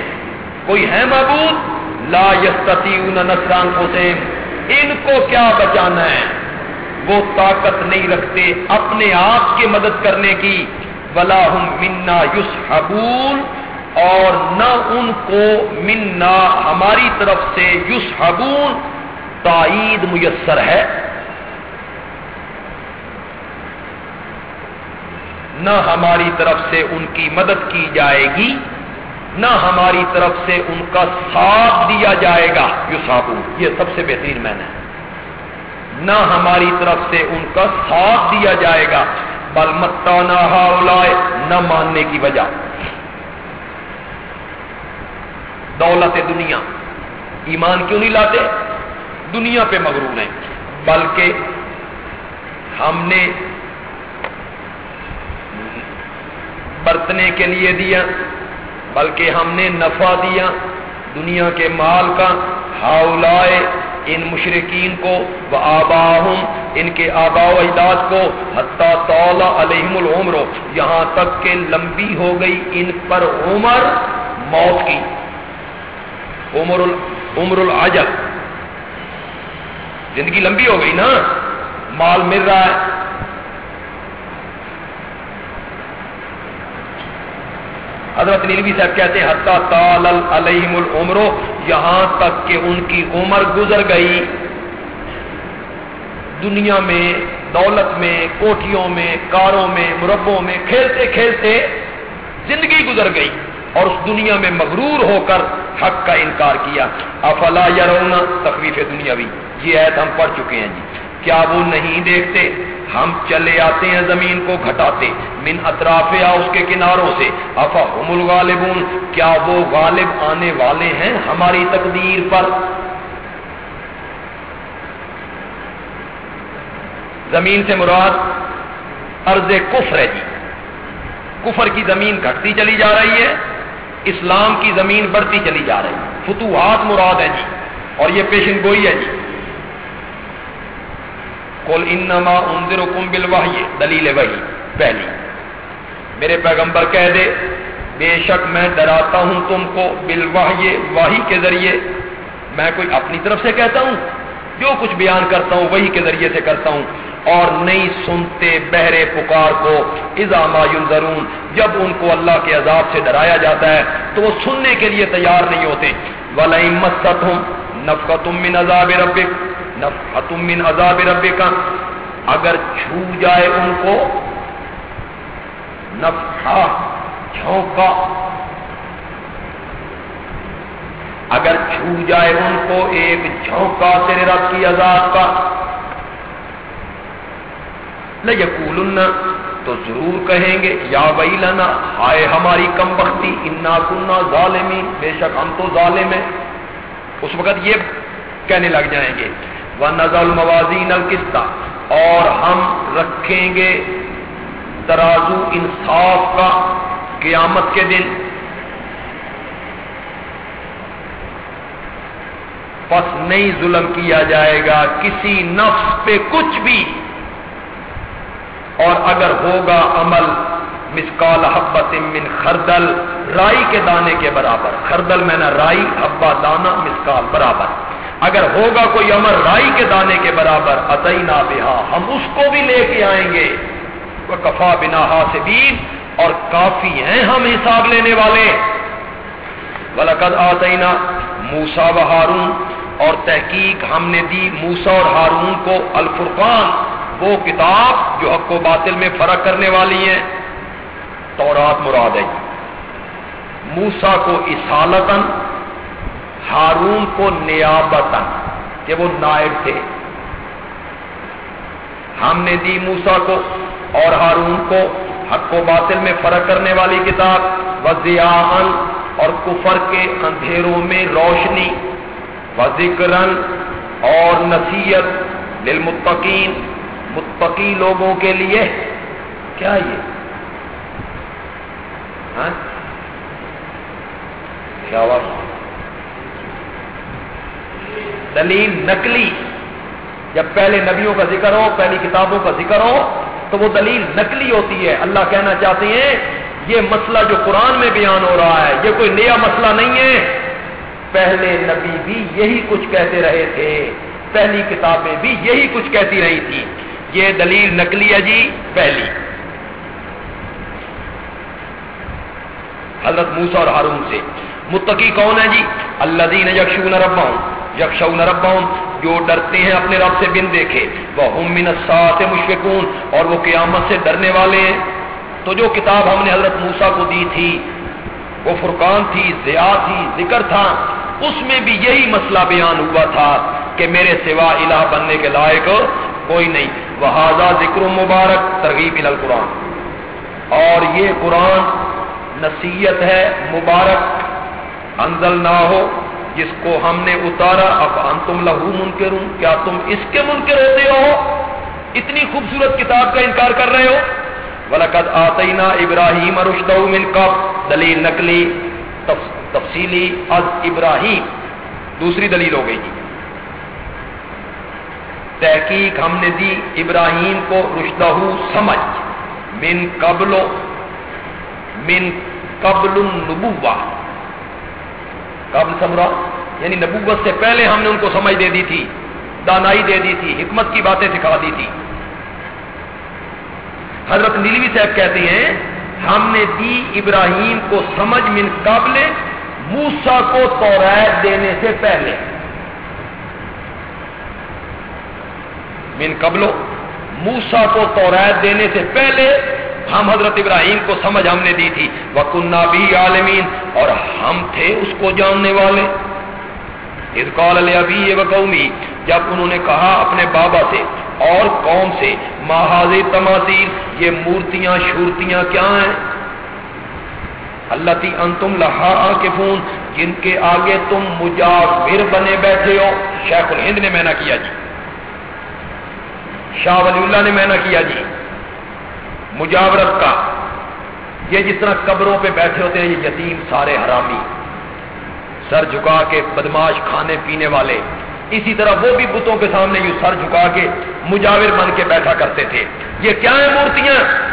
کوئی ہے معبود؟ لا یستطیعون نصران حسین ان کو کیا بچانا ہے؟ وہ طاقت نہیں رکھتے اپنے آپ کی مدد کرنے کی۔ ولا ہم منا یوس اور نہ ان کو منا ہماری طرف سے یوس تائید میسر ہے۔ نہ ہماری طرف سے ان کی مدد کی جائے گی۔ نہ ہماری طرف سے ان کا ساتھ دیا جائے گا۔ یو یہ سب سے بہترین میں نے نہ ہماری طرف سے ان کا ساتھ دیا جائے گا۔ بل متا نہ نہ ماننے کی وجہ۔ دولت دنیا، ایمان کیوں نہیں لاتے؟ دنیا پہ مغرور ہیں۔ بلکہ ہم نے برتنے کے لیے دیا۔ بلکہ ہم نے نفع دیا دنیا کے مال کا، ہاؤلائے، ان مشرقین کو وہ آبا ان کے آبا و اجداد کو، حتیٰ تولا علیہم العمر، یہاں تک کہ لمبی ہو گئی ان پر عمر موت کی۔ عمر عمر العجل۔ زندگی لمبی ہو گئی نا؟ مال مل رہا ہے۔ حضرت نیلوی صاحب کہتے ہیں، حتیٰ تال علیہم العمر، یہاں تک کہ ان کی عمر گزر گئی۔ دنیا میں، دولت میں کوٹھیوں میں، کاروں میں، مربوں میں، کھیلتے کھیلتے زندگی گزر گئی اور اس دنیا میں مغرور ہو کر حق کا انکار کیا۔ افلا یا تخویف دنیاوی؟ یہ ایت ہم پڑھ چکے ہیں جی۔ کیا وہ نہیں دیکھتے۔ ہم چلے آتے ہیں زمین کو گھٹاتے۔ من اطراف یا اس کے کناروں سے۔ افا الغالبون۔ کیا وہ غالب آنے والے ہیں ہماری تقدیر پر؟ زمین سے مراد ارض کفر ہے جی۔ کفر کی زمین گھٹتی چلی جا رہی ہے۔ اسلام کی زمین بڑھتی چلی جا رہی ہے۔ فتوحات مراد ہے جی۔ اور یہ پیشن گوئی ہے جی۔ کل انما انذر کم دلیل وحی، پہلی۔ میرے پیغمبر کہہ دے، بے شک میں ڈراتا ہوں تم کو بل واہی کے ذریعے۔ میں کوئی اپنی طرف سے کہتا ہوں، جو کچھ بیان کرتا ہوں وہی کے ذریعے سے کرتا ہوں۔ اور نہیں سنتے بہرے پکار کو ازاما ضرور جب ان کو اللہ کے عذاب سے ڈرایا جاتا ہے، تو وہ سننے کے لیے تیار نہیں ہوتے۔ مست ہوں نفقت من عذاب ربک نفقت من عذاب ربک اگر چھو جائے ان کو نفا جھونکا۔ اگر چھو جائے ان کو، ایک جھونکا تیرے رب کی عذاب کا۔ لَيَقُولُنَّ تو ضرور کہیں گے، یا وئی لنا ہائے ہماری کم بختی، انا کنہ ظالمی بے شک ہم تو ظالم ہیں۔ اس وقت یہ کہنے لگ جائیں گے نزل موازین القسطہ اور ہم رکھیں گے ترازو انصاف کا قیامت کے دن۔ پس نہیں ظلم کیا جائے گا کسی نفس پہ کچھ بھی۔ اور اگر ہوگا عمل مسکال حبت من خردل، رائی کے دانے کے برابر۔ خردل میں نہ رائی حبا دانا مسکال برابر۔ اگر ہوگا کوئی عمل رائی کے دانے کے برابر اتئی نہ بہا، ہم اس کو بھی لے کے آئیں گے۔ وہ کفا بنا حاصبین اور کافی ہیں ہم حساب لینے والے۔ ولقد آتینا موسا و ہارون اور تحقیق ہم نے دی موسا اور ہارون کو الفرقان، وہ کتاب جو حق و باطل میں فرق کرنے والی ہے تورات مراد ہے۔ موسا کو اسالتن ہارون کو نیابتن کہ وہ نائب تھے۔ ہم نے دی موسا کو اور ہارون کو حق و باطل میں فرق کرنے والی کتاب وزیان اور کفر کے اندھیروں میں روشنی و ذکرن اور نصیحت للمتقین۔ متقی لوگوں کے لیے کیا یہ؟ ہاں؟ کیا دلیل نقلی، جب پہلے نبیوں کا ذکر ہو، پہلی کتابوں کا ذکر ہو، تو وہ دلیل نقلی ہوتی ہے۔ اللہ کہنا چاہتے ہیں، یہ مسئلہ جو قرآن میں بیان ہو رہا ہے، یہ کوئی نیا مسئلہ نہیں ہے۔ پہلے نبی بھی یہی کچھ کہتے رہے تھے، پہلی کتابیں بھی یہی کچھ کہتی رہی تھی یہ دلیل نکلی ہے جی پہلی۔ حضرت موسا اور ہارون سے۔ متقی کون ہے جی؟ اللہ دین یکشون ربا یکشون ربا جو ڈرتے ہیں اپنے رب سے بن دیکھے وہ من سات مشفقون، اور وہ قیامت سے ڈرنے والے ہیں۔ تو جو کتاب ہم نے حضرت موسا کو دی تھی، وہ فرقان تھی، ضیاء تھی، ذکر تھا۔ اس میں بھی یہی مسئلہ بیان ہوا تھا کہ میرے سوا الہ بننے کے لائق کوئی نہیں۔ وہ ذکر مبارک ترغیب القرآن۔ اور یہ قرآن نصیحت ہے، مبارک انزل نہ ہو جس کو ہم نے اتارا، اب انتم لہو منکر کیا تم اس کے منکر ہوتے ہو؟ اتنی خوبصورت کتاب کا انکار کر رہے ہو؟ ولقد آتینا ابراہیم رشدہ من قبل، دلیل نقلی تفصیلی از ابراہیم۔ دوسری دلیل ہو گئی جی تحقیق ہم نے دی، ابراہیم کو رشدہ سمجھ، من قبل من قبل النبوہ۔ قبل سمرا یعنی نبوت سے پہلے ہم نے ان کو سمجھ دے دی تھی، دانائی دے دی تھی، حکمت کی باتیں سکھا دی تھی۔ حضرت نیلوی صاحب کہتے ہیں، ہم نے دی ابراہیم کو سمجھ من قابل موسا کو توریت دینے سے پہلے۔ من قبلو موسا کو توریت دینے سے پہلے ہم حضرت ابراہیم کو سمجھ ہم نے دی تھی۔ وہ بھی عالمین اور ہم تھے اس کو جاننے والے۔ ارکال ابھی قومی جب انہوں نے کہا اپنے بابا سے اور قوم سے محاذ تماثیر یہ مورتیاں، شورتیاں کیا ہیں؟ اللہ تی انتم لہا کے فون جن کے آگے تم مجاور بنے بیٹھے ہو۔ شیخ الہند نے مینا کیا جی۔ شاہ ولی اللہ نے مینا کیا جی۔ مجاورت کا۔ یہ جس طرح قبروں پہ بیٹھے ہوتے ہیں، یہ یتیم سارے حرامی۔ سر جھکا کے بدماش کھانے پینے والے۔ اسی طرح وہ بھی بتوں کے سامنے یوں سر جھکا کے مجاور بن کے بیٹھا کرتے تھے۔ یہ کیا ہیں مورتیاں؟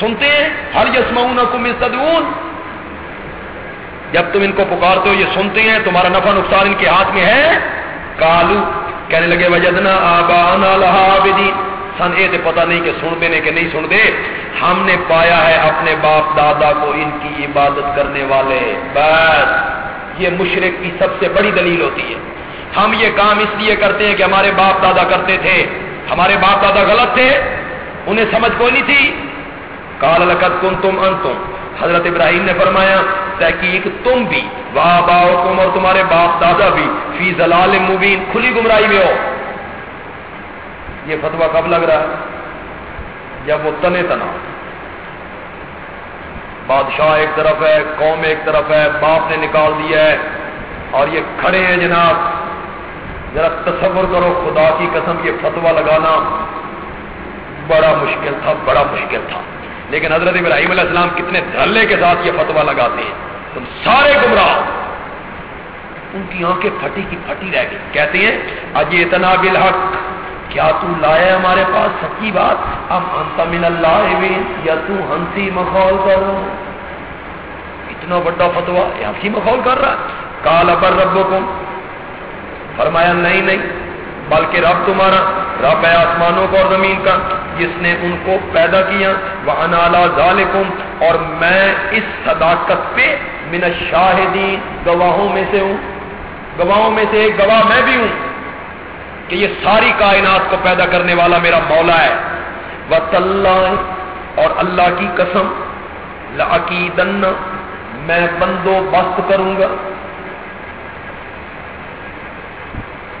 سنتے ہیں؟ ہر یسمعون کم صدون جب تم ان کو پکارتے ہو، یہ سنتے ہیں، تمہارا نفع نقصان ان کے ہاتھ میں ہے۔ کالو کہنے لگے، وجدنا آبانا لہا عابدین سن اے پتہ نہیں کہ سن دے کہ نہیں سن دے ہم نے پایا ہے اپنے باپ دادا کو ان کی عبادت کرنے والے۔ بس، یہ مشرق کی سب سے بڑی دلیل ہوتی ہے۔ ہم یہ کام اس لیے کرتے ہیں کہ ہمارے باپ دادا کرتے تھے۔ ہمارے باپ دادا غلط تھے۔ انہیں سمجھ کوئی نہیں تھی۔ کال لقت کن تم ان تم حضرت ابراہیم نے فرمایا، تحقیق تم بھی واہ باؤ تم اور تمہارے باپ دادا بھی، فی زلال مبین، کھلی گمراہی میں ہو۔ یہ فتوا کب لگ رہا ہے؟ جب وہ تنے تنا۔ بادشاہ ایک طرف ہے، قوم ایک طرف ہے، باپ نے نکال دیا ہے۔ اور یہ کھڑے ہیں جناب۔ ذرا تصور کرو، خدا کی قسم یہ فتوا لگانا بڑا مشکل تھا، بڑا مشکل تھا۔ لیکن حضرت ابراہیم علیہ السلام کتنے دھلے کے ساتھ یہ فتوا لگاتے ہیں۔ تم سارے گمراہ۔ ان کی آنکھیں پھٹی کی پھٹی رہ گئی۔ کہتے ہیں اج اتنا بالحق۔ کیا تو لائے ہمارے پاس سچی بات؟ ہم انت من اللہ یا تو ہنسی مخول کرو۔ اتنا بڑا فتوا یہ ہنسی مخول کر رہا کال ابر ربو کو فرمایا، نہیں نہیں، بلکہ رب تمہارا، رب ہے آسمانوں کا اور زمین کا، جس نے ان کو پیدا کیا۔ وہ انالا ظالکم اور میں اس صداقت پہ من شاہدین گواہوں میں سے ہوں۔ گواہوں میں سے ایک گواہ میں بھی ہوں۔ کہ یہ ساری کائنات کو پیدا کرنے والا میرا مولا ہے۔ وہ اور اللہ کی قسم لعقیدن میں بندوبست کروں گا۔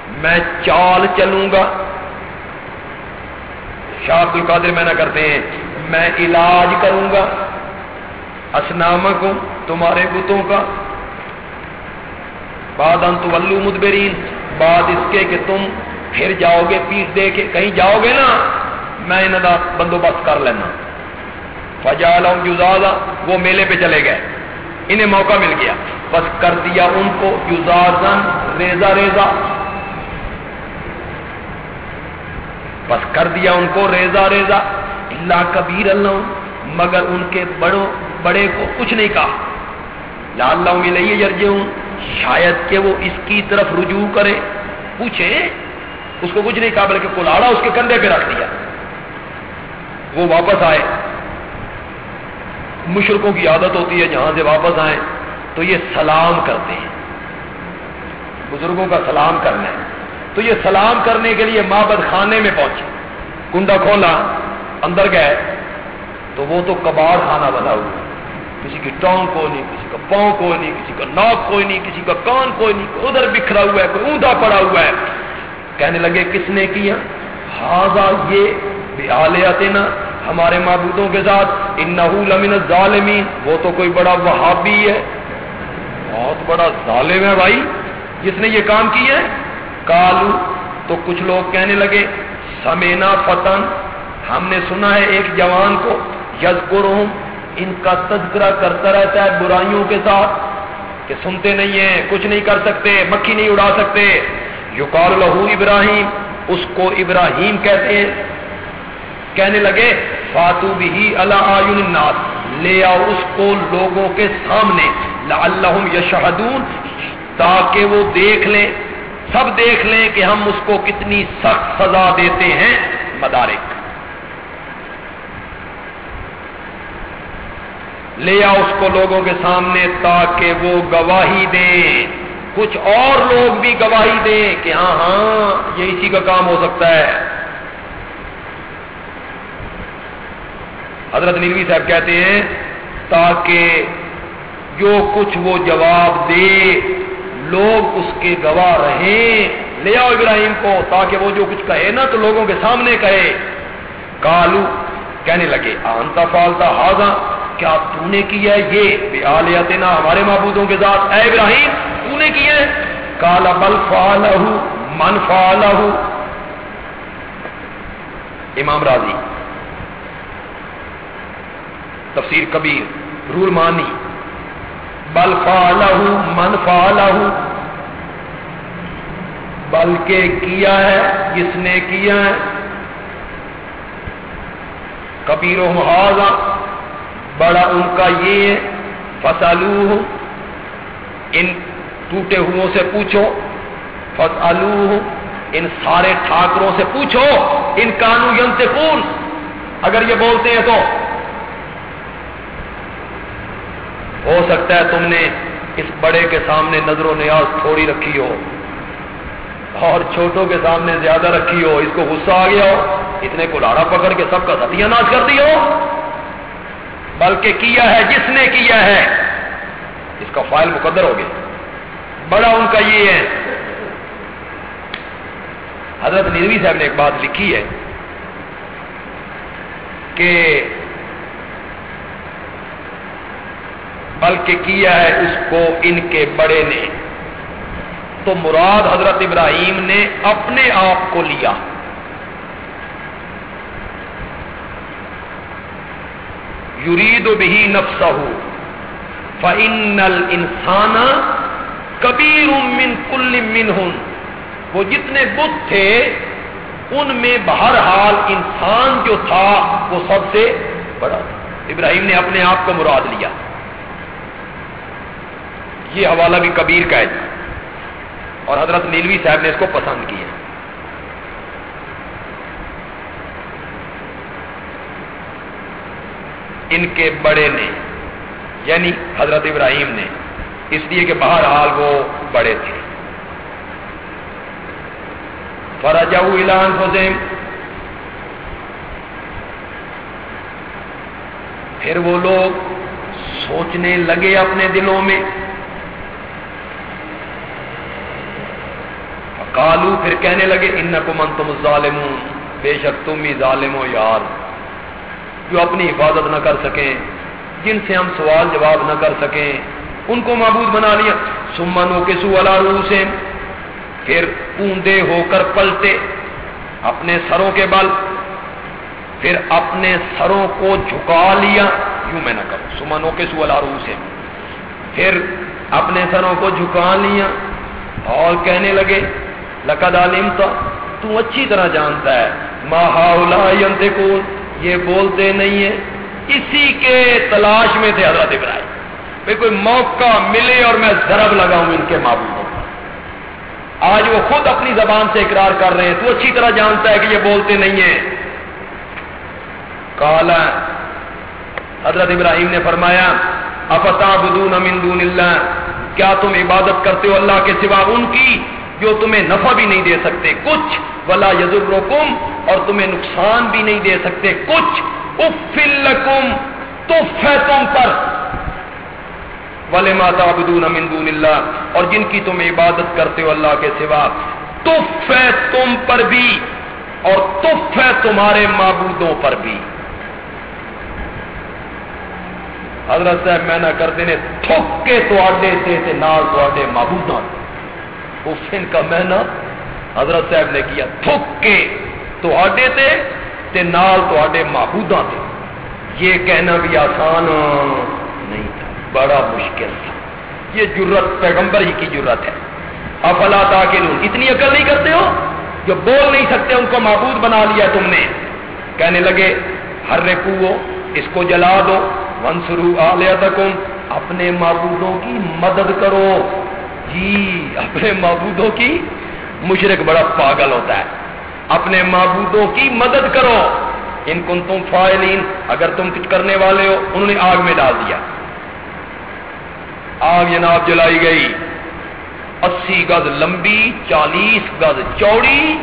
میں چال چلوں گا۔ شاہ عبد القادر میں نہ کرتے ہیں۔ میں علاج کروں گا۔ اسنام کو تمہارے بتوں کا۔ بعد انت ولو مدبرین۔ بعد اس کے کہ تم پھر جاؤ گے پیٹ دے کے کہیں جاؤ گے نا میں انہوں کا بندوبست کر لینا۔ فجا لاؤں وہ میلے پہ چلے گئے۔ انہیں موقع مل گیا۔ بس کر دیا ان کو یوزازن ریزا ریزا بس کر دیا ان کو ریزا ریزا اللہ کبیر اللہ مگر ان کے بڑوں بڑے کو کچھ نہیں کہا۔ لا اللہ ملے، لیے, یہ, شاید کہ وہ اس کی طرف رجوع کرے، پوچھے، اس کو کچھ نہیں کہا، بلکہ کلاڑا اس کے کندھے پہ رکھ دیا۔ وہ واپس آئے۔ مشرقوں کی عادت ہوتی ہے، جہاں سے واپس آئیں تو یہ سلام کرتے ہیں۔ بزرگوں کا سلام کرنا ہے۔ تو یہ سلام کرنے کے لیے مابد خانے میں پہنچے۔ کنڈا کھولا، اندر گئے، تو وہ تو کباڑ خانہ بنا ہوا۔ کسی کی ٹانگ کوئی نہیں، کسی کا پاؤں کوئی نہیں، کسی کا ناک کوئی نہیں، کسی کا کان کوئی نہیں ادھر بکھرا ہوا ہے، کوئی اوندا پڑا ہوا ہے۔ کہنے لگے، کس نے کیا؟ ہاضا یہ نا ہمارے معبودوں کے ساتھ لمن ظالمین وہ تو کوئی بڑا وہابی ہے۔ بہت بڑا ظالم ہے بھائی۔ جس نے یہ کام کیا ہے؟ کالو تو کچھ لوگ کہنے لگے، سمینا فتن۔ ہم نے سنا ہے ایک جوان کو یز ان کا تذکرہ کرتا رہتا ہے برائیوں کے ساتھ کہ سنتے نہیں ہیں، کچھ نہیں کر سکتے، مکھی نہیں اڑا سکتے۔ یو لہو ابراہیم، اس کو ابراہیم کہتے ہیں۔ کہنے لگے، فاتو بھی اللہ الناس۔ لے آؤ اس کو لوگوں کے سامنے اللہ یشہدون، تاکہ وہ دیکھ لیں، سب دیکھ لیں کہ ہم اس کو کتنی سخت سزا دیتے ہیں۔ مدارک۔ لے آؤ اس کو لوگوں کے سامنے تاکہ وہ گواہی دیں۔ کچھ اور لوگ بھی گواہی دیں کہ ہاں ہاں یہ اسی کا کام ہو سکتا ہے۔ حضرت نیلوی صاحب کہتے ہیں، تاکہ جو کچھ وہ جواب دے، لوگ اس کے گواہ رہیں۔ لے آؤ ابراہیم کو، تاکہ وہ جو کچھ کہے نا تو لوگوں کے سامنے کہے۔ کالو کہنے لگے آنتا فالتا ہاضا کیا تو نے کیا یہ نا ہمارے معبودوں کے ساتھ اے ابراہیم تو نے کیا ہے کالا بل فال من فال امام راضی۔ تفسیر کبیر رول مانی۔ بل فال من فال بلکہ کیا ہے، کس نے کیا ہے؟ کبیر و محاذہ۔ بڑا ان کا یہ فسالو ان ٹوٹے ہوئوں سے پوچھو فسالو ان سارے ٹھاکروں سے پوچھو، ان کانو ین سے اگر یہ بولتے ہیں تو۔ ہو سکتا ہے تم نے اس بڑے کے سامنے نظر و نیاز تھوڑی رکھی ہو، اور چھوٹوں کے سامنے زیادہ رکھی ہو، اس کو غصہ آ گیا ہو، اتنے کو لاڑا پکڑ کے سب کا ستیہ ناش کر دی ہو۔ بلکہ کیا ہے، جس نے کیا ہے، اس کا فائل مقدر ہو گیا۔ بڑا ان کا یہ ہے۔ حضرت نروی صاحب نے ایک بات لکھی ہے کہ بلکہ کیا ہے، اس کو ان کے بڑے نے۔ تو مراد حضرت ابراہیم نے اپنے آپ کو لیا۔ یرید بھی نفسہ فن انسان کبیر من کل من وہ جتنے بت تھے، ان میں بہرحال انسان جو تھا، وہ سب سے بڑا تھا۔ ابراہیم نے اپنے آپ کو مراد لیا۔ یہ حوالہ بھی کبیر کا ہے۔ اور حضرت نیلوی صاحب نے اس کو پسند کیا۔ ان کے بڑے نے یعنی حضرت ابراہیم نے، اس لیے کہ بہرحال وہ بڑے تھے۔ فرجا اعلان حسین پھر وہ لوگ سوچنے لگے اپنے دلوں میں۔ کالو پھر کہنے لگے ان کو من تم ظالم بے شک تم ہی ظالم ہو یار۔ جو اپنی حفاظت نہ کر سکیں، جن سے ہم سوال جواب نہ کر سکیں، ان کو معبود بنا لیا۔ سمنوں کے سو الارو سے پھر اونڈے ہو کر پلتے اپنے سروں کے بل، پھر اپنے سروں کو جھکا لیا۔ یوں میں نہ کروں۔ سمنوں کے سو الارو سے پھر اپنے سروں کو جھکا لیا اور کہنے لگے، لقد علم تو اچھی طرح جانتا ہے ماحول یہ بولتے نہیں ہیں۔ اسی کے تلاش میں تھے حضرت ابراہیم۔ بھائی کوئی موقع ملے اور میں ضرب لگاؤں ان کے معبودوں کا آج وہ خود اپنی زبان سے اقرار کر رہے ہیں۔ تو اچھی طرح جانتا ہے کہ یہ بولتے نہیں ہیں۔ کالا حضرت ابراہیم نے فرمایا افتا بدون دون اللہ، کیا تم عبادت کرتے ہو اللہ کے سوا ان کی جو تمہیں نفع بھی نہیں دے سکتے؟ کچھ ولا یزر اور تمہیں نقصان بھی نہیں دے سکتے۔ کچھ افلکم تف ہے تم پر۔ والے ماتا بدون دون اللہ اور جن کی تم عبادت کرتے ہو اللہ کے سوا تف ہے تم پر بھی اور تف ہے تمہارے معبودوں پر بھی۔ حضرت صاحب، میں نہ کرتے نے تھک کے تے تے نال تواڈے معبوداں حسین کا میں نہ حضرت صاحب نے کیا، تھک کے تواڈے تے تے نال تواڈے معبوداں تے۔ یہ کہنا بھی آسان نہیں تھا، بڑا مشکل تھا۔ یہ جرت پیغمبر ہی کی جرت ہے۔ افلا تاکلون اتنی عقل نہیں کرتے ہو جو بول نہیں سکتے، ان کو معبود بنا لیا تم نے۔ کہنے لگے ہر رکو اس کو جلا دو۔ منسرو آلیتکم اپنے معبودوں کی مدد کرو۔ جی اپنے معبودوں کی مشرق بڑا پاگل ہوتا ہے۔ اپنے معبودوں کی مدد کرو۔ ان کن تم فائلین، اگر تم کچھ کرنے والے ہو، انہوں نے آگ میں ڈال دیا۔ آگ جناب جلائی گئی۔ اسی گز لمبی، چالیس گز چوڑی۔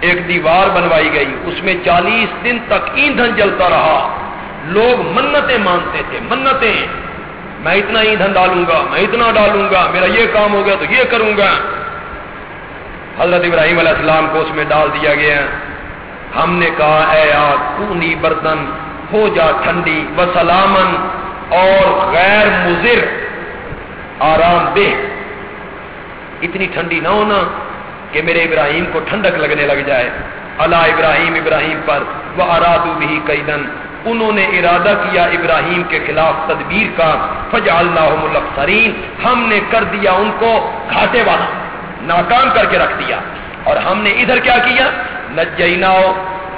ایک دیوار بنوائی گئی۔ اس میں چالیس دن تک ایندھن جلتا رہا۔ لوگ منتیں مانتے تھے، منتیں۔ میں اتنا ایندھن ڈالوں گا، میں اتنا ڈالوں گا، میرا یہ کام ہو گیا تو یہ کروں گا۔ حضرت ابراہیم علیہ السلام کو اس میں ڈال دیا گیا۔ ہم نے کہا، اے آگ، کونی بردن ہو جا ٹھنڈی و سلامن اور غیر مضر، آرام دہ۔ اتنی ٹھنڈی نہ ہونا کہ میرے ابراہیم کو ٹھنڈک لگنے لگ جائے۔ اللہ ابراہیم ابراہیم پر وہ ارادو بھی کئی دن انہوں نے ارادہ کیا ابراہیم کے خلاف تدبیر کا فج اللہ ہم نے کر دیا ان کو گھاٹے والا، ناکام کر کے رکھ دیا۔ اور ہم نے ادھر کیا کیا؟ نجینا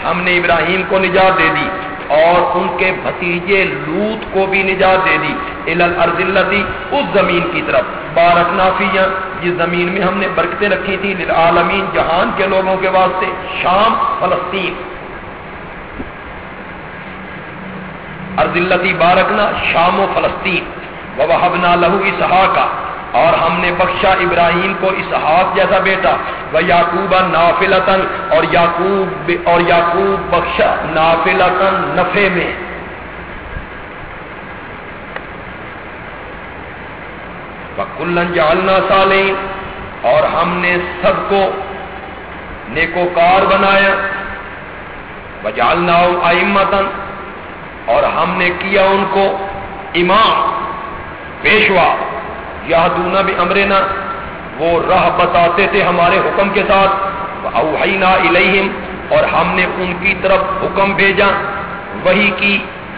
ہم نے ابراہیم کو نجات دے دی اور ان کے بھتیجے لوت کو بھی نجات دے دی۔ الارضی اس زمین کی طرف۔ بارک نافیہ جس زمین میں ہم نے برکتیں رکھی تھی للعالمین، جہان کے لوگوں کے واسطے۔ شام، فلسطین۔ ارضی بارکنا شام و فلسطین وہبنا لہو اسحاق اور ہم نے بخشا ابراہیم کو اسحاق جیسا بیٹا وہ یعقوب نافلتن اور یعقوب اور یعقوب بخشا نافلتن نفے میں۔ کلن جالنا سالین اور ہم نے سب کو نیکوکار بنایا۔ بجالنا آئمتن اور ہم نے کیا ان کو امام پیشوا یا دونا بھی امرنا وہ راہ بتاتے تھے ہمارے حکم کے ساتھ اوہینا الہم اور ہم نے ان کی طرف حکم بھیجا، وہی کی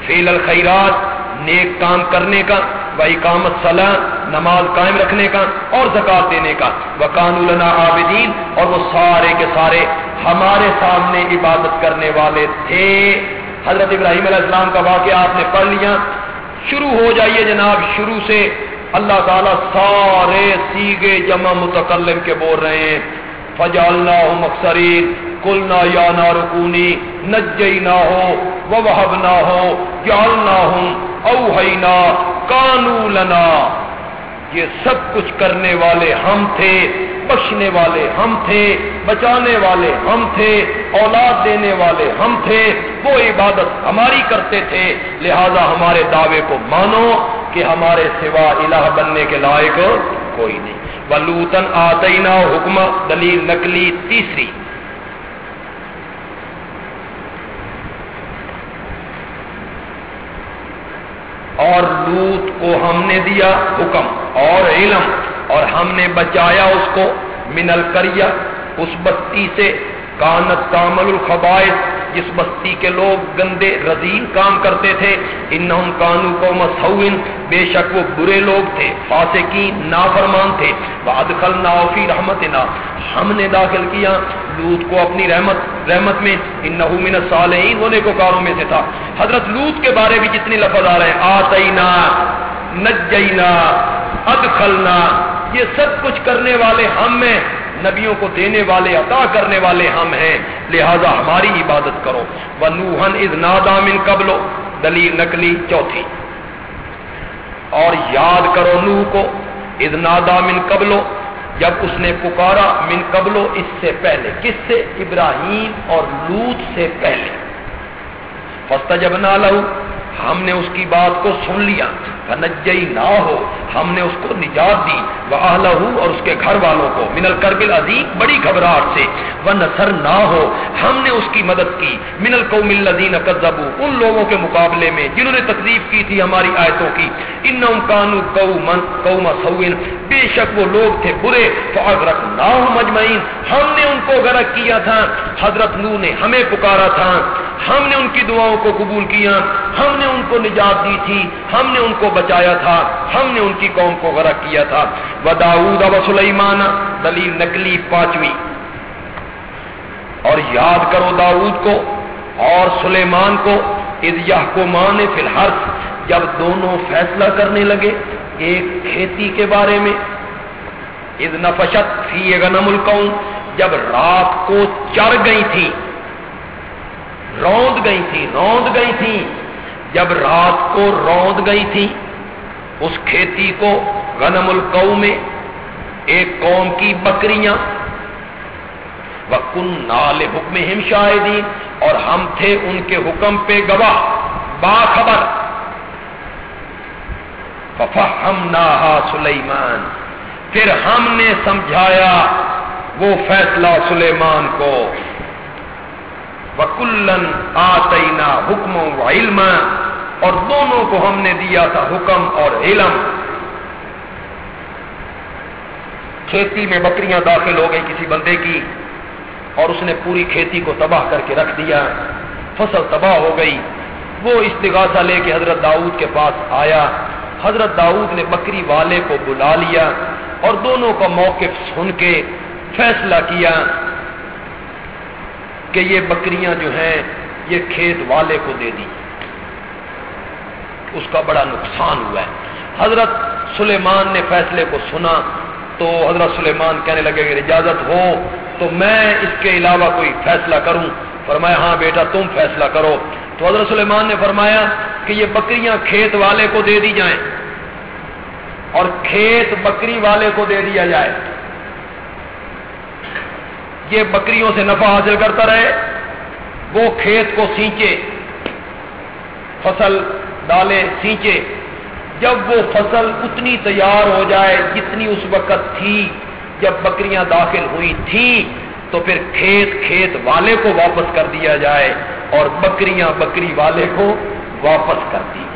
فیل الخیرات، نیک کام کرنے کا وہ اقامت صلاح نماز قائم رکھنے کا، اور زکات دینے کا۔ وہ قانون عابدین اور وہ سارے کے سارے ہمارے سامنے عبادت کرنے والے تھے۔ حضرت ابراہیم علیہ السلام کا واقعہ آپ نے پڑھ لیا۔ شروع ہو جائیے جناب، شروع سے۔ اللہ تعالیٰ سارے سیگے جمع متکلم کے بول رہے ہیں۔ فجالنا ہو مقصرین کلنا یا نہ رکونی نجئی نہ ہو وہ نہ ہو جالنا ہوں اوہینا، کانو لنا۔ یہ سب کچھ کرنے والے ہم تھے، بخشنے والے ہم تھے، بچانے والے ہم تھے، اولاد دینے والے ہم تھے، وہ عبادت ہماری کرتے تھے۔ لہذا ہمارے دعوے کو مانو کہ ہمارے سوا الہ بننے کے لائق کوئی نہیں۔ ولوتن آتینا حکم، دلیل نقلی تیسری۔ اور لوت کو ہم نے دیا حکم اور علم اور ہم نے بچایا اس کو من الکریا اس بستی سے کانت کامل الخبائش جس بستی کے لوگ گندے رضیل کام کرتے تھے ان کانو کو مسعین بے شک وہ برے لوگ تھے فاسقی نافرمان تھے۔ بعد خل نافی رحمت نا ہم نے داخل کیا لوت کو اپنی رحمت رحمت میں۔ ان من الصالحین وہ نیکوکاروں میں سے تھا۔ حضرت لوت کے بارے بھی جتنے لفظ آ رہے ہیں، آتینا، نجینا، ادخلنا، یہ سب کچھ کرنے والے ہم ہیں۔ نبیوں کو دینے والے، عطا کرنے والے ہم ہیں۔ لہذا ہماری عبادت کرو۔ وہ نوہن از نادامن قبلو دلیل نکلی چوتھی۔ اور یاد کرو نو کو۔ از نادامن قبلو جب اس نے پکارا من قبلو اس سے پہلے۔ کس سے؟ ابراہیم اور لوت سے پہلے۔ فستا جب نہ لو ہم نے اس کی بات کو سن لیا۔ فنجئی نہ ہو۔ ہم نے اس کو نجات دی۔ وہ اور اس کے گھر والوں کو۔ من الکربل عظیم بڑی گھبراہٹ سے۔ وہ نثر نہ ہو۔ ہم نے اس کی مدد کی۔ من القوم الذین کذبوا ان لوگوں کے مقابلے میں جنہوں نے تکلیف کی تھی ہماری آیتوں کی۔ انہم کانوا قوما قوم سوء۔ بے شک وہ لوگ تھے برے۔ فاغرقناهم مجمعین ہم نے ان کو غرق کیا تھا۔ حضرت نو نے ہمیں پکارا تھا۔ ہم نے ان کی دعاؤں کو قبول کیا۔ ہم نے ان کو نجات دی تھی۔ ہم نے ان کو بچایا تھا، ہم نے ان کی قوم کو غرق کیا تھا۔ و داود و سلیمان، دلیل نکلی پانچویں۔ اور یاد کرو داود کو اور سلیمان کو کو مانے فی الحال جب دونوں فیصلہ کرنے لگے ایک کھیتی کے بارے میں۔ اد نفشت فی غنم القوم، جب رات کو چر گئی تھی، روند گئی تھی، روند گئی تھی۔ جب رات کو روند گئی تھی، اس کھیتی کو غنم القو میں ایک قوم کی بکریاں کن نال حکم ہم شاہدین اور ہم تھے ان کے حکم پہ گواہ، باخبر۔ ہم نہا سلیمان پھر ہم نے سمجھایا وہ فیصلہ سلیمان کو وکلن آتینا حکم و علم اور دونوں کو ہم نے دیا تھا حکم اور علم۔ کھیتی میں بکریاں داخل ہو گئی کسی بندے کی اور اس نے پوری کھیتی کو تباہ کر کے رکھ دیا۔ فصل تباہ ہو گئی۔ وہ استغاثہ لے کے حضرت داؤد کے پاس آیا۔ حضرت داؤد نے بکری والے کو بلا لیا اور دونوں کا موقف سن کے فیصلہ کیا۔ کہ یہ بکریاں جو ہیں، یہ کھیت والے کو دے دی۔ اس کا بڑا نقصان ہوا ہے۔ حضرت سلیمان نے فیصلے کو سنا تو حضرت سلیمان کہنے لگے اگر اجازت ہو تو میں اس کے علاوہ کوئی فیصلہ کروں۔ فرمایا ہاں بیٹا، تم فیصلہ کرو۔ تو حضرت سلیمان نے فرمایا کہ یہ بکریاں کھیت والے کو دے دی جائیں اور کھیت بکری والے کو دے دیا جائے۔ یہ بکریوں سے نفع حاصل کرتا رہے، وہ کھیت کو سینچے، فصل ڈالے، سینچے۔ جب وہ فصل اتنی تیار ہو جائے جتنی اس وقت تھی، جب بکریاں داخل ہوئی تھی تو پھر کھیت کھیت والے کو واپس کر دیا جائے اور بکریاں بکری والے کو واپس کر دی۔ جائیں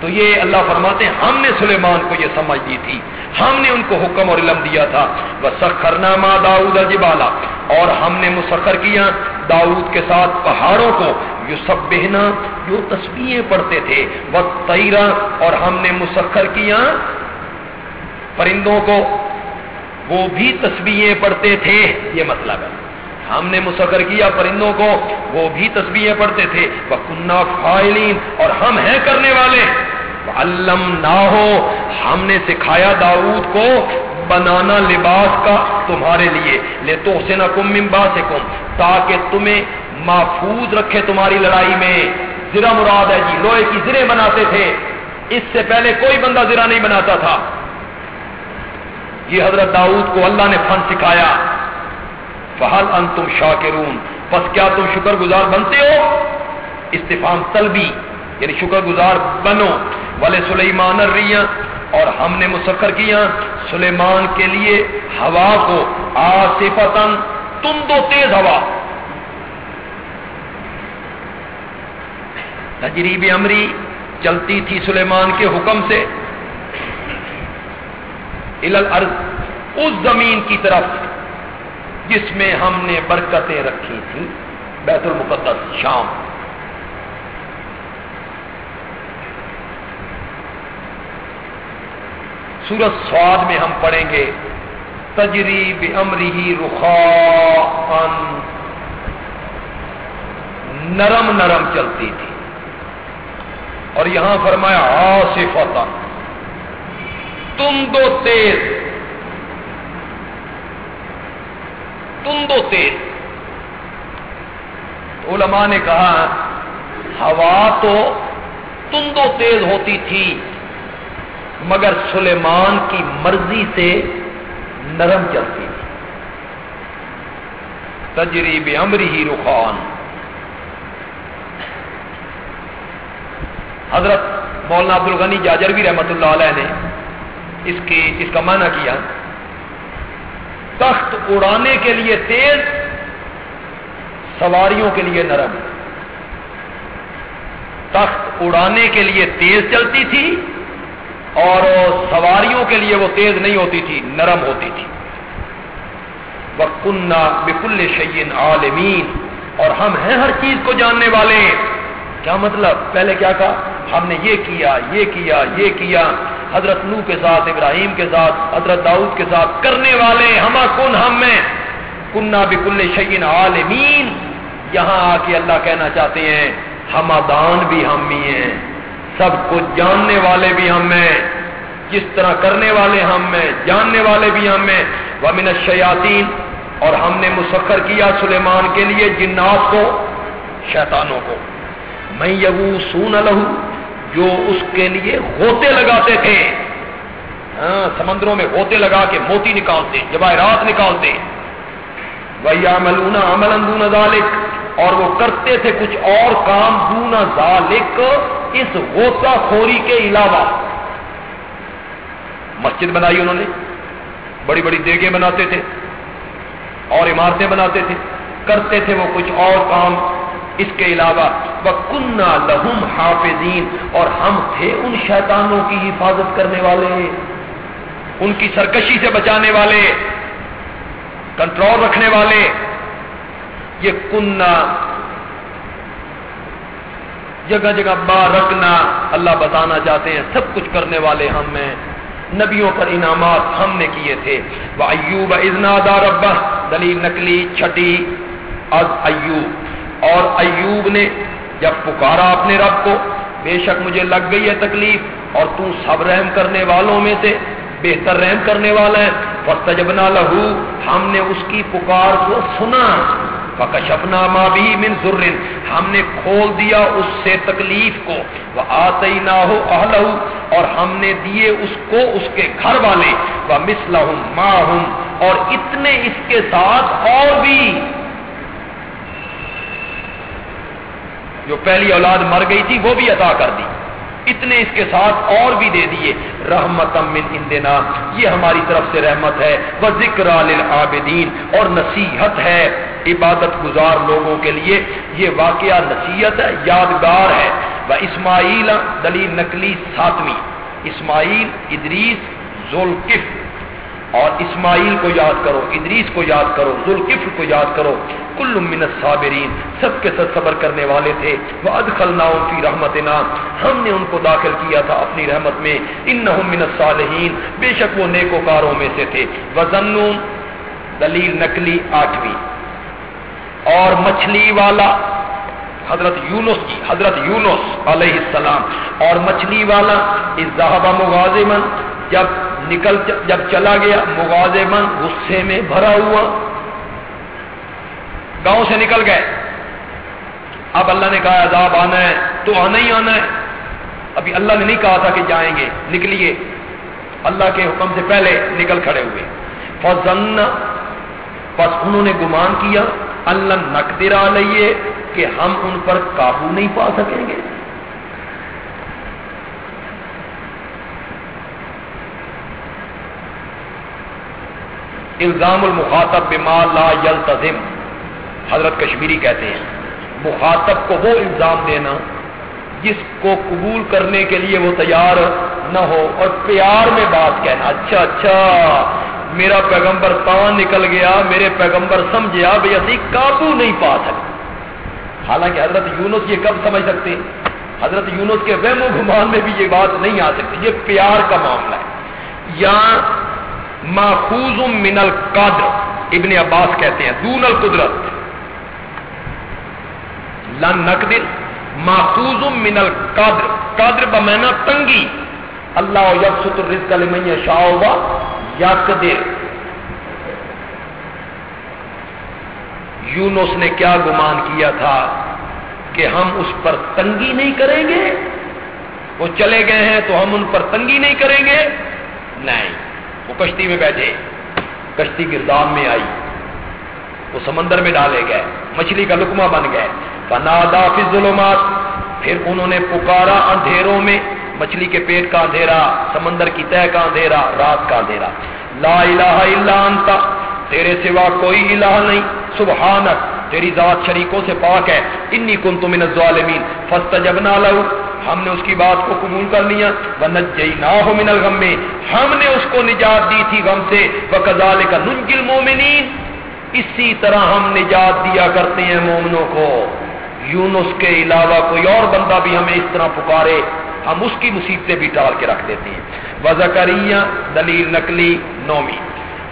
تو یہ اللہ فرماتے ہیں، ہم نے سلیمان کو یہ سمجھ دی تھی۔ ہم نے ان کو حکم اور علم دیا تھا۔ وہ سخر نامہ داؤد اجبالا اور ہم نے مسخر کیا داؤد کے ساتھ پہاڑوں کو۔ یو سب بہنا جو تصویریں پڑھتے تھے۔ وہ تیرا اور ہم نے مسخر کیا پرندوں کو۔ وہ بھی تصویریں پڑھتے تھے۔ یہ مطلب ہے۔ ہم نے مسخر کیا پرندوں کو، وہ بھی تصویریں پڑھتے تھے۔ وہ کنہ فائلین اور ہم ہیں کرنے والے۔ علم نہ ہو ہم نے سکھایا داؤد کو بنانا لباس کا تمہارے لیے۔ لے تو اسے نہ کم ممبا سے کم تاکہ تمہیں محفوظ رکھے تمہاری لڑائی میں۔ زرا مراد ہے جی لوہے کی زرے بناتے تھے۔ اس سے پہلے کوئی بندہ زرا نہیں بناتا تھا۔ یہ حضرت داؤد کو اللہ نے فن سکھایا۔ فہل ان تم شاکرون بس کیا تم شکر گزار بنتے ہو؟ استفام طلبی یعنی شکر گزار بنو۔ والے سلیمان الریاں، اور ہم نے مسخر کیا، سلیمان کے لیے ہوا کو آصفتن تم دو تیز ہوا۔ تجریب امری چلتی تھی سلیمان کے حکم سے۔ الارض، اس زمین کی طرف۔ جس میں ہم نے برکتیں رکھی تھی بیت المقدس، شام۔ سورت سواد میں ہم پڑھیں گے تجریب امری رخا نرم نرم چلتی تھی۔ اور یہاں فرمایا، آصفتا۔ تم دو تیز۔ تم دو تیز علماء نے کہا، ہوا تو تندو تیز ہوتی تھی، مگر سلیمان کی مرضی سے نرم چلتی تھی۔ تجریب امری ہی رخان۔ حضرت مولانا عبد الغنی جاجر بھی رحمت اللہ علیہ نے اس کی، اس کا معنی کیا۔ تخت اڑانے کے لیے تیز، سواریوں کے لیے نرم۔ تخت اڑانے کے لیے تیز چلتی تھی اور سواریوں کے لیے وہ تیز نہیں ہوتی تھی، نرم ہوتی تھی۔ وہ کنہ بکل شعین عالمین اور ہم ہیں ہر چیز کو جاننے والے۔ کیا مطلب؟ پہلے کیا کہا ہم نے یہ کیا یہ کیا یہ کیا۔ حضرت نو کے ساتھ، ابراہیم کے ساتھ، حضرت داؤد کے ساتھ کرنے والے ہما کن ہم میں؟ کنہ بکل شعین عالمین۔ یہاں آ کے اللہ کہنا چاہتے ہیں ہمادان بھی ہم ہی ہیں۔ سب کچھ جاننے والے بھی ہم ہیں۔ جس طرح کرنے والے ہم میں جاننے والے بھی ہم ہیں۔ وہ من شیاتین اور ہم نے مسخر کیا سلیمان کے لیے جنات کو، شیطانوں کو۔ میں یو سون لہو، جو اس کے لیے ہوتے لگاتے تھے۔ ہاں سمندروں میں ہوتے لگا کے موتی نکالتے جواہرات نکالتے۔ وہی عمل عمل اندون ذالک اور وہ کرتے تھے کچھ اور کام دون ذالک اس غوطہ خوری کے علاوہ۔ مسجد بنائی انہوں نے، بڑی بڑی دیگیں بناتے تھے اور عمارتیں بناتے تھے۔ کرتے تھے وہ کچھ اور کام اس کے علاوہ وہ کنہ لہم حافظین اور ہم تھے ان شیطانوں کی حفاظت کرنے والے، ان کی سرکشی سے بچانے والے، کنٹرول رکھنے والے۔ یہ کنہ جگہ جگہ با رکھنا، اللہ بتانا چاہتے ہیں، سب کچھ کرنے والے ہم ہیں۔ نبیوں پر انعامات ہم نے کیے تھے۔ وہ ایوب ازنا ربا دلیل نکلی، چھٹی۔ از ایوب۔ اور ایوب نے جب پکارا اپنے رب کو، بے شک مجھے لگ گئی ہے تکلیف، اور تو سب رحم کرنے والوں میں سے بہتر رحم کرنے والا ہے۔ فستجبنا لہو، ہم نے اس کی پکار کو سنا۔ فکشفنا ما بھی من ذر ہم نے کھول دیا اس سے تکلیف کو۔ وہ آتے نہ ہو اور ہم نے دیے اس کو اس کے گھر والے۔ وہ مسلحم ماہم اور اتنے اس کے ساتھ اور بھی۔ جو پہلی اولاد مر گئی تھی، وہ بھی عطا کر دی۔ اتنے اس کے ساتھ اور بھی دے دیے۔ رحمت من اندنا یہ ہماری طرف سے رحمت ہے۔ وہ ذکر للعابدین، اور نصیحت ہے۔ عبادت گزار لوگوں کے لیے۔ یہ واقعہ نصیحت ہے، یادگار ہے۔ وہ اسماعیل، دلیل نقلی ساتویں۔ اسماعیل، ادریس، ذوالکف۔ اور اسماعیل کو یاد کرو، ادریس کو یاد کرو ذوالکفر کو یاد کرو، کل من الصابرین، سب کے ساتھ صبر کرنے والے تھے۔ وہ ادخل فی رحمتنا۔ ہم نے ان کو داخل کیا تھا اپنی رحمت میں۔ انہم من الصالحین بے شک وہ نیکوکاروں میں سے تھے۔ وزنون دلیل نقلی آٹھویں۔ اور مچھلی والا حضرت یونس کی، حضرت یونس علیہ السلام۔ اور مچھلی والا اظہبہ مغازمن جب نکل جب چلا گیا مغازمن غصے میں بھرا ہوا۔ گاؤں سے نکل گئے۔ اب اللہ نے کہا، عذاب آنا ہے، تو آنا ہی آنا ہے۔ ابھی اللہ نے نہیں کہا تھا کہ جائیں گے، نکلیے۔ اللہ کے حکم سے پہلے نکل کھڑے ہوئے۔ فضن بس انہوں نے گمان کیا، اللہ نقدر لئیے کہ ہم ان پر قابو نہیں پا سکیں گے۔ الزام المخاطب بما لا یلتزم حضرت کشمیری کہتے ہیں، مخاطب کو وہ الزام دینا جس کو قبول کرنے کے لیے وہ تیار نہ ہو اور پیار میں بات کہنا اچھا اچھا میرا پیغمبر تاں نکل گیا، میرے پیغمبر سمجھیا بھائی اسی قابو نہیں پا سکتے۔ حالانکہ حضرت یونس یہ کب سمجھ سکتے؟ حضرت یونس کے وہم و گمان میں بھی یہ بات نہیں آ سکتی، یہ پیار کا معاملہ ہے۔ یا ماخوذ من القدر، ابن عباس کہتے ہیں، دون القدرت. لن نقدر ماخوذ من القدر. قدر بمینا تنگی. اللہ یکسط الرزق لمن یشاء و یقدر. یونس نے کیا گمان کیا تھا کہ ہم اس پر تنگی نہیں کریں گے؟ وہ چلے گئے ہیں تو ہم ان پر تنگی نہیں کریں گے؟ نہیں. وہ کشتی میں بیٹھے۔ کشتی گردام میں آئی۔ وہ سمندر میں ڈالے گئے۔ مچھلی کا لکما بن گئے۔ فنادا فی ظلمات پھر انہوں نے پکارا اندھیروں میں۔ مچھلی کے پیٹ کا اندھیرا، سمندر کی تہ کا اندھیرا، رات کا اندھیرا۔ لا الہ الا انت۔ تیرے سوا کوئی الہ نہیں۔ سبحانک، تیری ذات شریکوں سے پاک ہے۔ انی کنت من الظالمین۔ فاستجبنا له ہم نے اس کی بات کو قبول کر لیا۔ ونجیناہ من الغم۔ ہم نے اس کو نجات دی تھی غم سے۔ وکذالک ننجی المؤمنین اسی طرح ہم نجات دیا کرتے ہیں مومنوں کو۔ یونس کے علاوہ کوئی اور بندہ بھی ہمیں اس طرح پکارے، ہم اس کی مصیبتیں بھی ٹال کے رکھ دیتے ہیں۔ وزکریہ دلیل نقلی، نومی۔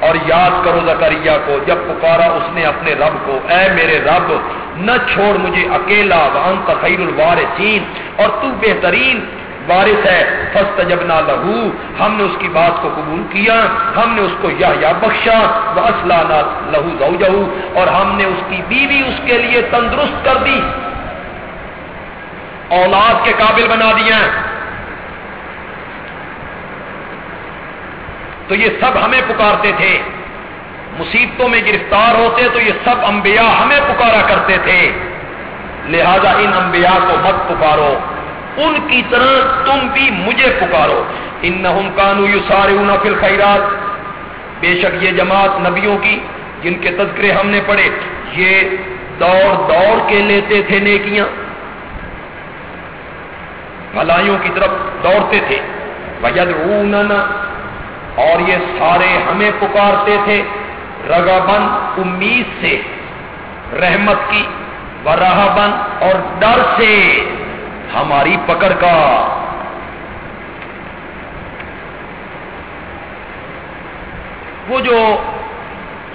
اور یاد کرو زکریہ کو، جب پکارا اس نے اپنے رب کو، اے میرے رب، نہ چھوڑ مجھے اکیلا، وانت خیر الوارثین، اور تو بہترین وارث ہے فسٹ جب لہو ہم نے اس کی بات کو قبول کیا، ہم نے اس کو یا یا بخشا اسلح نہ لہو زوجہ، اور ہم نے اس کی بیوی اس کے لیے تندرست کر دی۔ اولاد کے قابل بنا دیا۔ تو یہ سب ہمیں پکارتے تھے۔ مصیبتوں میں گرفتار ہوتے تو یہ سب انبیاء ہمیں پکارا کرتے تھے۔ لہذا ان انبیاء کو مت پکارو۔ ان کی طرح تم بھی مجھے پکارو۔ ان نہ کانو یو سارے فی الخیرات۔ بے شک یہ جماعت نبیوں کی جن کے تذکرے ہم نے پڑھے، یہ دوڑ دوڑ کے لیتے تھے نیکیاں۔ بھلائیوں کی طرف دوڑتے تھے۔ وجد اور یہ سارے ہمیں پکارتے تھے رگبن امید سے، رحمت کی ورہبن اور ڈر سے ہماری پکڑ کا۔ وہ جو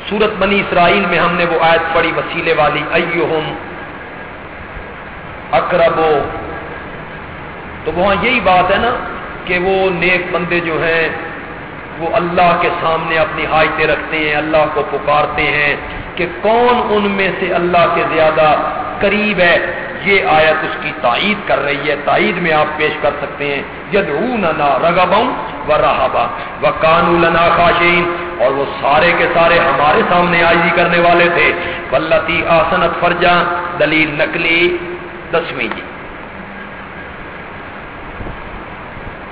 سورت بنی اسرائیل میں ہم نے وہ آیت پڑی وسیلے والی، ایہم اکربو تو وہاں یہی بات ہے نا کہ وہ نیک بندے جو ہیں وہ اللہ کے سامنے اپنی حاجتیں رکھتے ہیں، اللہ کو پکارتے ہیں کہ کون ان میں سے اللہ کے زیادہ قریب ہے۔ یہ آیت اس کی تائید کر رہی ہے، تائید میں آپ پیش کر سکتے ہیں۔ ید رگبم و رہبا و کانو لنا خاشین اور وہ سارے کے سارے ہمارے سامنے آجی کرنے والے تھے۔ ولتی آسنت فرجا دلیل نقلی دسویں جی۔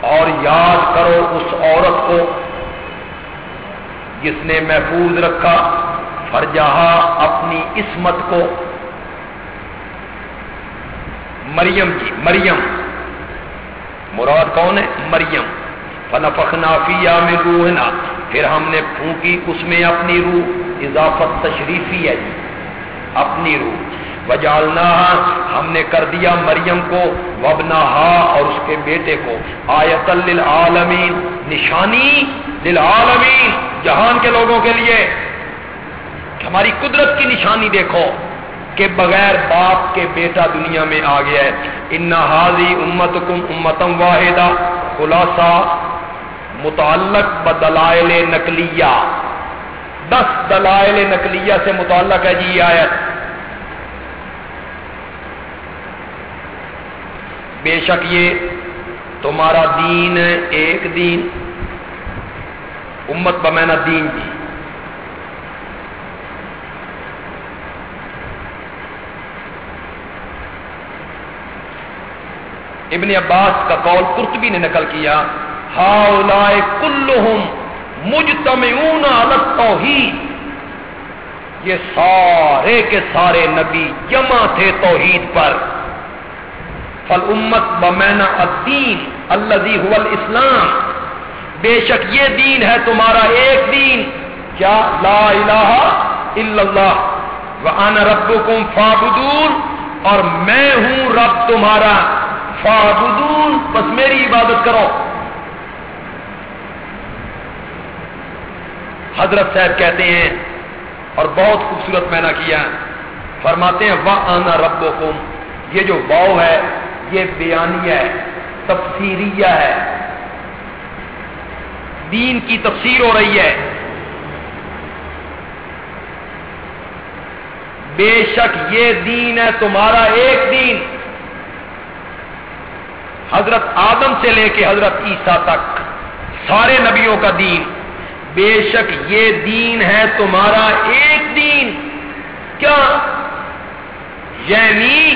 اور یاد کرو اس عورت کو جس نے محفوظ رکھا، فرجہا اپنی عصمت کو۔ مریم کی مریم۔ مراد کون ہے؟ مریم۔ فنفخنا فیا میں روحنا۔ پھر ہم نے پھونکی اس میں اپنی روح۔ اضافت تشریفی ہے جی اپنی روح۔ وجالنا ہم نے کر دیا مریم کو وبنا اور اس کے بیٹے کو۔ آیت للعالمین، نشانی للعالمین۔ جہان کے لوگوں کے لیے ہماری قدرت کی نشانی دیکھو کہ بغیر باپ کے بیٹا دنیا میں آ گیا ہے۔ ان حاضی امت کم امتم واحدہ خلاصہ، متعلق بدلائل نقلیہ۔ دس دلائل نقلیہ سے متعلق ہے جی آیت۔ بے شک یہ تمہارا دین ایک دین۔ امت بمینا دین جی ابن عباس کا قول قرطبی نے نقل کیا ہا کلہم مجتمعون علی التوحید یہ سارے کے سارے نبی جمع تھے توحید پر۔ فل امت بمینا الدین اللہ اسلام بے شک یہ دین ہے تمہارا ایک دین۔ کیا لا الہ الا اللہ۔ وانا ربکم فابدون اور میں ہوں رب تمہارا۔ فابدون بس میری عبادت کرو۔ حضرت صاحب کہتے ہیں، اور بہت خوبصورت میں نے کیا۔ فرماتے ہیں وہ آنا یہ جو باؤ ہے، یہ بیانیہ ہے، تفسیریہ ہے۔ دین کی تفسیر ہو رہی ہے۔ بے شک یہ دین ہے تمہارا ایک دین۔ حضرت آدم سے لے کے حضرت عیسیٰ تک سارے نبیوں کا دین۔ بے شک یہ دین ہے تمہارا ایک دین۔ کیا؟ یعنی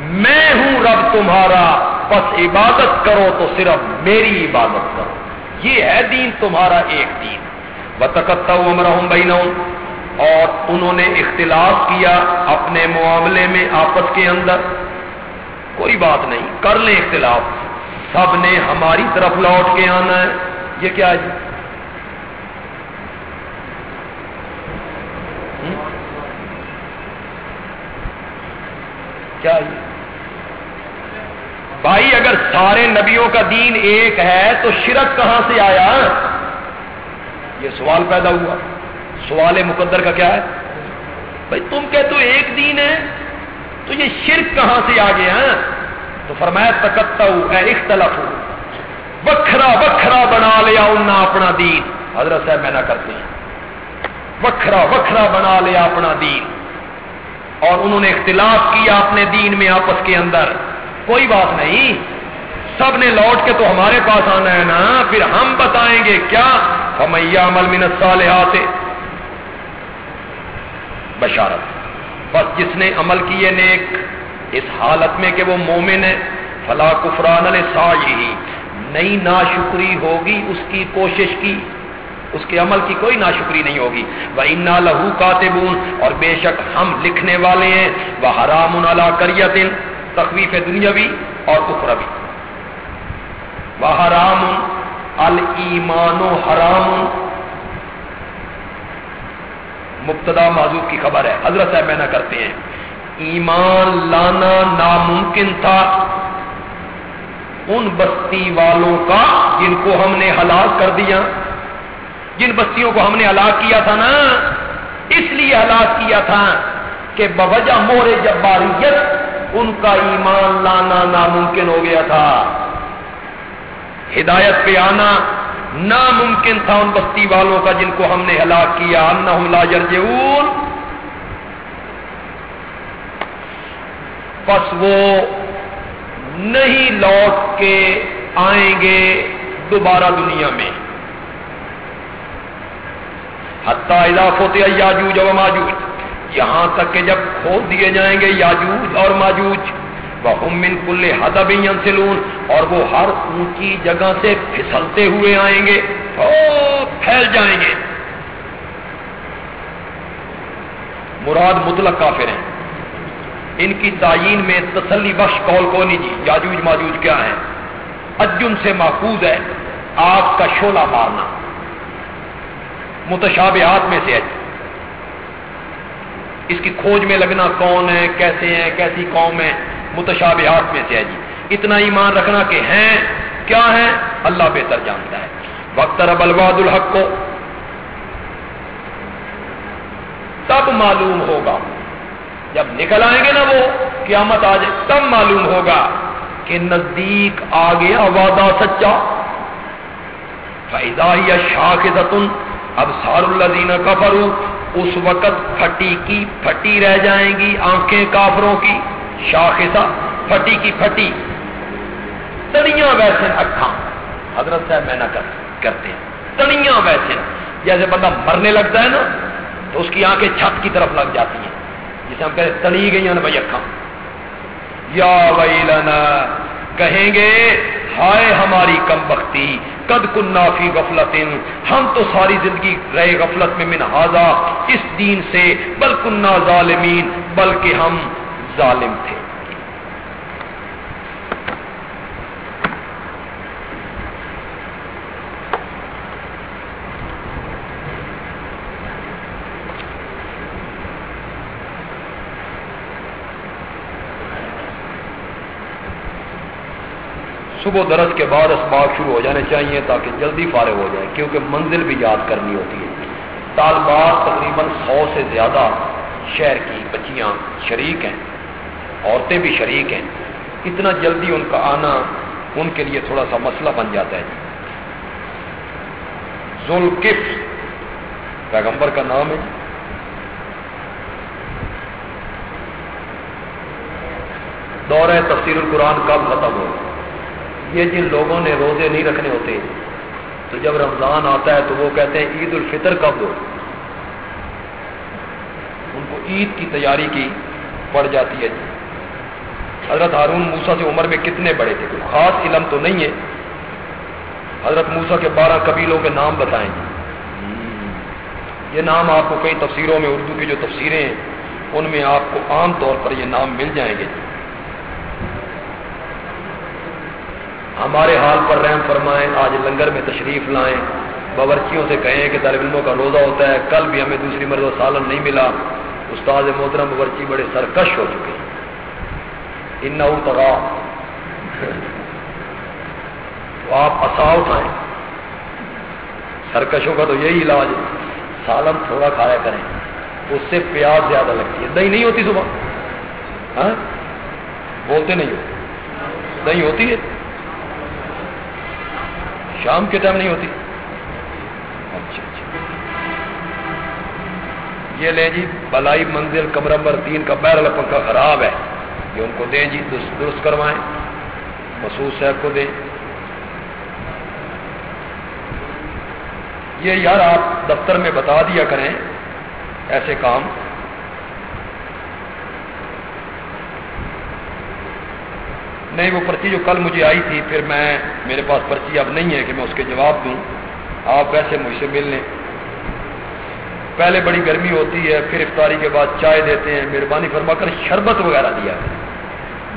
میں ہوں رب تمہارا۔ پس عبادت کرو تو صرف میری عبادت کرو۔ یہ ہے دین، تمہارا ایک دین۔ بتکتا امرحم بہن اور انہوں نے اختلاف کیا اپنے معاملے میں آپس کے اندر۔ کوئی بات نہیں، کر لیں اختلاف۔ سب نے ہماری طرف لوٹ کے آنا ہے۔ یہ کیا ہے جی؟ کیا یہ جی؟ بھائی اگر سارے نبیوں کا دین ایک ہے تو شرک کہاں سے آیا؟ یہ سوال پیدا ہوا۔ سوال مقدر کا کیا ہے؟ بھائی تم کہتے ہو ایک دین ہے، تو یہ شرک کہاں سے آ گیا تو فرمایا تکتا اے اختلاف ہو وکھرا وکھرا بنا لیا انہیں اپنا دین۔ حضرت صاحب، میں نہ کرتے ہیں۔ وکھرا وکھرا بنا لیا اپنا دین۔ اور انہوں نے اختلاف کیا اپنے دین میں آپس کے اندر۔ کوئی بات نہیں۔ سب نے لوٹ کے تو ہمارے پاس آنا ہے نا، پھر ہم بتائیں گے کیا؟ ہمیا عمل منت صالحات بشارت۔ بس جس نے عمل کیے نیک، اس حالت میں کہ وہ مومن ہے، فلا کفران ہی نئی ناشکری ہوگی اس کی کوشش کی، اس کے عمل کی کوئی ناشکری نہیں ہوگی۔ وہ انا لہو کاتبون اور بے شک ہم لکھنے والے ہیں۔ وہ حرام اللہ کریت تخویف دنیاوی اور اخروی۔ وہ حرام المان و حرام۔ مبتدا معذوب کی خبر ہے۔ حضرت صاحب میں کرتے ہیں۔ ایمان لانا ناممکن تھا۔ ان بستی والوں کا جن کو ہم نے ہلاک کر دیا۔ جن بستیوں کو ہم نے ہلاک کیا تھا نا، اس لیے ہلاک کیا تھا کہ بوجہ مور جباریت ان کا ایمان لانا ناممکن ہو گیا تھا۔ ہدایت پہ آنا ناممکن تھا ان بستی والوں کا جن کو ہم نے ہلاک کیا۔ انہم لا جرجعون پس وہ نہیں لوٹ کے آئیں گے دوبارہ دنیا میں۔ حتیٰ اضافت یاجوج و ماجوج۔ یہاں تک کہ جب کھود دیے جائیں گے یاجوج اور ماجوج من کل حدب سلون اور وہ ہر اونچی جگہ سے پھسلتے ہوئے آئیں گے پھیل جائیں گے۔ مراد مطلق کافر ہیں۔ ان کی تعین میں تسلی بخش کول کو نہیں جی یاجوج ماجوج کیا ہے اجن سے محفوظ ہے آگ کا شولہ مارنا۔ متشابہات میں سے ہے۔ اس کی کھوج میں لگنا کون ہے، کیسے ہیں، کیسی قوم ہے متشابہات میں سے ہے جی۔ اتنا ایمان رکھنا کہ ہیں، کیا ہے اللہ بہتر جانتا ہے۔ وقت رب الواد الحق۔ کو تب معلوم ہوگا۔ جب نکل آئیں گے نا وہ، قیامت آ جائے تب معلوم ہوگا کہ نزدیک آ گیا وعدہ سچا۔ فائدہ یا شاخ اب سار اللہ کفرو اس وقت پھٹی کی پھٹی رہ جائیں گی آنکھیں کافروں کی، شاخصہ، پھٹی کی پھٹی۔ تڑیاں ویسے اکھاں۔ حضرت صاحب میں نہ کرتے ہیں۔ تڑیاں ویسے۔ جیسے بندہ مرنے لگتا ہے نا، تو اس کی آنکھیں چھت کی طرف لگ جاتی ہیں۔ جسے ہم کہتے تڑی گئی ہیں نا بھائی اکھاں۔ یا ویلنا کہیں گے، ہائے ہماری کم بختی، قد کننا فی غفلت ہم تو ساری زندگی رہے غفلت میں من ہاضا اس دین سے، بل کننا ظالمین، بلکہ ہم ظالم تھے۔ صبح درس کے بعد اسباب شروع ہو جانے چاہیے تاکہ جلدی فارغ ہو جائے کیونکہ منزل بھی یاد کرنی ہوتی ہے۔ طالبات تقریباً سو سے زیادہ شہر کی بچیاں شریک ہیں، عورتیں بھی شریک ہیں۔ اتنا جلدی ان کا آنا ان کے لیے تھوڑا سا مسئلہ بن جاتا ہے۔ ذوالکف، پیغمبر کا نام ہے۔ دور تفسیر القرآن کب ختم ہو؟ یہ جن لوگوں نے روزے نہیں رکھنے ہوتے۔ تو جب رمضان آتا ہے تو وہ کہتے ہیں عید الفطر کب ہو؟ ان کو عید کی تیاری کی پڑ جاتی ہے جی۔ حضرت ہارون موسا سے عمر میں کتنے بڑے تھے؟ کوئی خاص علم تو نہیں ہے۔ حضرت موسا کے بارہ قبیلوں کے نام بتائیں جی۔ یہ نام آپ کو کئی تفسیروں میں اردو کی جو تفسیریں ہیں، ان میں آپ کو عام طور پر یہ نام مل جائیں گے۔ ہمارے حال پر رحم فرمائیں، آج لنگر میں تشریف لائیں۔ باورچیوں سے کہیں کہ طالب علموں کا روزہ ہوتا ہے، کل بھی ہمیں دوسری مرد سالن نہیں ملا۔ استاد محترم باورچی بڑے سرکش ہو چکے ہیں۔ ان تغا۔ تو آپ اصا اٹھائیں سرکشوں کا تو یہی علاج سالن تھوڑا کھایا کریں۔ اس سے پیاز زیادہ لگتی ہے۔ دہی نہیں ہوتی صبح؟ ہاں؟ بولتے نہیں ہو۔ دہی ہوتی ہے؟ شام کے ٹائم نہیں ہوتی۔ اچھا اچھا۔ یہ لیں جی بلائی منزل کمرہ نمبر تین کا بیرل پنکھا خراب ہے۔ یہ ان کو دیں جی درست کروائیں۔ مسعود صاحب کو دیں۔ یہ یار آپ دفتر میں بتا دیا کریں، ایسے کام۔ نہیں، وہ پرچی جو کل مجھے آئی تھی، پھر میں، میرے پاس پرچی اب نہیں ہے کہ میں اس کے جواب دوں۔ آپ ویسے مجھ سے مل لیں۔ پہلے بڑی گرمی ہوتی ہے، پھر افطاری کے بعد چائے دیتے ہیں۔ مہربانی فرما کر شربت وغیرہ دیا۔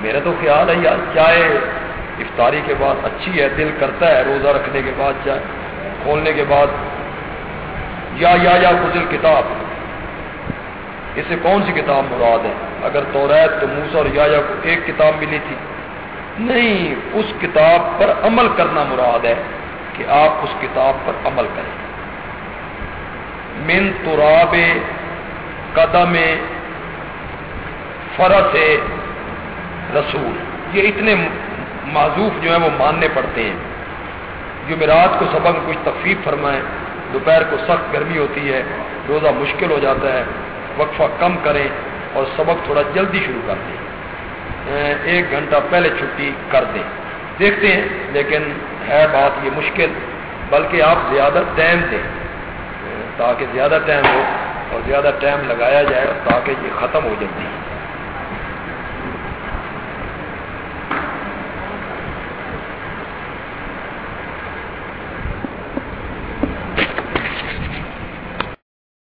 میرا تو خیال ہے یار، چائے افطاری کے بعد اچھی ہے، دل کرتا ہے۔ روزہ رکھنے کے بعد چائے، کھولنے کے بعد۔ یا یا یا، فضل کتاب۔ اسے کون سی کتاب مراد ہے؟ اگر تو ریت تو موسا اور یا کو ایک کتاب ملی تھی۔ نہیں، اس کتاب پر عمل کرنا مراد ہے کہ آپ اس کتاب پر عمل کریں۔ من تراب قدم فرس رسول۔ یہ اتنے معذوف جو ہیں وہ ماننے پڑتے ہیں۔ جو میرات کو سبق کچھ تخفیف فرمائیں، دوپہر کو سخت گرمی ہوتی ہے، روزہ مشکل ہو جاتا ہے، وقفہ کم کریں اور سبق تھوڑا جلدی شروع کر دیں۔ ایک گھنٹہ پہلے چھٹی کر دیں۔ دیکھتے ہیں، لیکن ہے بات یہ مشکل، بلکہ آپ زیادہ ٹائم دیں۔ تاکہ زیادہ ٹائم ہو اور زیادہ ٹائم لگایا جائے تاکہ یہ ختم ہو جلدی۔